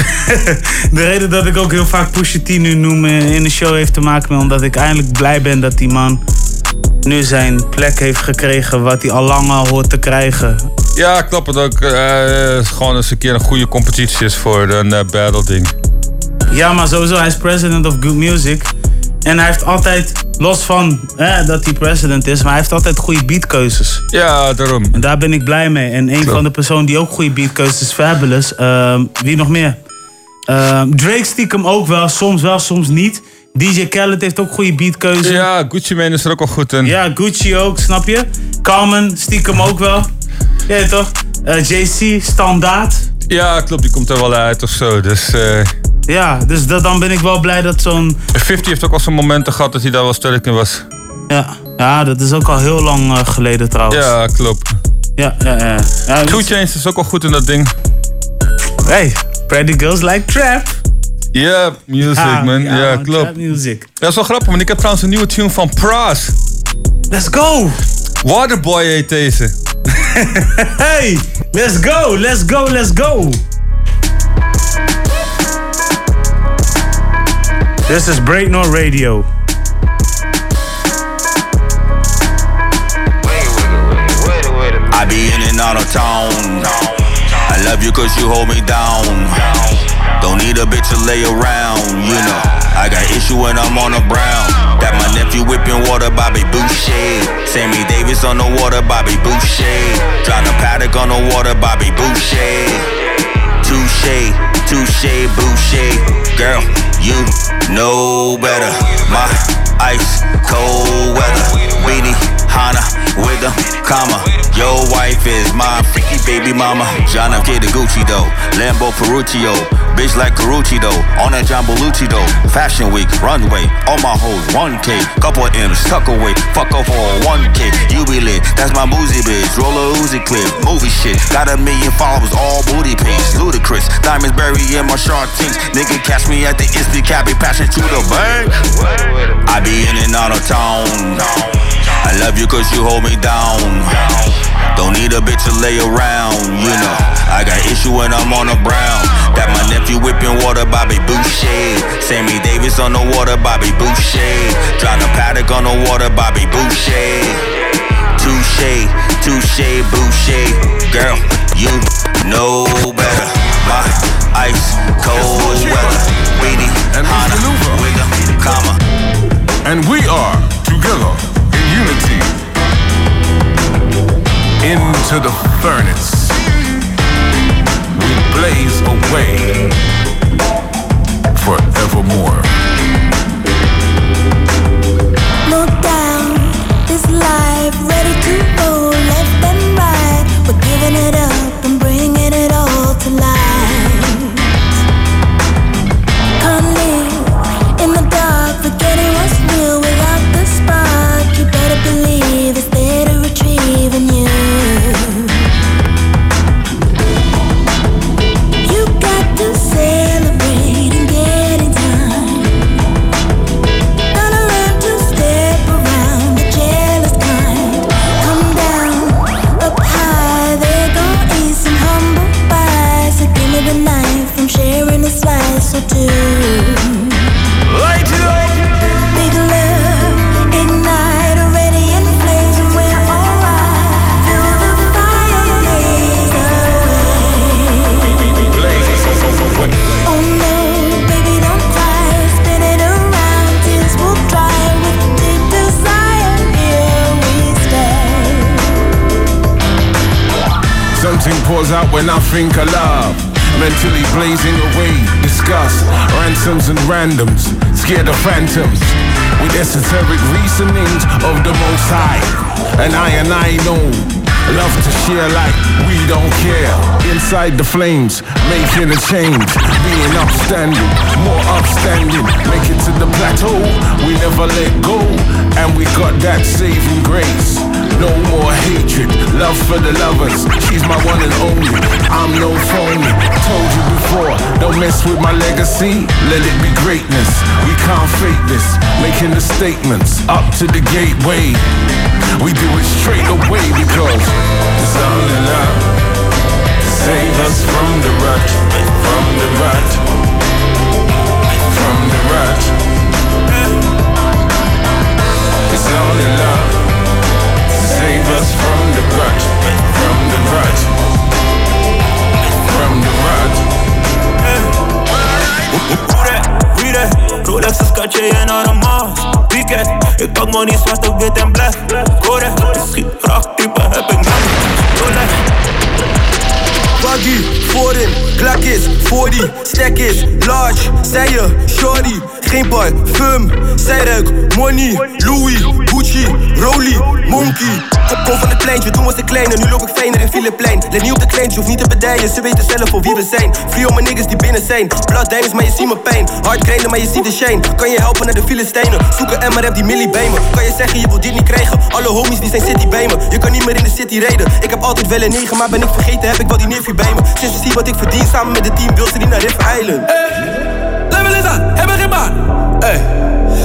De reden dat ik ook heel vaak Pusha T nu noem in de show heeft te maken met... omdat ik eindelijk blij ben dat die man nu zijn plek heeft gekregen... wat hij al lang al hoort te krijgen. Ja, klopt. Het ook eh, gewoon eens een keer een goede competitie is voor een eh, battle ding. Ja, maar sowieso, hij is president of Good Music. En hij heeft altijd, los van hè, dat hij president is, maar hij heeft altijd goede beatkeuzes. Ja, daarom. En daar ben ik blij mee. En een Zo. van de personen die ook goede beatkeuzes is Fabulous. Ehm, wie nog meer? Ehm, Drake stiekem ook wel, soms wel, soms niet. DJ Khaled heeft ook goede beatkeuzes. Ja, Gucci Mane is er ook al goed in. Ja, Gucci ook, snap je? Carmen, stiekem ook wel. Ja, toch? Eh, JC, standaard. Ja, klopt, die komt er wel uit of zo. Dus, eh Ja, dus dat, dan ben ik wel blij dat zo'n... 50 heeft ook al zijn momenten gehad dat hij daar wel sterk in was. Ja, ja, dat is ook al heel lang eh, geleden trouwens. Ja, klopt. Ja, ja, ja. ja Two Chainz is ook al goed in dat ding. Hey, Pretty Girls Like Trap. Ja, music Ja, man. ja, Ja, man, klopt. music. Dat is wel grappig, want ik heb trouwens een nieuwe tune van Pras. Let's go! Waterboy heet deze. Hey, let's go, let's go, let's go. This is Breaknor Radio. I be in and out of town. I love you cause you hold me down. Don't need a bitch to lay around, you know. I got issue when I'm on the brown. Got my nephew whipping water, Bobby Boucher. Sammy Davis on the water, Bobby Boucher. Drown the paddock on the water, Bobby Boucher. Touche, touche, Boucher. Girl, you know better. My ice cold weather. Beanie, Hana, with a comma. Your wife is my freaky baby mama. John F. K. the Gucci though. Lambo Ferruccio. Bitch like Carucci though. On that John though. Fashion week, runway. All my hoes, 1K. Couple M's, tuck away. Fuck off for 1K. You be lit. That's my boozy bitch. Roll a Uzi clip. Movie shit. Got a million followers, all booty pics. Ludicrous. Diamonds buried in my shark tanks. Nigga catch me at the Insta Cabby passing through the bank. I be in and out of town. I love you cause you hold me down. Don't need a bitch to lay around, you know. I got issue when I'm on the brown. Got my nephew whipping water, Bobby Boucher. Sammy Davis on the water, Bobby Boucher. Drown the paddock on the water, Bobby Boucher. Touche, touche, Boucher. Girl, you know better. My ice cold weather. Beanie, Hana, with a comma. And we are together unity. Into the furnace. We blaze away forevermore. Out when I think of love. Mentally blazing away, disgust, ransoms and randoms, scared of phantoms. With esoteric reasonings of the most high. And I and I know, love to share like we don't care. Inside the flames, making a change, being upstanding, more upstanding. Make it to the plateau, we never let go. And we got that saving grace. No more hatred, love for the lovers. She's my one and only. I'm no phony. Told you before, don't mess with my legacy. Let it be greatness. We can't fake this. Making the statements up to the gateway. We do it straight away because it's only love to save us from the rut, from the rut, from the rut. It's only love Rolex schatje jij naar een Weekend, ik pak money zwart op wit en black Correct, schiet graag type heb ik man Rolex Buggy, voorin, klak is, 40, stack is, large, zij je, shorty, geen parfum, zij money, Louis, Gucci, Rolly, monkey. Kom, van het pleintje, toen was ik kleiner, nu loop ik fijner in Filiplein. Let niet op de kleintjes, hoef niet te bedijen, ze weten zelf voor wie we zijn. Free om mijn niggas die binnen zijn, blood diamonds, maar je ziet mijn pijn. Hard grinden, maar je ziet de shine. Kan je helpen naar de Filistijnen, zoek een die millie bij me. Kan je zeggen, je wilt dit niet krijgen, alle homies die zijn city bij me. Je kan niet meer in de city rijden, ik heb altijd wel een negen, maar ben ik vergeten, heb ik wel die neefje bij me. Sinds ze zien wat ik verdien, samen met het team, wil ze niet naar River Island. Level is aan, hebben geen baan. Ey,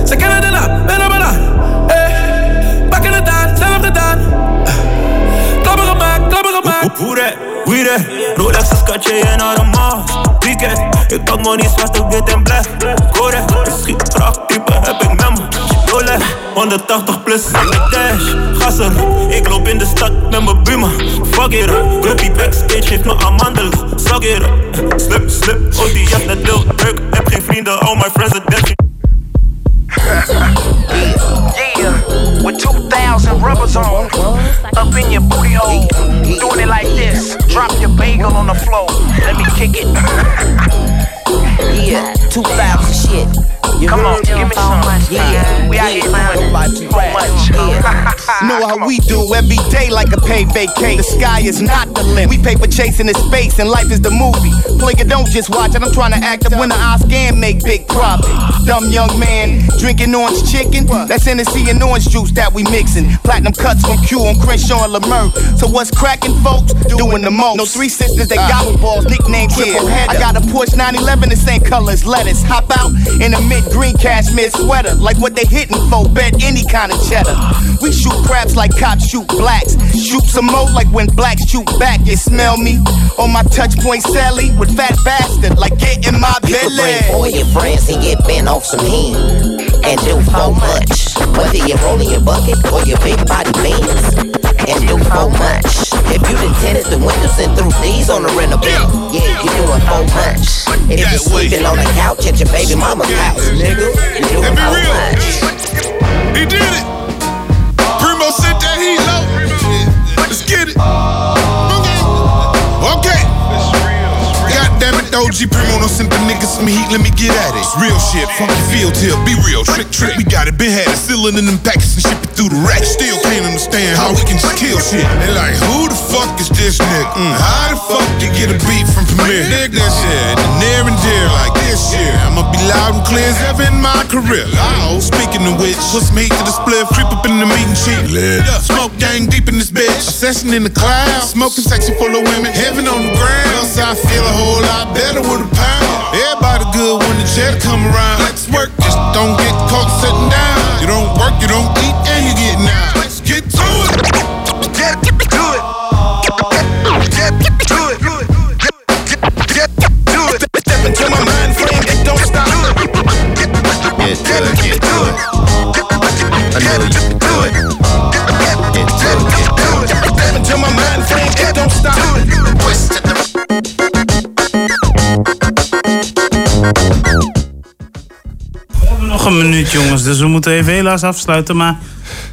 ze kennen de naam, ben op een aan. Ey, pakken het aan, zelf gedaan. Klappen gemaakt. Hoe dat, wie dat? Rolex is katje en maas. Weekend, ik pak money zwart op wit en black. Correct, schiet graag type heb ik met me. Rolex, 180 plus in de erop, ik loop in de stad met mijn buurman. Fuck it up, Ruby backstage geeft me amandelen. Suck it up, slip, slip, oh die jas net Lil. Heb geen vrienden, all my friends are dead. Yeah, with 2,000 rubbers on, up in your booty hole, doing it like this. Drop your bagel on the floor, let me kick it. Yeah, 2000 shit. You Come on, give me some. Yeah, We out here doing too much. Know how we do every day like a paid vacay. The sky is not the limit. We paper chasing the space and life is the movie. Player don't just watch it. I'm trying to act up when I Oscar and make big profit. Dumb young man drinking orange chicken. That's Hennessy and orange juice that we mixing. Platinum cuts from Q on Crenshaw and Lemur. So what's cracking, folks? Doing the most. No three sisters, they uh. gobble balls. Nickname triple header. I got a Porsche 911 the same color as lettuce. Hop out in a mid green cashmere sweater. Like what they hitting for. Bet any kind of cheddar. We shoot craps like cops shoot blacks. Shoot some more like when blacks shoot back. You smell me? On my touch point Sally with fat bastard. Like get in my You belly. bring four your friends and get bent off some heat and do so much. Whether you're rolling your bucket or your big body beans and do so much. If you done tinted the windows and threw these on the rental bill, yeah, you're doing so much. And if you're sleeping on the couch at your baby mama's house, nigga, you're doing so much. He did it. Primo sent that heat low. Let's get it. It, OG Primo don't send the niggas some heat. Let me get at it. It's real shit. Funky feel till be real. Trick, trick. We got it. Been had it. Sealing in them packets and ship it through the rack. Still can't understand how we can just kill shit. They like, who the fuck is this nigga? Mm, How the fuck you get a beat from Premier? Dig that shit. And near and dear like this year. I'ma be loud and clear as ever in my career. Loud. Speaking of which, what's me to the split? Creep up in the meeting sheet. Lit. Smoke gang deep in this bitch. A session in the cloud. Smoking section full of women. Heaven on the ground. Else I feel a whole lot better with a pound. Everybody good when the check come around. Let's work. Just don't get caught sitting down. You don't work, you don't eat, and you get now. Let's get to it. Minuut, jongens, dus we moeten even helaas afsluiten. Maar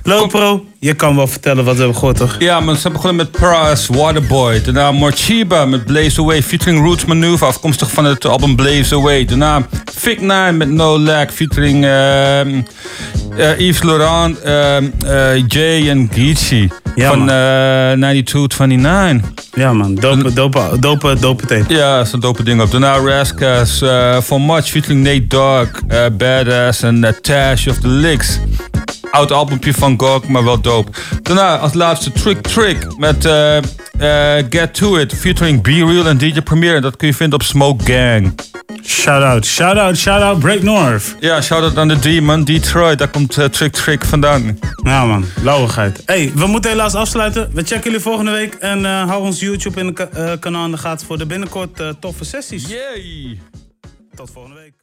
Lopro, je kan wel vertellen wat we hebben gehoord, toch? Ja, man, ze begonnen met Pras, Waterboy. Daarna Morchiba met Blaze Away featuring Roots Maneuver, afkomstig van het album Blaze Away. Daarna Fik Nine met No Lag featuring eh, Yves Laurent, ehm, eh, Jay en Geechee Ja, van man. eh 9229. Ja, man, dope, dope, dope, dope tape. Ja, dat is een dope ding op. Daarna Rascas, eh For Much featuring Nate Dogg, eh, Badass en eh, Tash of the Licks. Oud albumpje van Gog, maar wel dope. Daarna als laatste Trick Trick met eh, eh, Get To It featuring Be Real en DJ Premier. Dat kun je vinden op Smoke Gang. Shout out, shout out, shout out Break North. Ja, shout out aan de D man, Detroit. Daar komt eh, Trick Trick vandaan. Ja man, lauwigheid. hey, we moeten helaas afsluiten. We checken jullie volgende week. En eh, hou ons YouTube kanaal in de gaten voor de binnenkort toffe sessies. Yay! Tot volgende week.